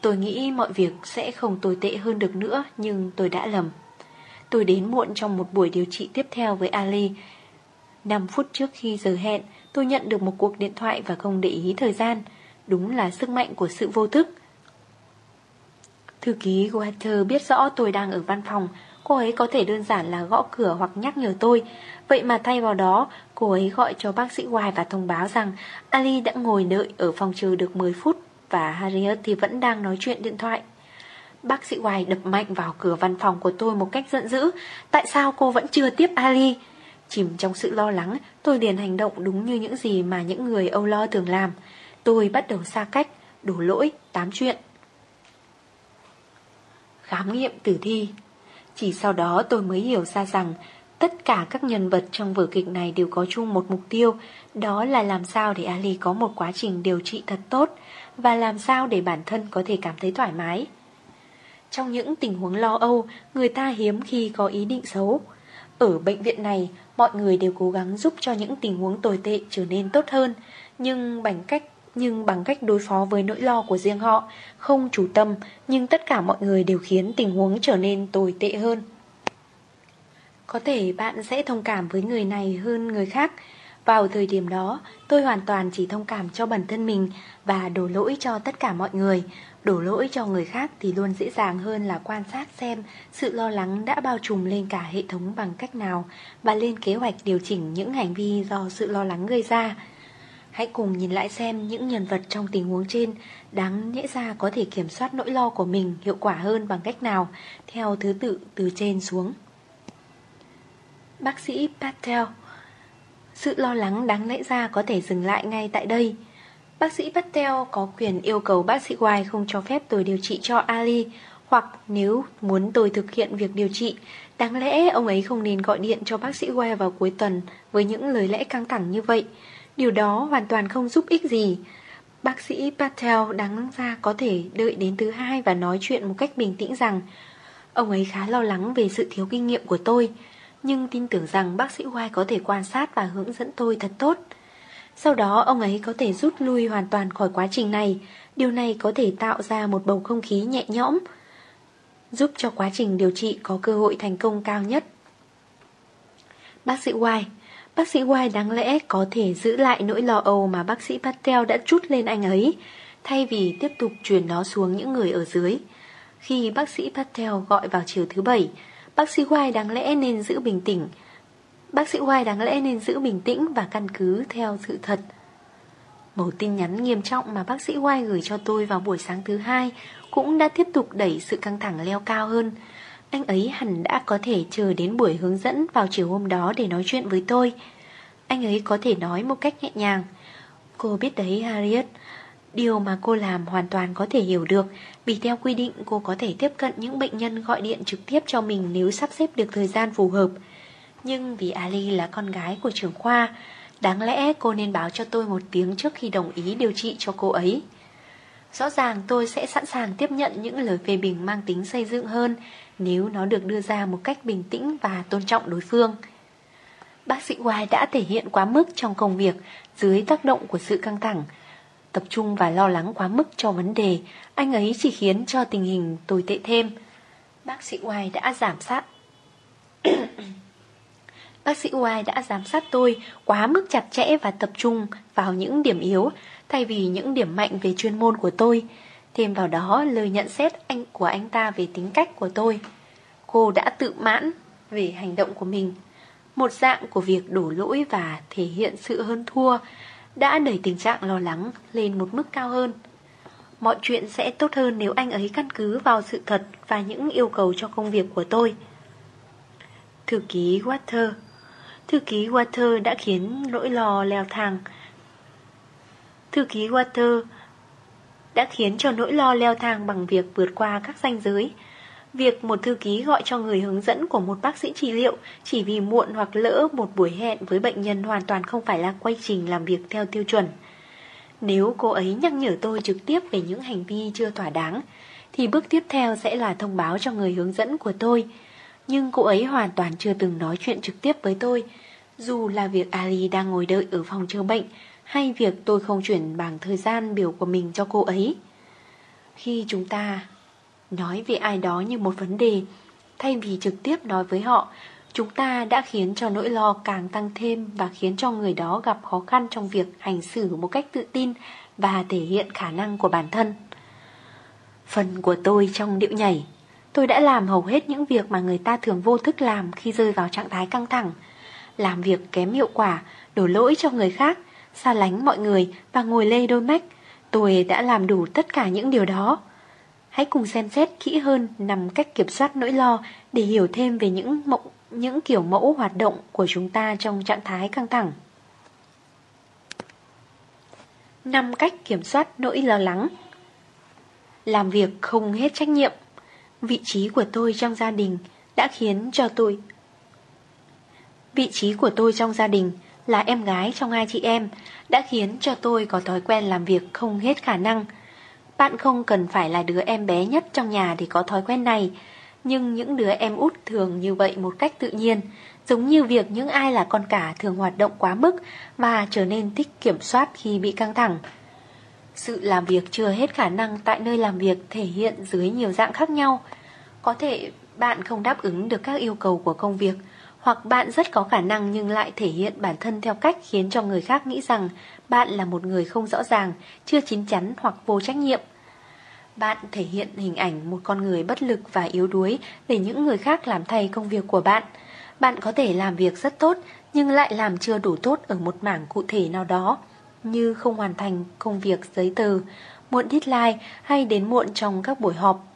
Tôi nghĩ mọi việc sẽ không tồi tệ hơn được nữa nhưng tôi đã lầm. Tôi đến muộn trong một buổi điều trị tiếp theo với Ali. 5 phút trước khi giờ hẹn, tôi nhận được một cuộc điện thoại và không để ý thời gian. Đúng là sức mạnh của sự vô thức. Thư ký Walter biết rõ tôi đang ở văn phòng Cô ấy có thể đơn giản là gõ cửa hoặc nhắc nhở tôi Vậy mà thay vào đó Cô ấy gọi cho bác sĩ White và thông báo rằng Ali đã ngồi đợi ở phòng chờ được 10 phút và Harriet thì vẫn đang nói chuyện điện thoại. Bác sĩ White đập mạnh vào cửa văn phòng của tôi một cách giận dữ. Tại sao cô vẫn chưa tiếp Ali? Chìm trong sự lo lắng, tôi liền hành động đúng như những gì mà những người âu lo thường làm. Tôi bắt đầu xa cách, đổ lỗi, tám chuyện. Khám nghiệm tử thi Chỉ sau đó tôi mới hiểu ra rằng tất cả các nhân vật trong vở kịch này đều có chung một mục tiêu, đó là làm sao để Ali có một quá trình điều trị thật tốt và làm sao để bản thân có thể cảm thấy thoải mái. Trong những tình huống lo âu, người ta hiếm khi có ý định xấu. Ở bệnh viện này, mọi người đều cố gắng giúp cho những tình huống tồi tệ trở nên tốt hơn, nhưng bằng cách nhưng bằng cách đối phó với nỗi lo của riêng họ, không chủ tâm, nhưng tất cả mọi người đều khiến tình huống trở nên tồi tệ hơn. Có thể bạn sẽ thông cảm với người này hơn người khác. Vào thời điểm đó, tôi hoàn toàn chỉ thông cảm cho bản thân mình và đổ lỗi cho tất cả mọi người. Đổ lỗi cho người khác thì luôn dễ dàng hơn là quan sát xem sự lo lắng đã bao trùm lên cả hệ thống bằng cách nào và lên kế hoạch điều chỉnh những hành vi do sự lo lắng gây ra. Hãy cùng nhìn lại xem những nhân vật trong tình huống trên đáng nhẽ ra có thể kiểm soát nỗi lo của mình hiệu quả hơn bằng cách nào theo thứ tự từ trên xuống. Bác sĩ Patel Sự lo lắng đáng lẽ ra có thể dừng lại ngay tại đây. Bác sĩ Patel có quyền yêu cầu bác sĩ White không cho phép tôi điều trị cho Ali hoặc nếu muốn tôi thực hiện việc điều trị, đáng lẽ ông ấy không nên gọi điện cho bác sĩ White vào cuối tuần với những lời lẽ căng thẳng như vậy. Điều đó hoàn toàn không giúp ích gì. Bác sĩ Patel đáng ra có thể đợi đến thứ hai và nói chuyện một cách bình tĩnh rằng ông ấy khá lo lắng về sự thiếu kinh nghiệm của tôi, nhưng tin tưởng rằng bác sĩ White có thể quan sát và hướng dẫn tôi thật tốt. Sau đó ông ấy có thể rút lui hoàn toàn khỏi quá trình này, điều này có thể tạo ra một bầu không khí nhẹ nhõm, giúp cho quá trình điều trị có cơ hội thành công cao nhất. Bác sĩ White Bác sĩ White đáng lẽ có thể giữ lại nỗi lo âu mà bác sĩ Patel đã trút lên anh ấy, thay vì tiếp tục truyền nó xuống những người ở dưới. Khi bác sĩ Patel gọi vào chiều thứ bảy, bác sĩ White đáng lẽ nên giữ bình tĩnh. Bác sĩ White đáng lẽ nên giữ bình tĩnh và căn cứ theo sự thật. Một tin nhắn nghiêm trọng mà bác sĩ White gửi cho tôi vào buổi sáng thứ hai cũng đã tiếp tục đẩy sự căng thẳng leo cao hơn. Anh ấy hẳn đã có thể chờ đến buổi hướng dẫn vào chiều hôm đó để nói chuyện với tôi. Anh ấy có thể nói một cách nhẹ nhàng. Cô biết đấy Harriet, điều mà cô làm hoàn toàn có thể hiểu được vì theo quy định cô có thể tiếp cận những bệnh nhân gọi điện trực tiếp cho mình nếu sắp xếp được thời gian phù hợp. Nhưng vì Ali là con gái của trưởng khoa, đáng lẽ cô nên báo cho tôi một tiếng trước khi đồng ý điều trị cho cô ấy. Rõ ràng tôi sẽ sẵn sàng tiếp nhận những lời phê bình mang tính xây dựng hơn nếu nó được đưa ra một cách bình tĩnh và tôn trọng đối phương. Bác sĩ White đã thể hiện quá mức trong công việc dưới tác động của sự căng thẳng. Tập trung và lo lắng quá mức cho vấn đề, anh ấy chỉ khiến cho tình hình tồi tệ thêm. Bác sĩ White đã giảm sát [COUGHS] Bác sĩ White đã giám sát tôi quá mức chặt chẽ và tập trung vào những điểm yếu thay vì những điểm mạnh về chuyên môn của tôi. Thêm vào đó lời nhận xét anh, của anh ta về tính cách của tôi. Cô đã tự mãn về hành động của mình. Một dạng của việc đổ lỗi và thể hiện sự hơn thua đã đẩy tình trạng lo lắng lên một mức cao hơn. Mọi chuyện sẽ tốt hơn nếu anh ấy căn cứ vào sự thật và những yêu cầu cho công việc của tôi. Thư ký Water Thư ký Water đã khiến nỗi lo leo thang. Thư ký Water đã khiến cho nỗi lo leo thang bằng việc vượt qua các ranh giới. Việc một thư ký gọi cho người hướng dẫn của một bác sĩ trị liệu chỉ vì muộn hoặc lỡ một buổi hẹn với bệnh nhân hoàn toàn không phải là quay trình làm việc theo tiêu chuẩn. Nếu cô ấy nhắc nhở tôi trực tiếp về những hành vi chưa thỏa đáng, thì bước tiếp theo sẽ là thông báo cho người hướng dẫn của tôi. Nhưng cô ấy hoàn toàn chưa từng nói chuyện trực tiếp với tôi, dù là việc Ali đang ngồi đợi ở phòng chờ bệnh, hay việc tôi không chuyển bảng thời gian biểu của mình cho cô ấy. Khi chúng ta nói về ai đó như một vấn đề, thay vì trực tiếp nói với họ, chúng ta đã khiến cho nỗi lo càng tăng thêm và khiến cho người đó gặp khó khăn trong việc hành xử một cách tự tin và thể hiện khả năng của bản thân. Phần của tôi trong điệu nhảy, tôi đã làm hầu hết những việc mà người ta thường vô thức làm khi rơi vào trạng thái căng thẳng, làm việc kém hiệu quả, đổ lỗi cho người khác, xa lánh mọi người và ngồi lê đôi mách, Tôi đã làm đủ tất cả những điều đó. Hãy cùng xem xét kỹ hơn nằm cách kiểm soát nỗi lo để hiểu thêm về những mộng, những kiểu mẫu hoạt động của chúng ta trong trạng thái căng thẳng. 5 cách kiểm soát nỗi lo lắng Làm việc không hết trách nhiệm Vị trí của tôi trong gia đình đã khiến cho tôi Vị trí của tôi trong gia đình là em gái trong hai chị em đã khiến cho tôi có thói quen làm việc không hết khả năng. Bạn không cần phải là đứa em bé nhất trong nhà để có thói quen này, nhưng những đứa em út thường như vậy một cách tự nhiên, giống như việc những ai là con cả thường hoạt động quá mức và trở nên thích kiểm soát khi bị căng thẳng. Sự làm việc chưa hết khả năng tại nơi làm việc thể hiện dưới nhiều dạng khác nhau. Có thể bạn không đáp ứng được các yêu cầu của công việc, hoặc bạn rất có khả năng nhưng lại thể hiện bản thân theo cách khiến cho người khác nghĩ rằng bạn là một người không rõ ràng, chưa chín chắn hoặc vô trách nhiệm. Bạn thể hiện hình ảnh một con người bất lực và yếu đuối để những người khác làm thay công việc của bạn. Bạn có thể làm việc rất tốt nhưng lại làm chưa đủ tốt ở một mảng cụ thể nào đó, như không hoàn thành công việc giấy tờ, muộn deadline hay đến muộn trong các buổi họp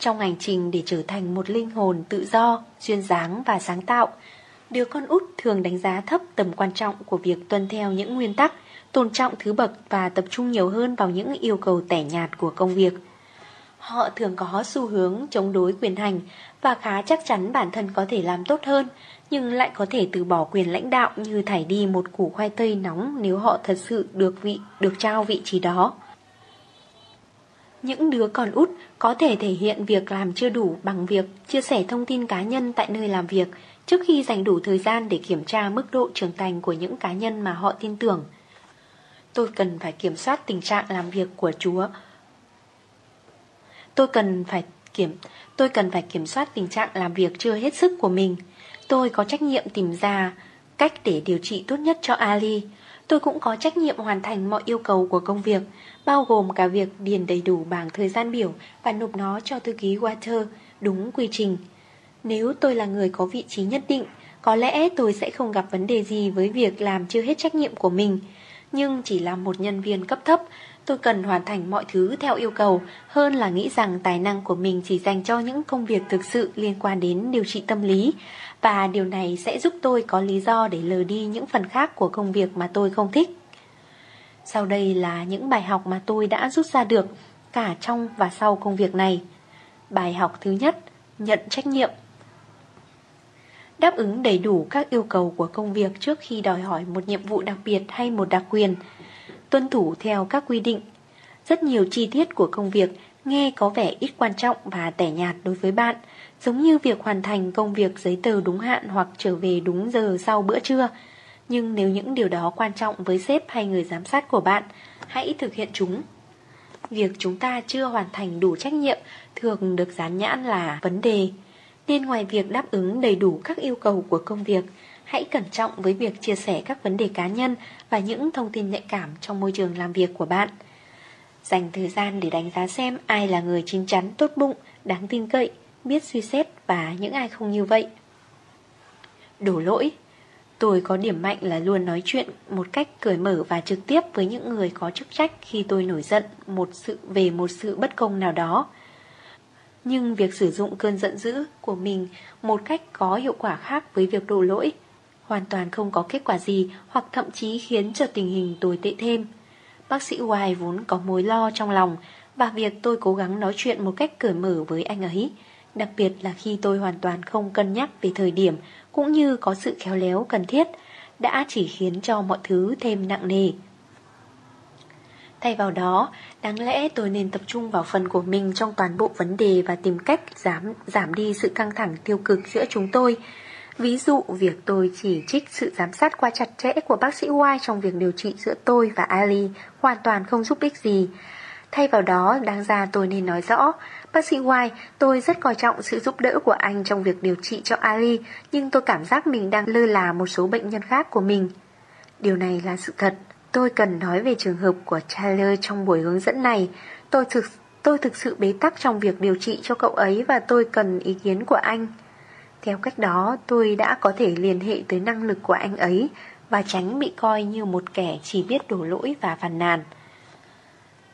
trong hành trình để trở thành một linh hồn tự do, duyên dáng và sáng tạo, đứa con út thường đánh giá thấp tầm quan trọng của việc tuân theo những nguyên tắc, tôn trọng thứ bậc và tập trung nhiều hơn vào những yêu cầu tẻ nhạt của công việc. Họ thường có xu hướng chống đối quyền hành và khá chắc chắn bản thân có thể làm tốt hơn, nhưng lại có thể từ bỏ quyền lãnh đạo như thải đi một củ khoai tây nóng nếu họ thật sự được vị được trao vị trí đó. Những đứa con út có thể thể hiện việc làm chưa đủ bằng việc chia sẻ thông tin cá nhân tại nơi làm việc trước khi dành đủ thời gian để kiểm tra mức độ trưởng thành của những cá nhân mà họ tin tưởng. Tôi cần phải kiểm soát tình trạng làm việc của Chúa. Tôi cần phải kiểm, tôi cần phải kiểm soát tình trạng làm việc chưa hết sức của mình. Tôi có trách nhiệm tìm ra cách để điều trị tốt nhất cho Ali. Tôi cũng có trách nhiệm hoàn thành mọi yêu cầu của công việc, bao gồm cả việc điền đầy đủ bảng thời gian biểu và nộp nó cho thư ký Walter đúng quy trình. Nếu tôi là người có vị trí nhất định, có lẽ tôi sẽ không gặp vấn đề gì với việc làm chưa hết trách nhiệm của mình. Nhưng chỉ là một nhân viên cấp thấp, tôi cần hoàn thành mọi thứ theo yêu cầu hơn là nghĩ rằng tài năng của mình chỉ dành cho những công việc thực sự liên quan đến điều trị tâm lý và điều này sẽ giúp tôi có lý do để lờ đi những phần khác của công việc mà tôi không thích. Sau đây là những bài học mà tôi đã rút ra được cả trong và sau công việc này. Bài học thứ nhất, nhận trách nhiệm. Đáp ứng đầy đủ các yêu cầu của công việc trước khi đòi hỏi một nhiệm vụ đặc biệt hay một đặc quyền. Tuân thủ theo các quy định. Rất nhiều chi tiết của công việc nghe có vẻ ít quan trọng và tẻ nhạt đối với bạn, giống như việc hoàn thành công việc giấy tờ đúng hạn hoặc trở về đúng giờ sau bữa trưa. Nhưng nếu những điều đó quan trọng với sếp hay người giám sát của bạn, hãy thực hiện chúng. Việc chúng ta chưa hoàn thành đủ trách nhiệm thường được dán nhãn là vấn đề. Nên ngoài việc đáp ứng đầy đủ các yêu cầu của công việc, hãy cẩn trọng với việc chia sẻ các vấn đề cá nhân và những thông tin nhạy cảm trong môi trường làm việc của bạn. Dành thời gian để đánh giá xem ai là người chín chắn, tốt bụng, đáng tin cậy, biết suy xét và những ai không như vậy. Đổ lỗi Tôi có điểm mạnh là luôn nói chuyện một cách cởi mở và trực tiếp với những người có chức trách khi tôi nổi giận một sự về một sự bất công nào đó. Nhưng việc sử dụng cơn giận dữ của mình một cách có hiệu quả khác với việc đổ lỗi hoàn toàn không có kết quả gì hoặc thậm chí khiến cho tình hình tồi tệ thêm. Bác sĩ Hoài vốn có mối lo trong lòng và việc tôi cố gắng nói chuyện một cách cởi mở với anh ấy, đặc biệt là khi tôi hoàn toàn không cân nhắc về thời điểm cũng như có sự khéo léo cần thiết, đã chỉ khiến cho mọi thứ thêm nặng nề. Thay vào đó, đáng lẽ tôi nên tập trung vào phần của mình trong toàn bộ vấn đề và tìm cách giảm, giảm đi sự căng thẳng tiêu cực giữa chúng tôi. Ví dụ, việc tôi chỉ trích sự giám sát quá chặt chẽ của bác sĩ Y trong việc điều trị giữa tôi và Ali hoàn toàn không giúp ích gì. Thay vào đó, đáng ra tôi nên nói rõ, Bác sĩ White, tôi rất coi trọng sự giúp đỡ của anh trong việc điều trị cho Ali, nhưng tôi cảm giác mình đang lơ là một số bệnh nhân khác của mình. Điều này là sự thật. Tôi cần nói về trường hợp của Tyler trong buổi hướng dẫn này. Tôi thực tôi thực sự bế tắc trong việc điều trị cho cậu ấy và tôi cần ý kiến của anh. Theo cách đó, tôi đã có thể liên hệ tới năng lực của anh ấy và tránh bị coi như một kẻ chỉ biết đổ lỗi và phàn nàn.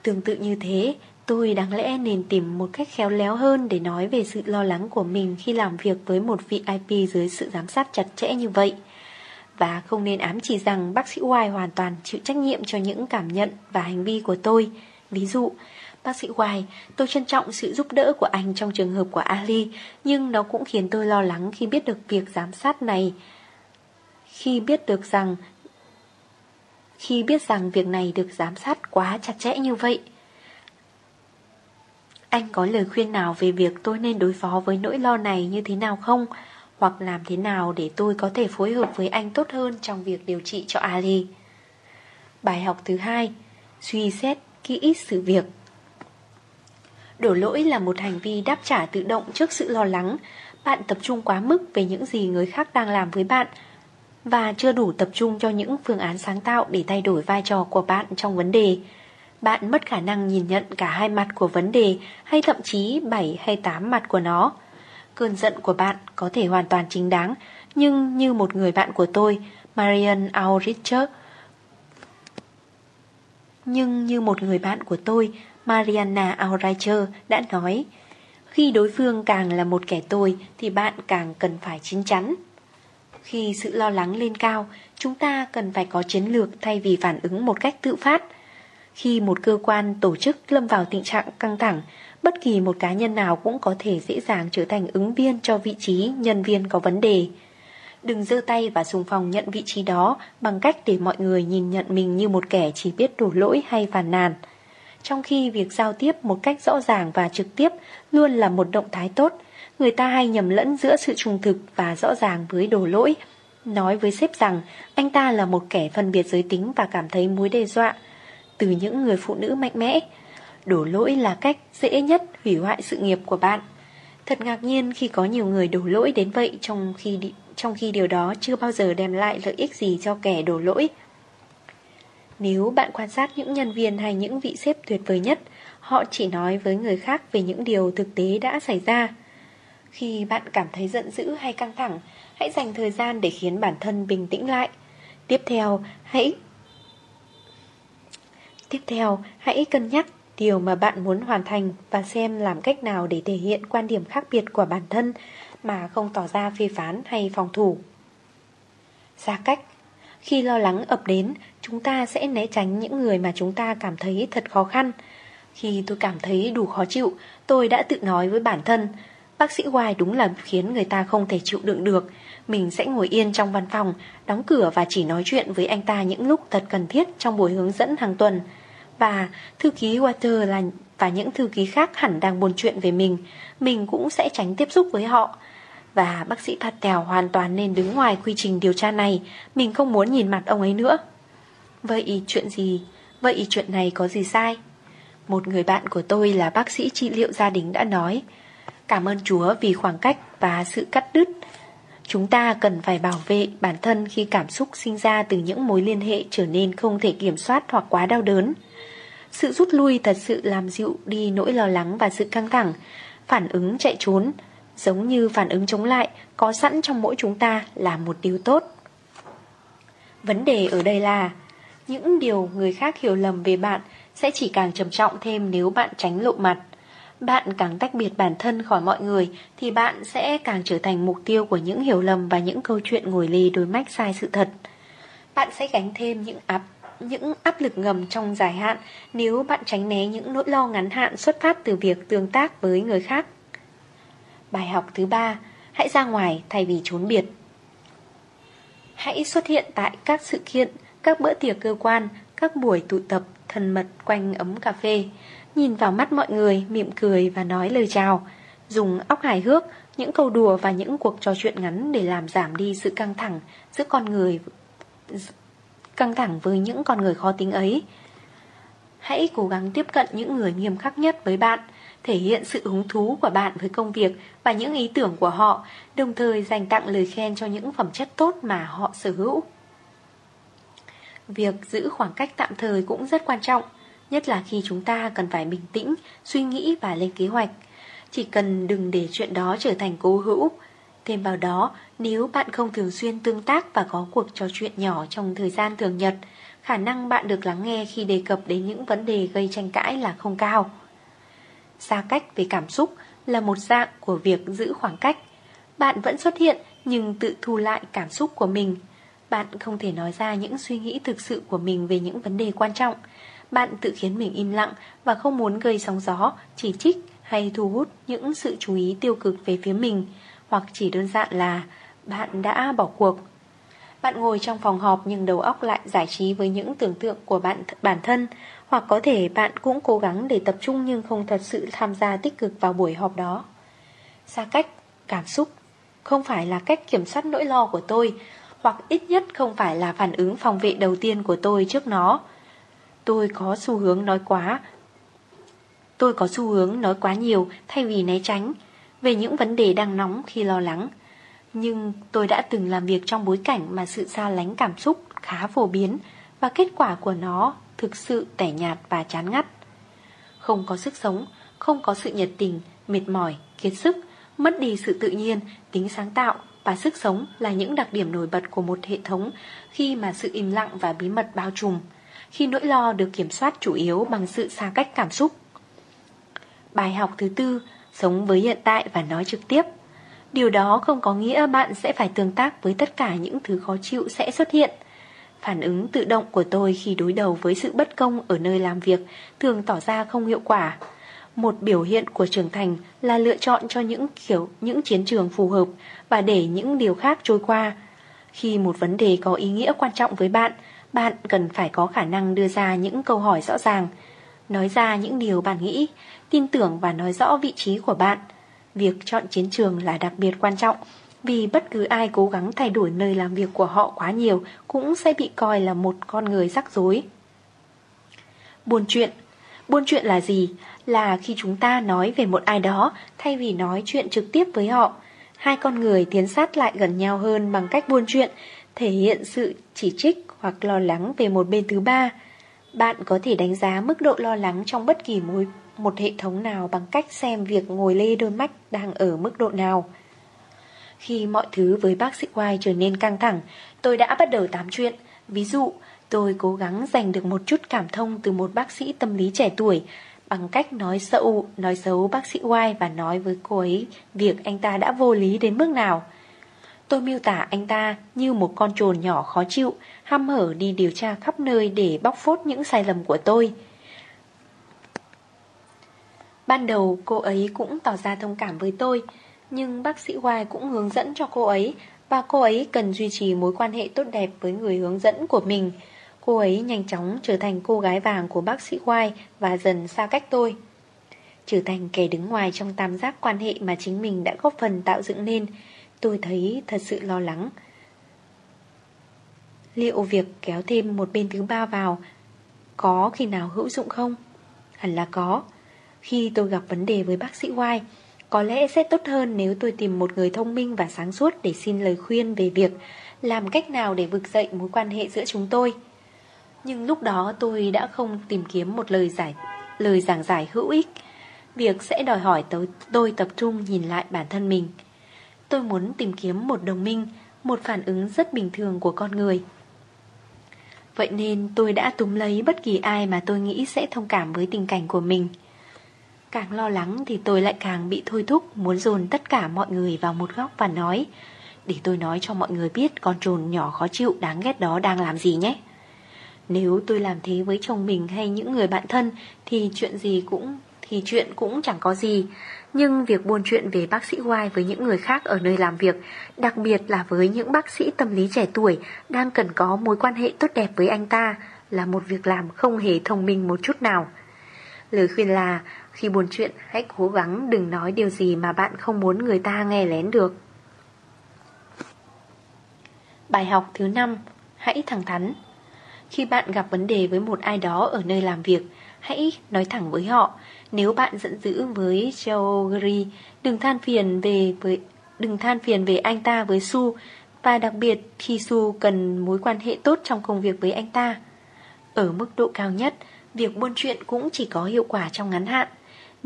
Tương tự như thế, tôi đáng lẽ nên tìm một cách khéo léo hơn để nói về sự lo lắng của mình khi làm việc với một vị IP dưới sự giám sát chặt chẽ như vậy. Và không nên ám chỉ rằng bác sĩ White hoàn toàn chịu trách nhiệm cho những cảm nhận và hành vi của tôi. Ví dụ, bác sĩ White tôi trân trọng sự giúp đỡ của anh trong trường hợp của Ali, nhưng nó cũng khiến tôi lo lắng khi biết được việc giám sát này. Khi biết được rằng khi biết rằng việc này được giám sát quá chặt chẽ như vậy. Anh có lời khuyên nào về việc tôi nên đối phó với nỗi lo này như thế nào không? Hoặc làm thế nào để tôi có thể phối hợp với anh tốt hơn trong việc điều trị cho Ali? Bài học thứ hai, Suy xét kỹ sự việc Đổ lỗi là một hành vi đáp trả tự động trước sự lo lắng Bạn tập trung quá mức về những gì người khác đang làm với bạn và chưa đủ tập trung cho những phương án sáng tạo để thay đổi vai trò của bạn trong vấn đề. Bạn mất khả năng nhìn nhận cả hai mặt của vấn đề hay thậm chí 7 hay 8 mặt của nó. Cơn giận của bạn có thể hoàn toàn chính đáng, nhưng như một người bạn của tôi, Marian Auricher, nhưng như một người bạn của tôi, Mariana Auricher đã nói, khi đối phương càng là một kẻ tồi thì bạn càng cần phải chín chắn. Khi sự lo lắng lên cao, chúng ta cần phải có chiến lược thay vì phản ứng một cách tự phát. Khi một cơ quan tổ chức lâm vào tình trạng căng thẳng, bất kỳ một cá nhân nào cũng có thể dễ dàng trở thành ứng viên cho vị trí nhân viên có vấn đề. Đừng giơ tay và xung phong nhận vị trí đó bằng cách để mọi người nhìn nhận mình như một kẻ chỉ biết đổ lỗi hay phàn nàn. Trong khi việc giao tiếp một cách rõ ràng và trực tiếp luôn là một động thái tốt, Người ta hay nhầm lẫn giữa sự trung thực và rõ ràng với đổ lỗi Nói với sếp rằng anh ta là một kẻ phân biệt giới tính và cảm thấy mối đe dọa từ những người phụ nữ mạnh mẽ. Đổ lỗi là cách dễ nhất hủy hoại sự nghiệp của bạn. Thật ngạc nhiên khi có nhiều người đổ lỗi đến vậy trong khi, trong khi điều đó chưa bao giờ đem lại lợi ích gì cho kẻ đổ lỗi. Nếu bạn quan sát những nhân viên hay những vị sếp tuyệt vời nhất Họ chỉ nói với người khác về những điều thực tế đã xảy ra. Khi bạn cảm thấy giận dữ hay căng thẳng, hãy dành thời gian để khiến bản thân bình tĩnh lại. Tiếp theo, hãy Tiếp theo, hãy cân nhắc điều mà bạn muốn hoàn thành và xem làm cách nào để thể hiện quan điểm khác biệt của bản thân mà không tỏ ra phê phán hay phòng thủ. Xa cách Khi lo lắng ập đến, chúng ta sẽ né tránh những người mà chúng ta cảm thấy thật khó khăn. Khi tôi cảm thấy đủ khó chịu, tôi đã tự nói với bản thân, Bác sĩ Hoài đúng là khiến người ta không thể chịu đựng được Mình sẽ ngồi yên trong văn phòng Đóng cửa và chỉ nói chuyện với anh ta những lúc thật cần thiết Trong buổi hướng dẫn hàng tuần và thư ký Water là và những thư ký khác hẳn đang buồn chuyện về mình Mình cũng sẽ tránh tiếp xúc với họ Và bác sĩ Patel hoàn toàn nên đứng ngoài quy trình điều tra này Mình không muốn nhìn mặt ông ấy nữa Vậy chuyện gì? Vậy chuyện này có gì sai? Một người bạn của tôi là bác sĩ trị liệu gia đình đã nói, Cảm ơn Chúa vì khoảng cách và sự cắt đứt. Chúng ta cần phải bảo vệ bản thân khi cảm xúc sinh ra từ những mối liên hệ trở nên không thể kiểm soát hoặc quá đau đớn. Sự rút lui thật sự làm dịu đi nỗi lo lắng và sự căng thẳng, phản ứng chạy trốn, giống như phản ứng chống lại có sẵn trong mỗi chúng ta là một điều tốt. Vấn đề ở đây là những điều người khác hiểu lầm về bạn sẽ chỉ càng trầm trọng thêm nếu bạn tránh lộ mặt. Bạn càng tách biệt bản thân khỏi mọi người thì bạn sẽ càng trở thành mục tiêu của những hiểu lầm và những câu chuyện ngồi lì đối mách sai sự thật. Bạn sẽ gánh thêm những áp những áp lực ngầm trong dài hạn nếu bạn tránh né những nỗi lo ngắn hạn xuất phát từ việc tương tác với người khác. Bài học thứ ba, hãy ra ngoài thay vì trốn biệt. Hãy xuất hiện tại các sự kiện, các bữa tiệc cơ quan, các buổi tụ tập thân mật quanh ấm cà phê. Nhìn vào mắt mọi người, mỉm cười và nói lời chào Dùng óc hài hước, những câu đùa và những cuộc trò chuyện ngắn để làm giảm đi sự căng thẳng giữa con người căng thẳng với những con người khó tính ấy. Hãy cố gắng tiếp cận những người nghiêm khắc nhất với bạn, thể hiện sự hứng thú của bạn với công việc và những ý tưởng của họ, đồng thời dành tặng lời khen cho những phẩm chất tốt mà họ sở hữu. Việc giữ khoảng cách tạm thời cũng rất quan trọng. Nhất là khi chúng ta cần phải bình tĩnh, suy nghĩ và lên kế hoạch Chỉ cần đừng để chuyện đó trở thành cố hữu Thêm vào đó, nếu bạn không thường xuyên tương tác và có cuộc trò chuyện nhỏ trong thời gian thường nhật khả năng bạn được lắng nghe khi đề cập đến những vấn đề gây tranh cãi là không cao. Xa cách về cảm xúc là một dạng của việc giữ khoảng cách. Bạn vẫn xuất hiện nhưng tự thu lại cảm xúc của mình. Bạn không thể nói ra những suy nghĩ thực sự của mình về những vấn đề quan trọng. Bạn tự khiến mình im lặng và không muốn gây sóng gió, chỉ trích hay thu hút những sự chú ý tiêu cực về phía mình, hoặc chỉ đơn giản là bạn đã bỏ cuộc. Bạn ngồi trong phòng họp nhưng đầu óc lại giải trí với những tưởng tượng của bạn bản thân, hoặc có thể bạn cũng cố gắng để tập trung nhưng không thật sự tham gia tích cực vào buổi họp đó. Xa cách, cảm xúc không phải là cách kiểm soát nỗi lo của tôi, hoặc ít nhất không phải là phản ứng phòng vệ đầu tiên của tôi trước nó. Tôi có xu hướng nói quá. Tôi có xu hướng nói quá nhiều thay vì né tránh về những vấn đề đang nóng khi lo lắng. Nhưng tôi đã từng làm việc trong bối cảnh mà sự xa lánh cảm xúc khá phổ biến và kết quả của nó thực sự tẻ nhạt và chán ngắt. Không có sức sống, không có sự nhiệt tình, mệt mỏi, kiệt sức, mất đi sự tự nhiên, tính sáng tạo và sức sống là những đặc điểm nổi bật của một hệ thống khi mà sự im lặng và bí mật bao trùm, khi nỗi lo được kiểm soát chủ yếu bằng sự xa cách cảm xúc. Bài học thứ tư, sống với hiện tại và nói trực tiếp. Điều đó không có nghĩa bạn sẽ phải tương tác với tất cả những thứ khó chịu sẽ xuất hiện. Phản ứng tự động của tôi khi đối đầu với sự bất công ở nơi làm việc thường tỏ ra không hiệu quả. Một biểu hiện của trưởng thành là lựa chọn cho những kiểu những chiến trường phù hợp và để những điều khác trôi qua. Khi một vấn đề có ý nghĩa quan trọng với bạn, bạn cần phải có khả năng đưa ra những câu hỏi rõ ràng, nói ra những điều bạn nghĩ, tin tưởng và nói rõ vị trí của bạn. Việc chọn chiến trường là đặc biệt quan trọng vì bất cứ ai cố gắng thay đổi nơi làm việc của họ quá nhiều cũng sẽ bị coi là một con người rắc rối. Buôn chuyện Buôn chuyện là gì? Là khi chúng ta nói về một ai đó thay vì nói chuyện trực tiếp với họ. Hai con người tiến sát lại gần nhau hơn bằng cách buôn chuyện, thể hiện sự chỉ trích hoặc lo lắng về một bên thứ ba. Bạn có thể đánh giá mức độ lo lắng trong bất kỳ mối một hệ thống nào bằng cách xem việc ngồi lê đôi mắt đang ở mức độ nào. Khi mọi thứ với bác sĩ White trở nên căng thẳng, tôi đã bắt đầu tám chuyện. Ví dụ, tôi cố gắng giành được một chút cảm thông từ một bác sĩ tâm lý trẻ tuổi bằng cách nói xấu, nói xấu bác sĩ White và nói với cô ấy việc anh ta đã vô lý đến mức nào. Tôi miêu tả anh ta như một con trồn nhỏ khó chịu, ham hở đi điều tra khắp nơi để bóc phốt những sai lầm của tôi. Ban đầu cô ấy cũng tỏ ra thông cảm với tôi, nhưng bác sĩ Hoài cũng hướng dẫn cho cô ấy và cô ấy cần duy trì mối quan hệ tốt đẹp với người hướng dẫn của mình. Cô ấy nhanh chóng trở thành cô gái vàng của bác sĩ Hoài và dần xa cách tôi. Trở thành kẻ đứng ngoài trong tam giác quan hệ mà chính mình đã góp phần tạo dựng nên, tôi thấy thật sự lo lắng. Liệu việc kéo thêm một bên thứ ba vào có khi nào hữu dụng không? Hẳn là có. Khi tôi gặp vấn đề với bác sĩ Y, có lẽ sẽ tốt hơn nếu tôi tìm một người thông minh và sáng suốt để xin lời khuyên về việc làm cách nào để vực dậy mối quan hệ giữa chúng tôi. Nhưng lúc đó tôi đã không tìm kiếm một lời giải lời giảng giải hữu ích. Việc sẽ đòi hỏi tôi, tôi tập trung nhìn lại bản thân mình. Tôi muốn tìm kiếm một đồng minh, một phản ứng rất bình thường của con người. Vậy nên tôi đã túm lấy bất kỳ ai mà tôi nghĩ sẽ thông cảm với tình cảnh của mình. Càng lo lắng thì tôi lại càng bị thôi thúc, muốn dồn tất cả mọi người vào một góc và nói. Để tôi nói cho mọi người biết con trồn nhỏ khó chịu đáng ghét đó đang làm gì nhé. Nếu tôi làm thế với chồng mình hay những người bạn thân thì chuyện gì cũng, thì chuyện cũng chẳng có gì. Nhưng việc buôn chuyện về bác sĩ Y với những người khác ở nơi làm việc, Đặc biệt là với những bác sĩ tâm lý trẻ tuổi Đang cần có mối quan hệ tốt đẹp với anh ta, Là một việc làm không hề thông minh một chút nào. Lời khuyên là khi buồn chuyện hãy cố gắng đừng nói điều gì mà bạn không muốn người ta nghe lén được. Bài học thứ 5 Hãy thẳng thắn Khi bạn gặp vấn đề với một ai đó ở nơi làm việc, hãy nói thẳng với họ. Nếu bạn giận dữ với Georgie, đừng than phiền về với đừng than phiền về anh ta với Su và đặc biệt khi Su cần mối quan hệ tốt trong công việc với anh ta. Ở mức độ cao nhất, việc buôn chuyện cũng chỉ có hiệu quả trong ngắn hạn.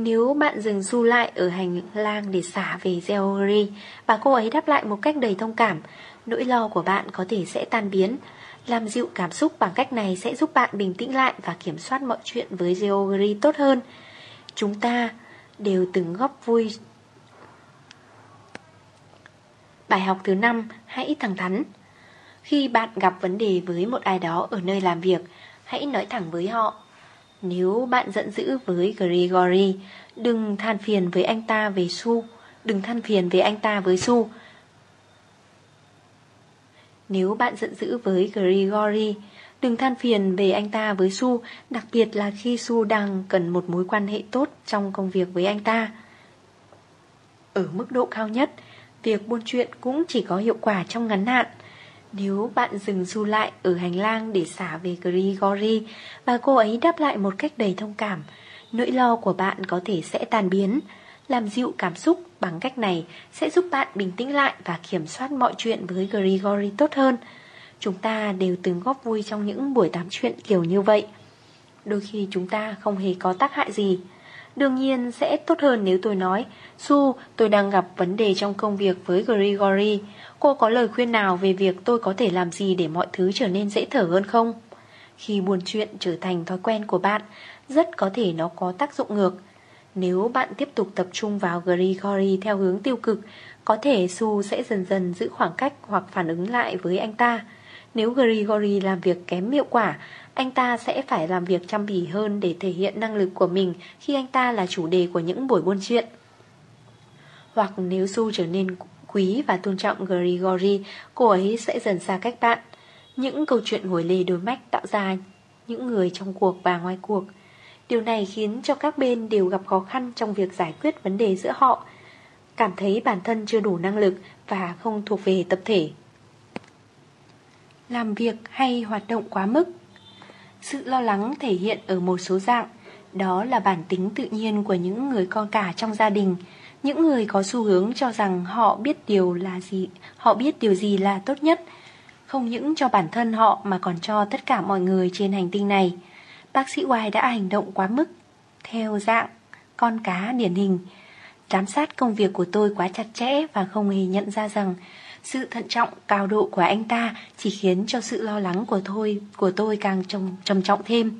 Nếu bạn dừng du lại ở hành lang để xả về Georgie và cô ấy đáp lại một cách đầy thông cảm, nỗi lo của bạn có thể sẽ tan biến. Làm dịu cảm xúc bằng cách này sẽ giúp bạn bình tĩnh lại và kiểm soát mọi chuyện với Georgie tốt hơn. Chúng ta đều từng góp vui. Bài học thứ 5, hãy thẳng thắn. Khi bạn gặp vấn đề với một ai đó ở nơi làm việc, hãy nói thẳng với họ. Nếu bạn giận dữ với Gregory, đừng than phiền với anh ta về Su, đừng than phiền với anh ta với Su. Nếu bạn giận dữ với Gregory, đừng than phiền về anh ta với Su, đặc biệt là khi Su đang cần một mối quan hệ tốt trong công việc với anh ta. Ở mức độ cao nhất, việc buôn chuyện cũng chỉ có hiệu quả trong ngắn hạn. Nếu bạn dừng du lại ở hành lang để xả về Grigori và cô ấy đáp lại một cách đầy thông cảm, nỗi lo của bạn có thể sẽ tan biến. Làm dịu cảm xúc bằng cách này sẽ giúp bạn bình tĩnh lại và kiểm soát mọi chuyện với Grigori tốt hơn. Chúng ta đều từng góp vui trong những buổi tám chuyện kiểu như vậy. Đôi khi chúng ta không hề có tác hại gì. Đương nhiên sẽ tốt hơn nếu tôi nói Su, tôi đang gặp vấn đề trong công việc với Grigori Cô có lời khuyên nào về việc tôi có thể làm gì để mọi thứ trở nên dễ thở hơn không? Khi buồn chuyện trở thành thói quen của bạn, Rất có thể nó có tác dụng ngược. Nếu bạn tiếp tục tập trung vào Grigori theo hướng tiêu cực, Có thể Su sẽ dần dần giữ khoảng cách hoặc phản ứng lại với anh ta. Nếu Grigori làm việc kém hiệu quả, Anh ta sẽ phải làm việc chăm bỉ hơn để thể hiện năng lực của mình Khi anh ta là chủ đề của những buổi buôn chuyện. Hoặc nếu Su trở nên quý và tôn trọng Grigori, cô ấy sẽ dần xa cách bạn. Những câu chuyện ngồi lê đôi mách tạo ra những người trong cuộc và ngoài cuộc. Điều này khiến cho các bên đều gặp khó khăn trong việc giải quyết vấn đề giữa họ, cảm thấy bản thân chưa đủ năng lực và không thuộc về tập thể. Làm việc hay hoạt động quá mức Sự lo lắng thể hiện ở một số dạng, đó là bản tính tự nhiên của những người con cả trong gia đình, những người có xu hướng cho rằng họ biết điều là gì, họ biết điều gì là tốt nhất, không những cho bản thân họ mà còn cho tất cả mọi người trên hành tinh này. Bác sĩ White đã hành động quá mức, theo dạng con cá điển hình. Giám sát công việc của tôi quá chặt chẽ và không hề nhận ra rằng sự thận trọng cao độ của anh ta chỉ khiến cho sự lo lắng của tôi của tôi càng trầm, trầm trọng thêm.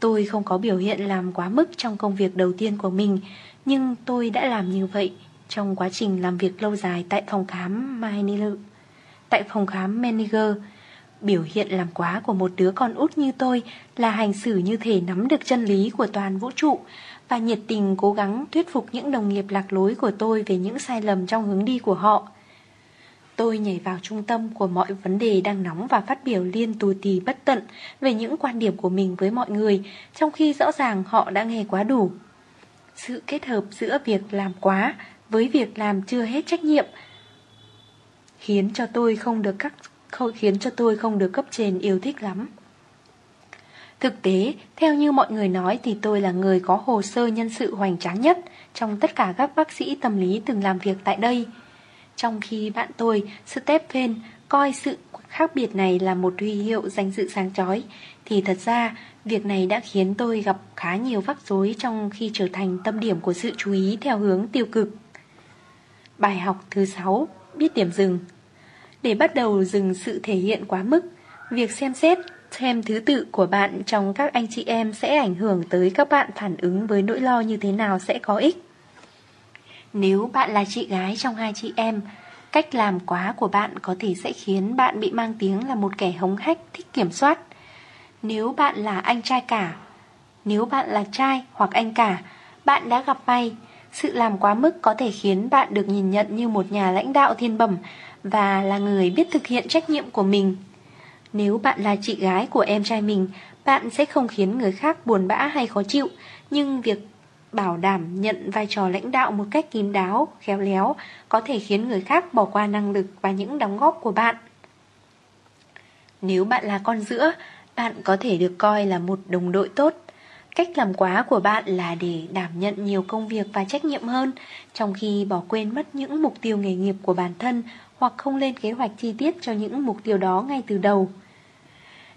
Tôi không có biểu hiện làm quá mức trong công việc đầu tiên của mình, nhưng tôi đã làm như vậy trong quá trình làm việc lâu dài tại phòng khám Meniger. Tại phòng khám Meniger, biểu hiện làm quá của một đứa con út như tôi là hành xử như thể nắm được chân lý của toàn vũ trụ và nhiệt tình cố gắng thuyết phục những đồng nghiệp lạc lối của tôi về những sai lầm trong hướng đi của họ. Tôi nhảy vào trung tâm của mọi vấn đề đang nóng và phát biểu liên tù tì bất tận về những quan điểm của mình với mọi người, trong khi rõ ràng họ đã nghe quá đủ. Sự kết hợp giữa việc làm quá với việc làm chưa hết trách nhiệm khiến cho tôi không được các khiến cho tôi không được cấp trên yêu thích lắm. Thực tế, theo như mọi người nói thì tôi là người có hồ sơ nhân sự hoành tráng nhất trong tất cả các bác sĩ tâm lý từng làm việc tại đây. Trong khi bạn tôi, Stephen, coi sự khác biệt này là một huy hiệu danh dự sáng chói, thì thật ra việc này đã khiến tôi gặp khá nhiều rắc rối trong khi trở thành tâm điểm của sự chú ý theo hướng tiêu cực. Bài học thứ 6, biết điểm dừng. Để bắt đầu dừng sự thể hiện quá mức, việc xem xét xem thứ tự của bạn trong các anh chị em sẽ ảnh hưởng tới các bạn phản ứng với nỗi lo như thế nào sẽ có ích. Nếu bạn là chị gái trong hai chị em, cách làm quá của bạn có thể sẽ khiến bạn bị mang tiếng là một kẻ hống hách thích kiểm soát. Nếu bạn là anh trai cả, nếu bạn là trai hoặc anh cả, bạn đã gặp may. Sự làm quá mức có thể khiến bạn được nhìn nhận như một nhà lãnh đạo thiên bẩm và là người biết thực hiện trách nhiệm của mình. Nếu bạn là chị gái của em trai mình, bạn sẽ không khiến người khác buồn bã hay khó chịu, nhưng việc bảo đảm nhận vai trò lãnh đạo một cách kín đáo, khéo léo có thể khiến người khác bỏ qua năng lực và những đóng góp của bạn. Nếu bạn là con giữa, bạn có thể được coi là một đồng đội tốt. Cách làm quá của bạn là để đảm nhận nhiều công việc và trách nhiệm hơn, trong khi bỏ quên mất những mục tiêu nghề nghiệp của bản thân hoặc không lên kế hoạch chi tiết cho những mục tiêu đó ngay từ đầu.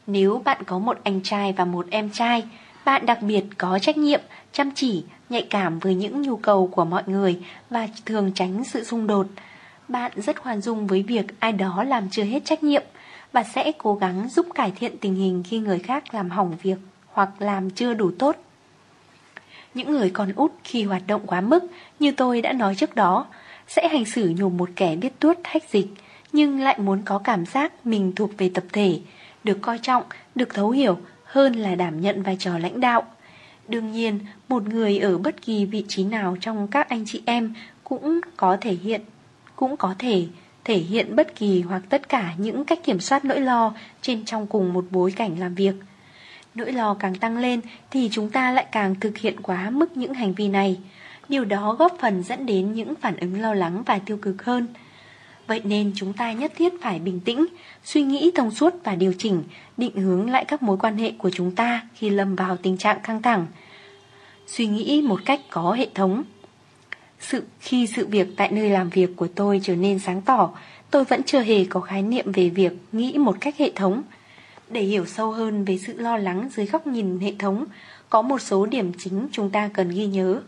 Nếu bạn có một anh trai và một em trai, bạn đặc biệt có trách nhiệm, chăm chỉ, nhạy cảm với những nhu cầu của mọi người và thường tránh sự xung đột. Bạn rất khoan dung với việc ai đó làm chưa hết trách nhiệm và sẽ cố gắng giúp cải thiện tình hình khi người khác làm hỏng việc hoặc làm chưa đủ tốt. Những người con út khi hoạt động quá mức, như tôi đã nói trước đó, sẽ hành xử như một kẻ biết tuốt hách dịch, nhưng lại muốn có cảm giác mình thuộc về tập thể, được coi trọng, được thấu hiểu hơn là đảm nhận vai trò lãnh đạo. Đương nhiên, một người ở bất kỳ vị trí nào trong các anh chị em cũng có thể hiện, cũng có thể thể hiện bất kỳ hoặc tất cả những cách kiểm soát nỗi lo trên trong cùng một bối cảnh làm việc. Nỗi lo càng tăng lên thì chúng ta lại càng thực hiện quá mức những hành vi này. Điều đó góp phần dẫn đến những phản ứng lo lắng và tiêu cực hơn. Vậy nên chúng ta nhất thiết phải bình tĩnh, suy nghĩ thông suốt và điều chỉnh, định hướng lại các mối quan hệ của chúng ta khi lâm vào tình trạng căng thẳng. Suy nghĩ một cách có hệ thống. Sự khi sự việc tại nơi làm việc của tôi trở nên sáng tỏ, tôi vẫn chưa hề có khái niệm về việc nghĩ một cách hệ thống. Để hiểu sâu hơn về sự lo lắng dưới góc nhìn hệ thống, có một số điểm chính chúng ta cần ghi nhớ.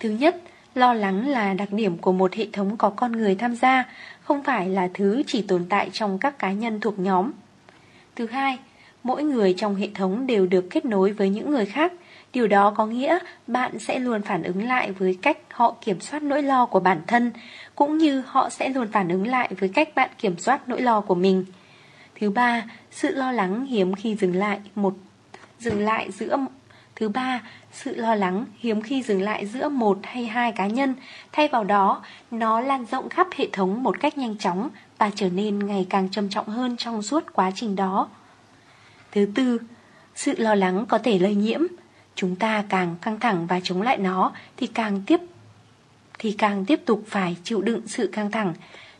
Thứ nhất, lo lắng là đặc điểm của một hệ thống có con người tham gia, không phải là thứ chỉ tồn tại trong các cá nhân thuộc nhóm. Thứ hai, mỗi người trong hệ thống đều được kết nối với những người khác. Điều đó có nghĩa bạn sẽ luôn phản ứng lại với cách họ kiểm soát nỗi lo của bản thân, cũng như họ sẽ luôn phản ứng lại với cách bạn kiểm soát nỗi lo của mình. Thứ ba, sự lo lắng hiếm khi dừng lại một dừng lại giữa Thứ ba, sự lo lắng hiếm khi dừng lại giữa một hay hai cá nhân, thay vào đó, nó lan rộng khắp hệ thống một cách nhanh chóng và trở nên ngày càng trầm trọng hơn trong suốt quá trình đó. Thứ tư, sự lo lắng có thể lây nhiễm. Chúng ta càng căng thẳng và chống lại nó thì càng tiếp thì càng tiếp tục phải chịu đựng sự căng thẳng.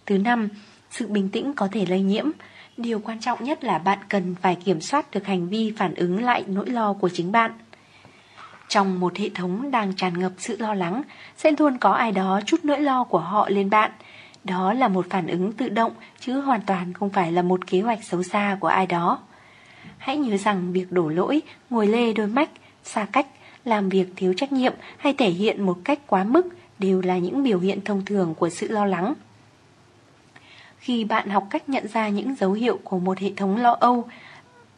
Thứ năm, sự bình tĩnh có thể lây nhiễm. Điều quan trọng nhất là bạn cần phải kiểm soát được hành vi phản ứng lại nỗi lo của chính bạn. Trong một hệ thống đang tràn ngập sự lo lắng, sẽ luôn có ai đó chút nỗi lo của họ lên bạn. Đó là một phản ứng tự động, chứ hoàn toàn không phải là một kế hoạch xấu xa của ai đó. Hãy nhớ rằng việc đổ lỗi, ngồi lê đôi mắt, xa cách, làm việc thiếu trách nhiệm hay thể hiện một cách quá mức đều là những biểu hiện thông thường của sự lo lắng. Khi bạn học cách nhận ra những dấu hiệu của một hệ thống lo âu,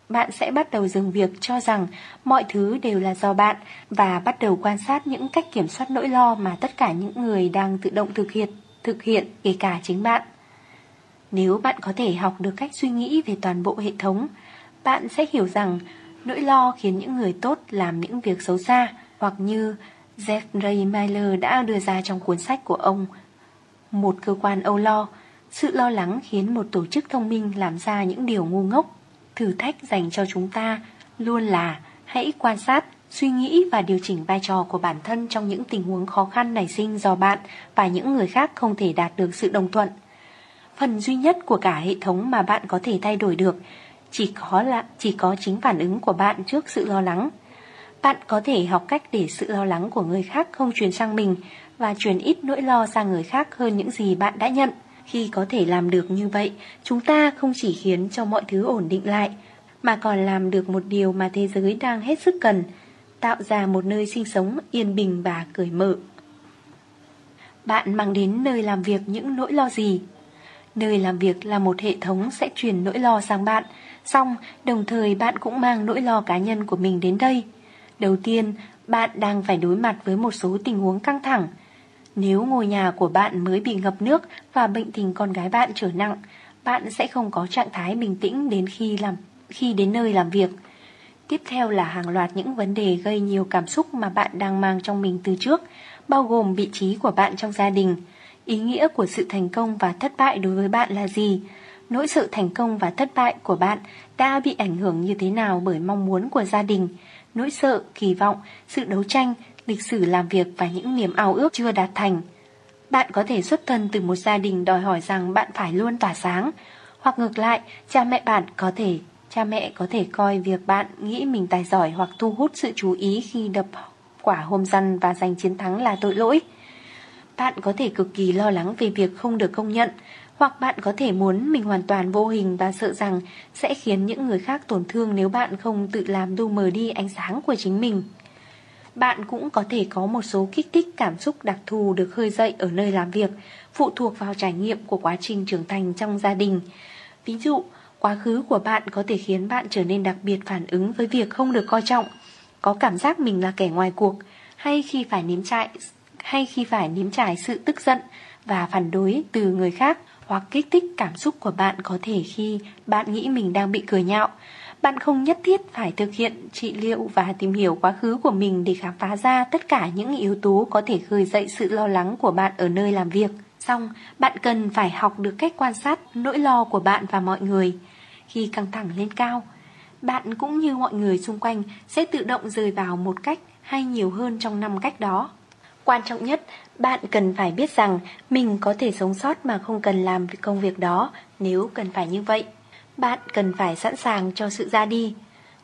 bạn sẽ bắt đầu dừng việc cho rằng mọi thứ đều là do bạn và bắt đầu quan sát những cách kiểm soát nỗi lo mà tất cả những người đang tự động thực hiện, thực hiện kể cả chính bạn. Nếu bạn có thể học được cách suy nghĩ về toàn bộ hệ thống, bạn sẽ hiểu rằng nỗi lo khiến những người tốt làm những việc xấu xa hoặc như Jeff Ray Miller đã đưa ra trong cuốn sách của ông Một cơ quan âu lo, sự lo lắng khiến một tổ chức thông minh làm ra những điều ngu ngốc Thử thách dành cho chúng ta luôn là hãy quan sát, suy nghĩ và điều chỉnh vai trò của bản thân trong những tình huống khó khăn nảy sinh do bạn và những người khác không thể đạt được sự đồng thuận. Phần duy nhất của cả hệ thống mà bạn có thể thay đổi được chỉ có là chỉ có chính phản ứng của bạn trước sự lo lắng. Bạn có thể học cách để sự lo lắng của người khác không truyền sang mình và truyền ít nỗi lo sang người khác hơn những gì bạn đã nhận. Khi có thể làm được như vậy, chúng ta không chỉ khiến cho mọi thứ ổn định lại, mà còn làm được một điều mà thế giới đang hết sức cần, tạo ra một nơi sinh sống yên bình và cởi mở. Bạn mang đến nơi làm việc những nỗi lo gì? Nơi làm việc là một hệ thống sẽ truyền nỗi lo sang bạn, xong đồng thời bạn cũng mang nỗi lo cá nhân của mình đến đây. Đầu tiên, bạn đang phải đối mặt với một số tình huống căng thẳng, nếu ngôi nhà của bạn mới bị ngập nước và bệnh tình con gái bạn trở nặng, bạn sẽ không có trạng thái bình tĩnh đến khi làm khi đến nơi làm việc. Tiếp theo là hàng loạt những vấn đề gây nhiều cảm xúc mà bạn đang mang trong mình từ trước, bao gồm vị trí của bạn trong gia đình, ý nghĩa của sự thành công và thất bại đối với bạn là gì, nỗi sự thành công và thất bại của bạn đã bị ảnh hưởng như thế nào bởi mong muốn của gia đình, nỗi sợ, kỳ vọng, sự đấu tranh, lịch sử làm việc và những niềm ao ước chưa đạt thành. Bạn có thể xuất thân từ một gia đình đòi hỏi rằng bạn phải luôn tỏa sáng, hoặc ngược lại, cha mẹ bạn có thể cha mẹ có thể coi việc bạn nghĩ mình tài giỏi hoặc thu hút sự chú ý khi đập quả hôm răn và giành chiến thắng là tội lỗi. Bạn có thể cực kỳ lo lắng về việc không được công nhận, hoặc bạn có thể muốn mình hoàn toàn vô hình và sợ rằng sẽ khiến những người khác tổn thương nếu bạn không tự làm đu mờ đi ánh sáng của chính mình. Bạn cũng có thể có một số kích thích cảm xúc đặc thù được khơi dậy ở nơi làm việc, phụ thuộc vào trải nghiệm của quá trình trưởng thành trong gia đình. Ví dụ, quá khứ của bạn có thể khiến bạn trở nên đặc biệt phản ứng với việc không được coi trọng, có cảm giác mình là kẻ ngoài cuộc, hay khi phải nếm trải hay khi phải nếm trải sự tức giận và phản đối từ người khác hoặc kích thích cảm xúc của bạn có thể khi bạn nghĩ mình đang bị cười nhạo. Bạn không nhất thiết phải thực hiện trị liệu và tìm hiểu quá khứ của mình để khám phá ra tất cả những yếu tố có thể khơi dậy sự lo lắng của bạn ở nơi làm việc. Xong, bạn cần phải học được cách quan sát nỗi lo của bạn và mọi người. Khi căng thẳng lên cao, bạn cũng như mọi người xung quanh sẽ tự động rời vào một cách hay nhiều hơn trong năm cách đó. Quan trọng nhất, bạn cần phải biết rằng mình có thể sống sót mà không cần làm công việc đó nếu cần phải như vậy. Bạn cần phải sẵn sàng cho sự ra đi.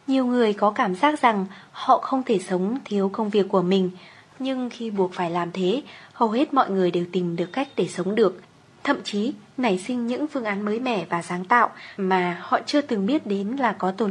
Nhiều người có cảm giác rằng họ không thể sống thiếu công việc của mình, nhưng khi buộc phải làm thế, hầu hết mọi người đều tìm được cách để sống được. Thậm chí nảy sinh những phương án mới mẻ và sáng tạo mà họ chưa từng biết đến là có tồn